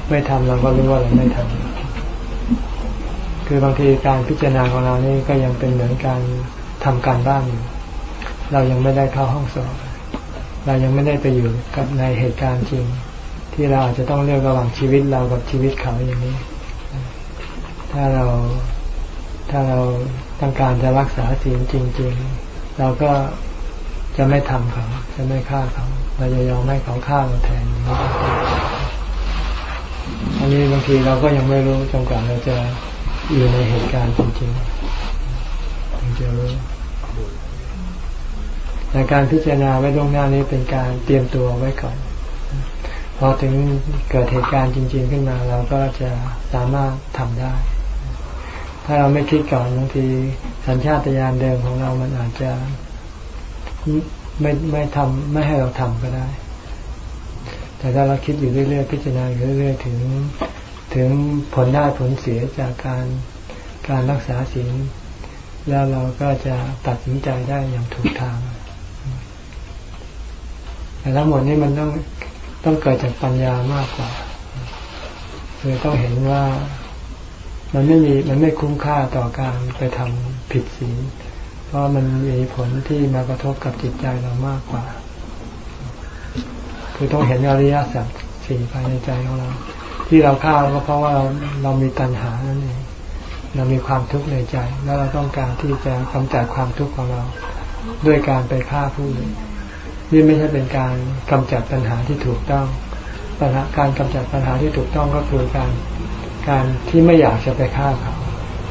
ไม่ทำเราก็รู้ว่าเราไม่ทำคือบางทีการพิจารณาของเรานี่ก็ยังเป็นเหมือนการทำการบ้านอยู่ เรายังไม่ได้เข้าห้องสอบ เรายังไม่ได้ไปอยู่กับในเหตุการณ์จริง ที่เราอาจจะต้องเลือกระหว่างชีวิตเรากับชีวิตเขาอย่างนี้ ถ้าเราถ้าเราต้องการจะรักษาศีลจริง ๆ เราก็ จะไม่ทำเขา จะไม่ฆ่าเขา เราจะยอมให้เขาฆ่าเราแทนอันนี้บางทีเราก็ยังไม่รู้จนกว่าเราจะอยู่ในเหตุการณ์จริงๆถึงจะรู้แต่การพิจารณาไว้ล่วงหน้านี้เป็นการเตรียมตัวไว้ก่อน พอถึงเกิดเหตุการณ์จริง ๆ ขึ้นมา เราก็จะสามารถทำได้ ถ้าเราไม่คิดก่อนบางทีสัญชาตญาณเดิมของเรามันอาจจะ ไม่ไม่ทำไม่ให้เราทำก็ได้ แต่ถ้าเราคิดอยู่เรื่อยๆพิจารณาอยู่เรื่อยๆถึงถึงผลได้ผลเสียจากการการรักษาศีลแล้วเราก็จะตัดสินใจได้อย่างถูกทาง แต่ทั้งหมดนี้มันต้องต้องเกิดจากปัญญามากกว่าคือต้องเห็นว่ามันไม่มีมันไม่คุ้มค่าต่อการไปทำผิดศีล ราะมันมีผลที่มากระทบกับจิตใจเรามากกว่า คือต้องเห็นอริยสัจสี่ภายในใจของเรา ที่เราฆ่าก็เพราะว่าเราเรามีตัณหานั่นเองเรามีความทุกข์ในใจ แล้วเราต้องการที่จะกำจัดความทุกข์ของเรา ด้วยการไปฆ่าผู้อื่นนี่ไม่ใช่เป็นการกำจัดปัญหาที่ถูกต้องปัญหาการกำจัดปัญหาที่ถูกต้องก็คือการการที่ไม่อยากจะไปฆ่าเขา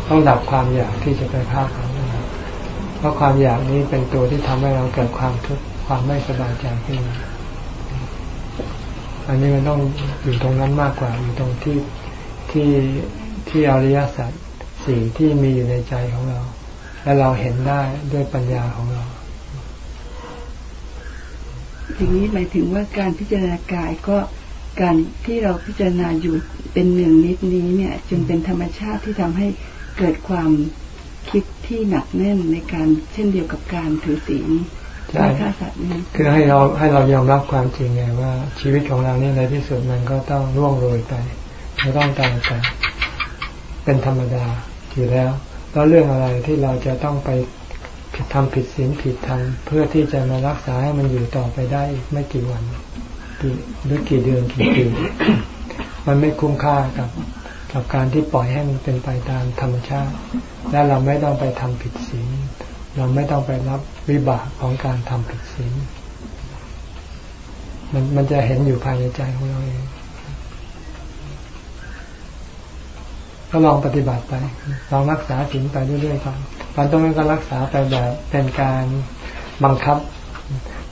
ต้องดับความอยากที่จะไปฆ่าเขา ราะความอยากนี้เป็นตัวที่ทำให้เราเกิดความทุกข์ความไม่สบายใจขึ้นมาอันนี้มันต้องอยู่ตรงนั้นมากกว่าอยู่ตรงที่ที่ที่อริยสัจสี่ที่มีอยู่ในใจของเรา และเราเห็นได้ด้วยปัญญาของเราทีนี้หมายถึงว่าการพิจารณากายก็การที่เราพิจารณาอยู่เป็นหนึ่งนิดนี้เนี่ย จึงเป็นธรรมชาติที่ทำให้เกิดความคิด ที่หนักแน่นในการเช่นเดียวกับการถือศีลไม่ฆ่าสัตว์นี่คือให้เราให้เรายอมรับความจริงไงว่า ชีวิตของเราเนี่ยในที่สุดมันก็ต้องร่วงโรยไปไม่ต้องตายไปเป็นธรรมดาอยู่แล้ว แล้วเรื่องอะไรที่เราจะต้องไปผิดทำผิดศีลผิดธรรมเพื่อที่จะมารักษาให้มันอยู่ต่อไปได้ไม่กี่วันกี่หรือกี่เดือนกี่ปีมันไม่คุ้มค่ากับ กับการที่ปล่อยให้มันเป็นไปตามธรรมชาติ และเราไม่ต้องไปทำผิดศีลเราไม่ต้องไปรับวิบากของการทำผิดศีลมันมันจะเห็นอยู่ภายในใจของเราเองก็ลองปฏิบัติไป ลองรักษาศีลไปเรื่อยๆก่อนตอนต้นก็รักษาไปแบบเป็นการบังคับ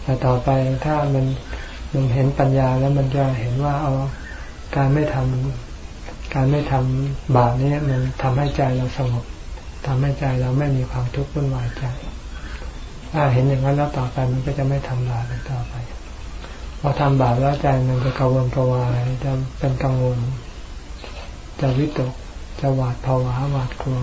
แต่ต่อไปถ้ามันมันเห็นปัญญาแล้วมันจะเห็นว่าเอาการไม่ทำ การไม่ทำบาปนี้มันทำให้ใจเราสงบทำให้ใจเราไม่มีความทุกข์วุ่นวายใจถ้าเห็นอย่างนั้นแล้วต่อไปมันก็จะไม่ทำบาปต่อไป พอทำบาปแล้วใจมันจะกังวลกวายจะเป็นกังวล จะวิตก จะหวาดภาวะหวาดกลัว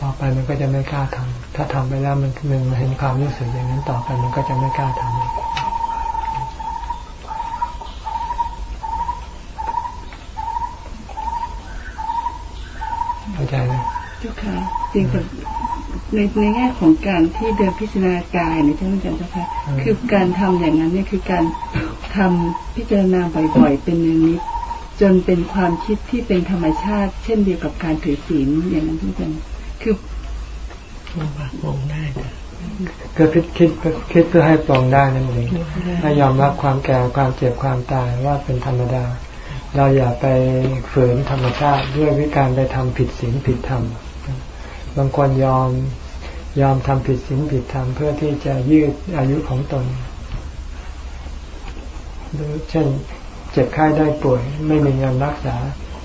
ต่อไปมันก็จะไม่กล้าทำถ้าทำไปแล้วมันมันเห็นความรู้สึกอย่างนั้นต่อไปมันก็จะไม่กล้าทำเข้าใจไหม เจ้าค่ะจริงแต่ในในแง่ของการที่เดินพิจารณากายในท่านอาจารย์เจ้าค่ะคือการทำอย่างนั้นเนี่ยคือการทำพิจารณาบ่อยๆ เป็นอย่างนี้จนเป็นความคิดที่เป็นธรรมชาติ เช่นเดียวกับการถือศีลอย่างนั้นทุกคนคือปองได้ก็คิดคิดคิดเพื่อให้ปลงได้นั่นเองให้ยอมรับความแก่ความเจ็บความตายว่าเป็นธรรมดา เราอย่าไปฝืนธรรมชาติด้วยวิการไปทำผิดศีลผิดธรรม บางคนยอมยอมทำผิดศีลผิดธรรมเพื่อที่จะยืดอายุของตนหรือเช่นเจ็บไข้ได้ป่วยไม่มีเงินรักษา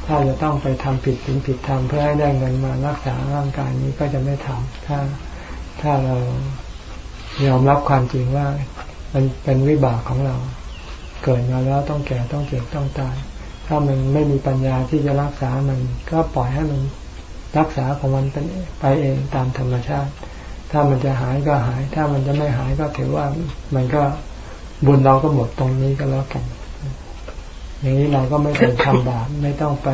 ถ้าจะต้องไปทำผิดศีลผิดธรรมเพื่อให้ได้เงินมารักษาร่างกายนี้ก็จะไม่ทำถ้าถ้าเรายอมรับความจริงว่า มันเป็นวิบากของเรา เกิดมาแล้วต้องแก่ต้องเจ็บต้องตาย ถ้ามันไม่มีปัญญาที่จะรักษามันก็ปล่อยให้มัน รักษาของมันเป็นไปเองตามธรรมชาติ ถ้ามันจะหายก็หาย ถ้ามันจะไม่หายก็ถือว่ามันก็บุญเราก็หมดตรงนี้ก็แล้วกัน อย่างนี้เราก็ไม่ต้องทำบาปไม่ต้องไป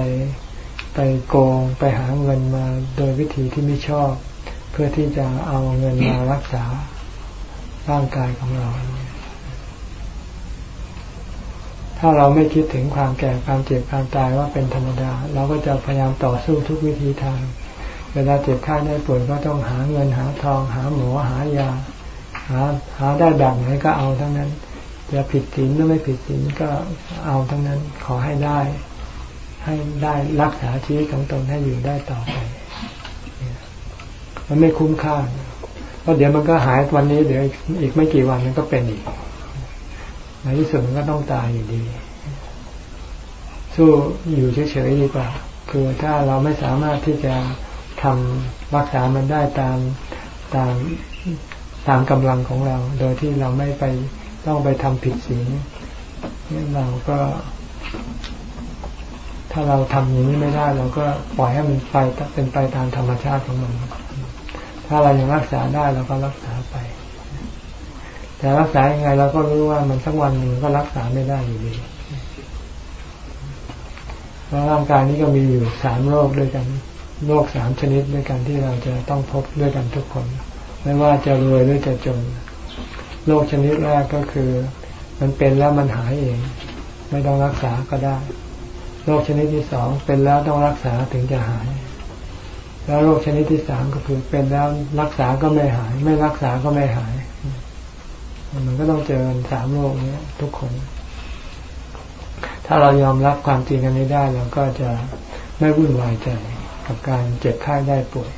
ไปโกงไปหาเงินมาโดยวิธีที่ไม่ชอบ เพื่อที่จะเอาเงินมารักษาร่างกายของเรา ถ้าเราไม่คิดถึงความแก่ความเจ็บความตายว่าเป็นธรรมดา เราก็จะพยายามต่อสู้ทุกวิธีทาง เวลาเจ็บไข้ได้ป่วยก็ต้องหาเงินหาทอง หาหมอหายา หาหาได้แบบไหนก็เอาทั้งนั้นจะผิดศีลหรือไม่ผิดศีลก็เอาทั้งนั้นขอให้ได้ ให้ได้รักษาชีวิตของตนให้อยู่ได้ต่อไป มันไม่คุ้มค่าเพราะเดี๋ยวมันก็หายวันนี้เดี๋ยวอีกไม่กี่วันมันก็เป็นอีก ในที่สุดมันก็ต้องตายอยู่ดี สู้อยู่เฉยๆดีกว่า คือถ้าเราไม่สามารถที่จะทำรักษามันได้ตามตามตามกำลังของเรา โดยที่เราไม่ไปต้องไปทำผิดศีลนี่เราก็ ถ้าเราทำอย่างนี้ไม่ได้ เราก็ปล่อยให้มันไปเป็นไปตามธรรมชาติของมัน ถ้าเรายังรักษาได้เราก็รักษา แต่รักษายังไงเราก็รู้ว่ามันสักวันหนึ่งก็รักษาไม่ได้อยู่ดีเพราะร่างกายนี้ก็มีอยู่สามโรคด้วยกันโรคสามชนิดด้วยกันที่เราจะต้องพบด้วยกันทุกคน ไม่ว่าจะรวยหรือจะจนโรคชนิดแรกก็คือ มันเป็นแล้วมันหายเอง ไม่ต้องรักษาก็ได้โรคชนิดที่สองเป็นแล้วต้องรักษาถึงจะหาย แล้วโรคชนิดที่สามก็คือเป็นแล้วรักษาก็ไม่หาย ไม่รักษาก็ไม่หาย มันก็ต้องเจอสามโรคนี้ทุกคน ถ้าเรายอมรับความจริงกันนี้ได้เราก็จะไม่วุ่นวายใจกับการเจ็บไข้ได้ป่วย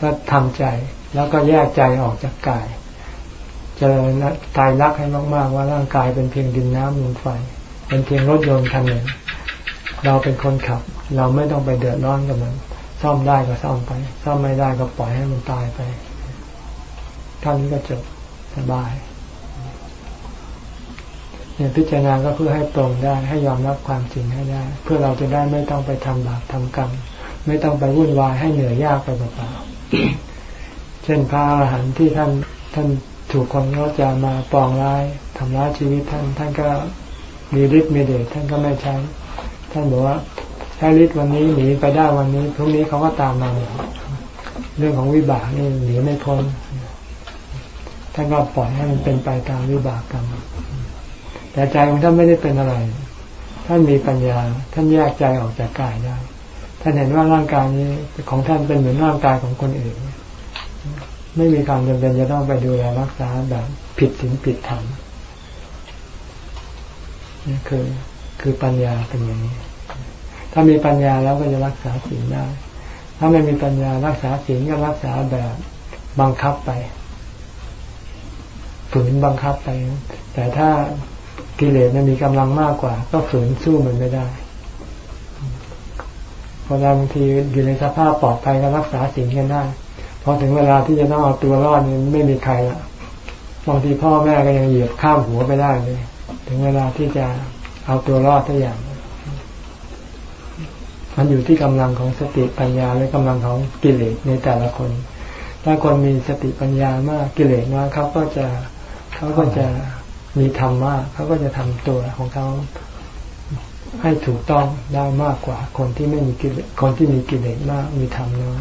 ก็ทำใจแล้วก็แยกใจออกจากกายจะตายรักให้มากๆว่าร่างกายเป็นเพียงดินน้ำลมไฟ เป็นเพียงรถยนต์คันหนึ่งเราเป็นคนขับ เราไม่ต้องไปเดือดร้อนกับมัน ซ่อมได้ก็ซ่อมไป ซ่อมไม่ได้ก็ปล่อยให้มันตายไปท่านนี้ก็จบสบาย เนี่ยพิจารณาก็เพื่อให้ตรงได้ ให้ยอมรับความจริงให้ได้ เพื่อเราจะได้ไม่ต้องไปทำบาปทำกรรม ไม่ต้องไปวุ่นวายให้เหนื่อยยากไปเปล่าๆเช่นพระอรหันต์ที่ท่านท่านถูกคนก็จะมาปองร้ายทำร้ายชีวิตท่าน ท่านก็มีฤทธิ์มีเดชท่านก็ไม่ใช้ท่านบอกว่าถ้าฤทธิ์วันนี้หนีไปได้วันนี้พรุ่งนี้เขาก็ตามมาเรื่องของวิบากนี่หนีไม่พ้นท่านก็ปล่อยให้มันเป็นไปตามวิบากกรรม แต่ใจของท่านไม่ได้เป็นอะไร ท่านมีปัญญา ท่านแยกใจออกจากกายได้ ท่านเห็นว่าร่างกายนี้ของท่านเป็นเหมือนร่างกายของคนอื่น ไม่มีความจำเป็นจะต้องไปดูแลรักษาแบบผิดศีลผิดธรรมนี่คือคือปัญญาเป็นอย่างนี้ ถ้ามีปัญญาแล้วก็จะรักษาศีลได้ ถ้าไม่มีปัญญารักษาศีลก็รักษาแบบบังคับไป ฝืนบังคับไป แต่ถ้า กิเลสมันมีกำลังมากกว่า ก็ฝืนสู้มันไม่ได้พอเราบางทีอยู่ในสภาพปลอดภัยก็รักษาศีลกันได้พอถึงเวลาที่จะต้องเอาตัวรอดนี่ไม่มีใครละบางทีพ่อแม่ก็ยังเหยียบข้ามหัวไปได้เลย ถึงเวลาที่จะเอาตัวรอดทุกอย่าง มันอยู่ที่กำลังของสติปัญญาและกำลังของกิเลสในแต่ละคน ถ้าคนมีสติปัญญามากกิเลสมากเขาก็จะเขาก็จะ มีธรรมมากเขาก็จะทำตัวของเขาให้ถูกต้องได้มากกว่า คนที่ไม่มีกิเลสคนที่มีกิเลสมากมีธรรมน้อย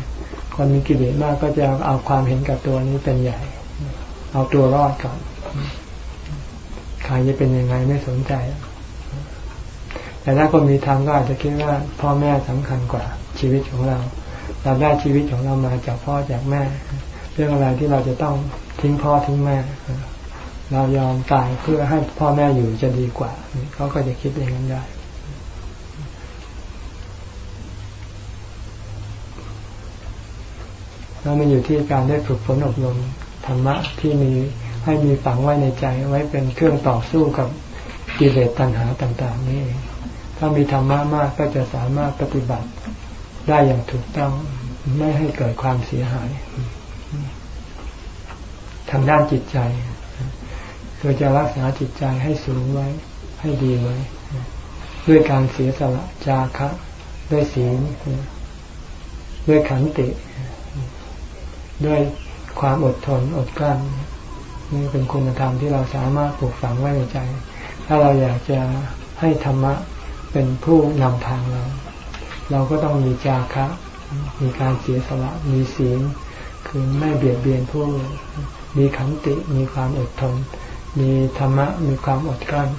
คนมีกิเลสมากก็จะเอาความเห็นกับตัวนี้เป็นใหญ่ เอาตัวรอดก่อนใครจะเป็นยังไงไม่สนใจ แต่ถ้าคนมีธรรมก็อาจจะคิดว่า พ่อแม่สำคัญกว่าชีวิตของเราเราได้ชีวิตของเรามาจากพ่อจากแม่ เรื่องอะไรที่เราจะต้องทิ้งพ่อทิ้งแม่ เรายอมตายเพื่อให้พ่อแม่อยู่จะดีกว่าเขาก็จะคิดอย่างนั้นได้แล้วมันอยู่ที่การได้ฝึกฝนอบรมธรรมะที่มีให้มีฝังไว้ในใจไว้เป็นเครื่องต่อสู้กับกิเลสตัณหาต่าง ๆ นี่ถ้ามีธรรมะมากก็จะสามารถปฏิบัติได้อย่างถูกต้องไม่ให้เกิดความเสียหาย ทางด้านจิตใจ เพื่อจะรักษาจิตใจให้สูงไว้ ให้ดีไว้ ด้วยการเสียสละจาคะ ด้วยศีลด้วยขันติ ด้วยความอดทนอดกลั้นนี่เป็นคุณธรรมที่เราสามารถปลูกฝังไว้ในใจ ถ้าเราอยากจะให้ธรรมะเป็นผู้นำทางเรา เราก็ต้องมีจาคะ มีการเสียสละ มีศีล คือไม่เบียดเบียนผู้ มีขันติ มีความอดทน มีธรรมะมีความอดกลั้น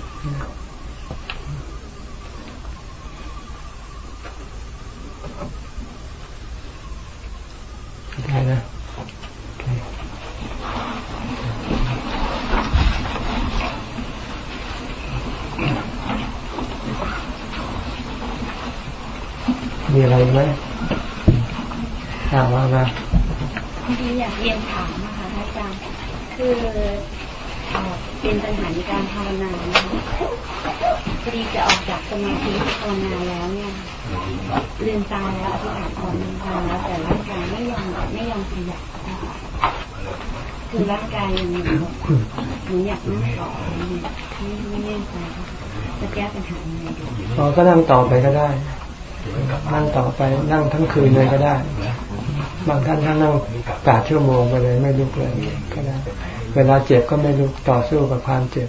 ได้นะมีอะไรไหมถามว่ามาที่อยากเรียนถามนะคะอาจารย์คือ เป็นปัญหาในการภาวนาพอดีจะออกจากสมาธิภาวนาแล้วเนี่ยเรียนตาแล้วอธิษฐานขอหนึ่งทาแล้วแต่ร่างกายไม่ยอมไม่ยอมขยับคือร่างกายยังหนูหนูอยากนั่งต่อไม่ไม่แน่ใจจะแก้ปัญหายังไงดีอ๋อก็นั่งต่อไปก็ได้นั่งต่อไปนั่งทั้งคืนเลยก็ได้ บางท่านท่านนั่งแปดชั่วโมงไปเลยไม่ลุกเลยก็ได้ เวลาเจ็บก็ไม่ลุกต่อสู้กับความเจ็บ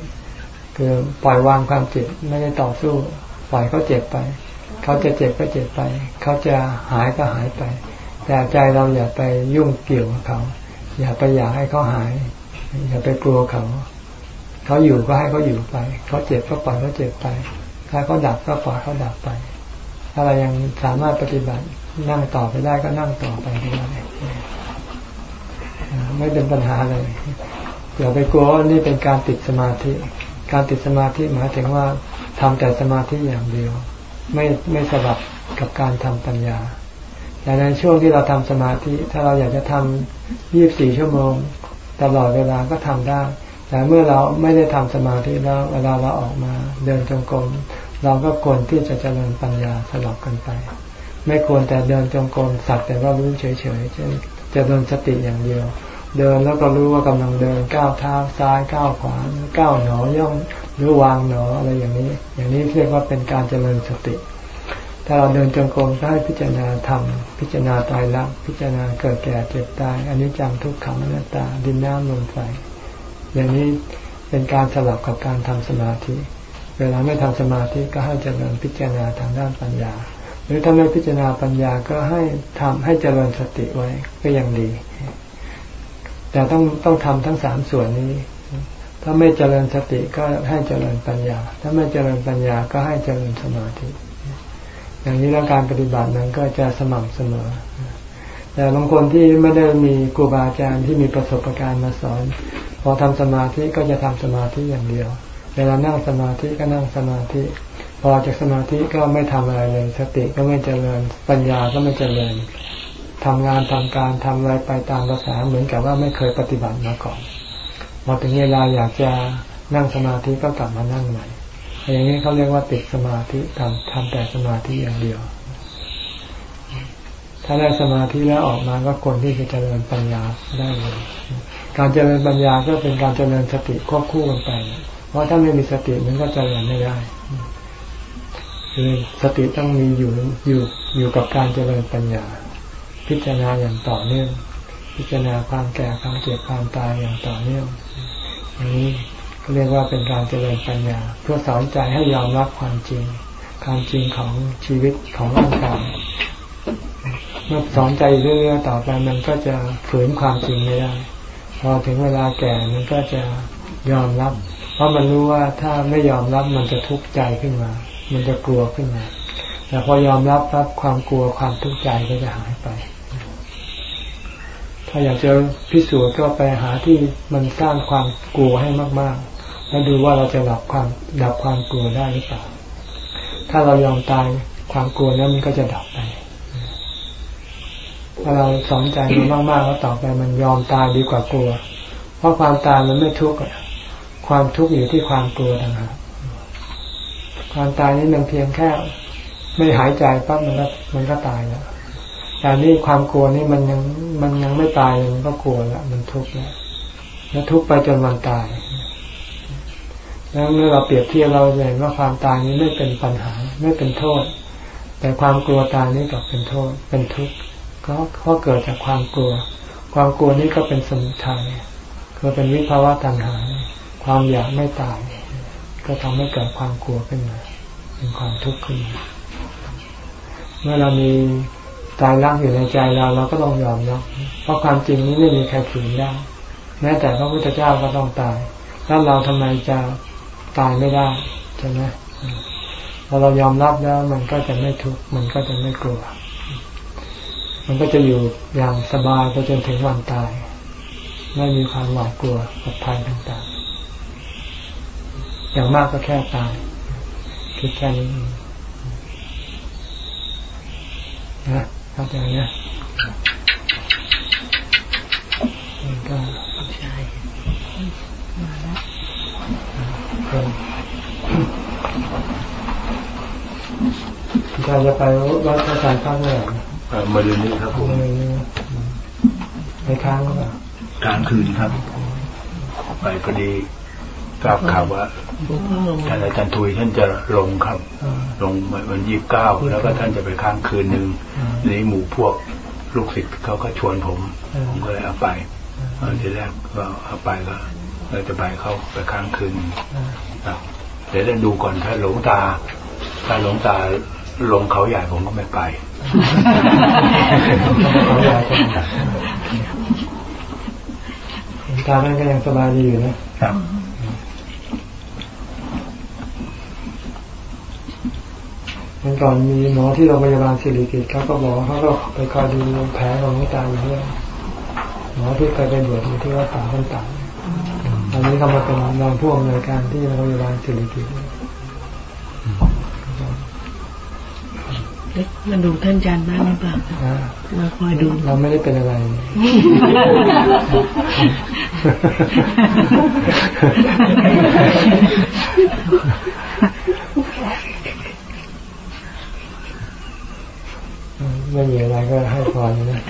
คือปล่อยวางความเจ็บไม่ได้ต่อสู้ ปล่อยเขาเจ็บไป เขาจะเจ็บก็เจ็บไป เขาจะหายก็หายไป แต่ใจเราอย่าไปยุ่งเกี่ยวกับเขา อย่าไปอยากให้เขาหาย อย่าไปกลัวเขา เขาอยู่ก็ให้เขาอยู่ไป เขาเจ็บก็ปล่อยเขาเจ็บไป ถ้าเขาดับก็ปล่อยเขาดับไป ถ้าเรายังสามารถปฏิบัตินั่งต่อไปได้ก็นั่งต่อไปได้ไม่เป็นปัญหาเลย อย่าไปกลัวว่านี่เป็นการติดสมาธิ การติดสมาธิหมายถึงว่าทำแต่สมาธิอย่างเดียว ไม่ไม่สลับกับการทำปัญญาแต่ในช่วงที่เราทำสมาธิ ถ้าเราอยากจะทำยี่บสี่ชั่วโมง ตลอดเวลาก็ทำได้ แต่เมื่อเราไม่ได้ทำสมาธิแล้วเวลาเราออกมาเดินจงกรมเราก็ควรที่จะเจริญปัญญาสลับกันไป ไม่ควรแต่เดินจงกรมสักแต่ว่ารู้เฉยๆเช่นจะเดินสติอย่างเดียว เดินแล้วก็รู้ว่ากำลังเดินก้าวเท้าซ้ายก้าวขวาก้าวหนอย่องหรือวางหนออะไรอย่างนี้ อย่างนี้เรียกว่าเป็นการเจริญสติ ถ้าเราเดินจงกรมก็ให้พิจารณาธรรมพิจารณาตายรักพิจารณาเกิดแก่เจ็บตายอันนี้จังทุกขังอนัตตาดินน้ำลมไฟอย่างนี้เป็นการสลับกับการทำสมาธิ เวลาไม่ทำสมาธิก็ให้เจริญพิจารณาทางด้านปัญญา หรือถ้าไม่พิจารณาปัญญาก็ให้ทำให้เจริญสติไว้ก็ยังดี แต่ต้องต้องทำทั้งสามส่วนนี้ ถ้าไม่เจริญสติก็ให้เจริญปัญญา ถ้าไม่เจริญปัญญาก็ให้เจริญสมาธิ อย่างนี้แล้วการปฏิบัตินั้นก็จะสม่ำเสมอ แต่บางคนที่ไม่ได้มีครูบาอาจารย์ที่มีประสบการณ์มาสอน พอทำสมาธิก็จะทำสมาธิอย่างเดียว เวลานั่งสมาธิก็นั่งสมาธิ พอจากสมาธิก็ไม่ทำอะไรเลย สติก็ไม่เจริญ ปัญญาก็ไม่เจริญ ทำงานทำการทำอะไรไปตามภาษาเหมือนกับว่าไม่เคยปฏิบัติมาก่อนพอถึงเวลาอยากจะนั่งสมาธิก็กลับมานั่งใหม่อย่างนี้เขาเรียกว่าติดสมาธิทำทำแต่สมาธิอย่างเดียว ถ้าได้สมาธิแล้วออกมาก็ควรที่จะเจริญปัญญาได้เลยการเจริญปัญญาก็เป็นการเจริญสติควบคู่กันไป เพราะถ้าไม่มีสติมันก็จะเริญไม่ได้คือสติต้องมีอยู่อยู่อยู่กับการเจริญปัญญา พิจารณาอย่างต่อเนื่อง พิจารณาความแก่ความเจ็บความตายอย่างต่อเนื่องอันนี้เรียกว่าเป็นการเจริญปัญญา เพื่อสอนใจให้ยอมรับความจริง ความจริงของชีวิตของร่างกายเมื่อสอนใจเรื่อยๆต่อไปมันก็จะฝืนความจริงไม่ได้ พอถึงเวลาแก่มันก็จะยอมรับ เพราะมันรู้ว่าถ้าไม่ยอมรับมันจะทุกข์ใจขึ้นมา มันจะกลัวขึ้นมา แต่พอยอมรับรับความกลัวความทุกข์ใจก็จะหายไป ถ้าอยากจะพิสูจน์ก็ไปหาที่มันสร้างความกลัวให้มาก ๆ แล้วดูว่าเราจะดับความดับความกลัวได้หรือเปล่า ถ้าเรายอมตายความกลัวนั้นมันก็จะดับไป ถ้าเราสอนใจมันมากๆแล้วต่อไปมันยอมตายดีกว่ากลัว เพราะความตายมันไม่ทุกข์ความทุกข์อยู่ที่ความกลัวต่างหากความตายนี่มันเพียงแค่ ไม่หายใจปั๊บมันก็มันก็ตายแล้ว แต่นี่ความกลัวนี่มันยังมันยังไม่ตายมันก็กลัวล้วมันทุกข์แล้วแล้วทุกข์ไปจนวันตาย แล้วเมื่อเราเปรียบเทียบเราเห็นว่าความตายนี้ไม่เป็นปัญหา ไม่เป็นโทษ แต่ความกลัวตายนี่กลับเป็นโทษ เป็นทุกข์ก็เพราะเกิดจากความกลัว ความกลัวนี้ก็เป็นสมุทัยคือเป็นวิภาวะตัณหา ความอยากไม่ตาย ก็ทำให้เกิดความกลัวขึ้นมา เป็นความทุกข์ขึ้นมา เมื่อเรามี ตายรักอยู่ในใจเราเราก็ต้องยอมรับเพราะความจริงนี้ไม่มีใครฝืนได้แม้แต่พระพุทธเจ้าก็ต้องตาย แล้วเราทำไมจะตายไม่ได้ใช่ไหมพอเรายอมรับแล้ว มันก็จะไม่ทุกข์มันก็จะไม่กลัว มันก็จะอยู่อย่างสบายไปจนถึงวันตาย ไม่มีความหวาดกลัวกับภัยต่างๆ อย่างมากก็แค่ตายคิดแค่นี้นะ เข้าใจนะก็ใช่มาแล้วการจะไปวัดพระอาจารย์ข้างเมื่อไหร่มาเดือนนี้ครับผมไปค้างหรือเปล่าค้างคืนครับ ไปพอดี ทราบข่าวว่าท่านอาจารย์ทุยท่านจะลงครับ ลงวันยี่สิบเก้าแล้วก็ท่านจะไปค้างคืนหนึ่งในหมู่พวกลูกศิษย์เขาก็ชวนผมผมก็เลยเอาไปทีแรกก็เอาไปก็เราจะไปเขาไปค้างคืนเดี๋ยวจะดูก่อนถ้าหลงตา ถ้าหลงตาลงเขาใหญ่ผมก็ไม่ไปตาท่านก็ยังสบายดีอยู่นะครับ มันก่อนมีหมอที่โรงพยาบาลศิริกิตเขาก็บอกเขาก็ไปคอยดูแผลของน้องตาอยู่ด้วยหมอที่เคยไปบวชที่ว่าต่างคนต่างตอนนี้เขามาเป็นรองผู้อำนวยการที่โรงพยาบาลศิริกิตมันดูท่านจันบ้างหรือเปล่าเราคอยดู เราไม่ได้เป็นอะไร ไม่มีอะไรก็ให้พรนะ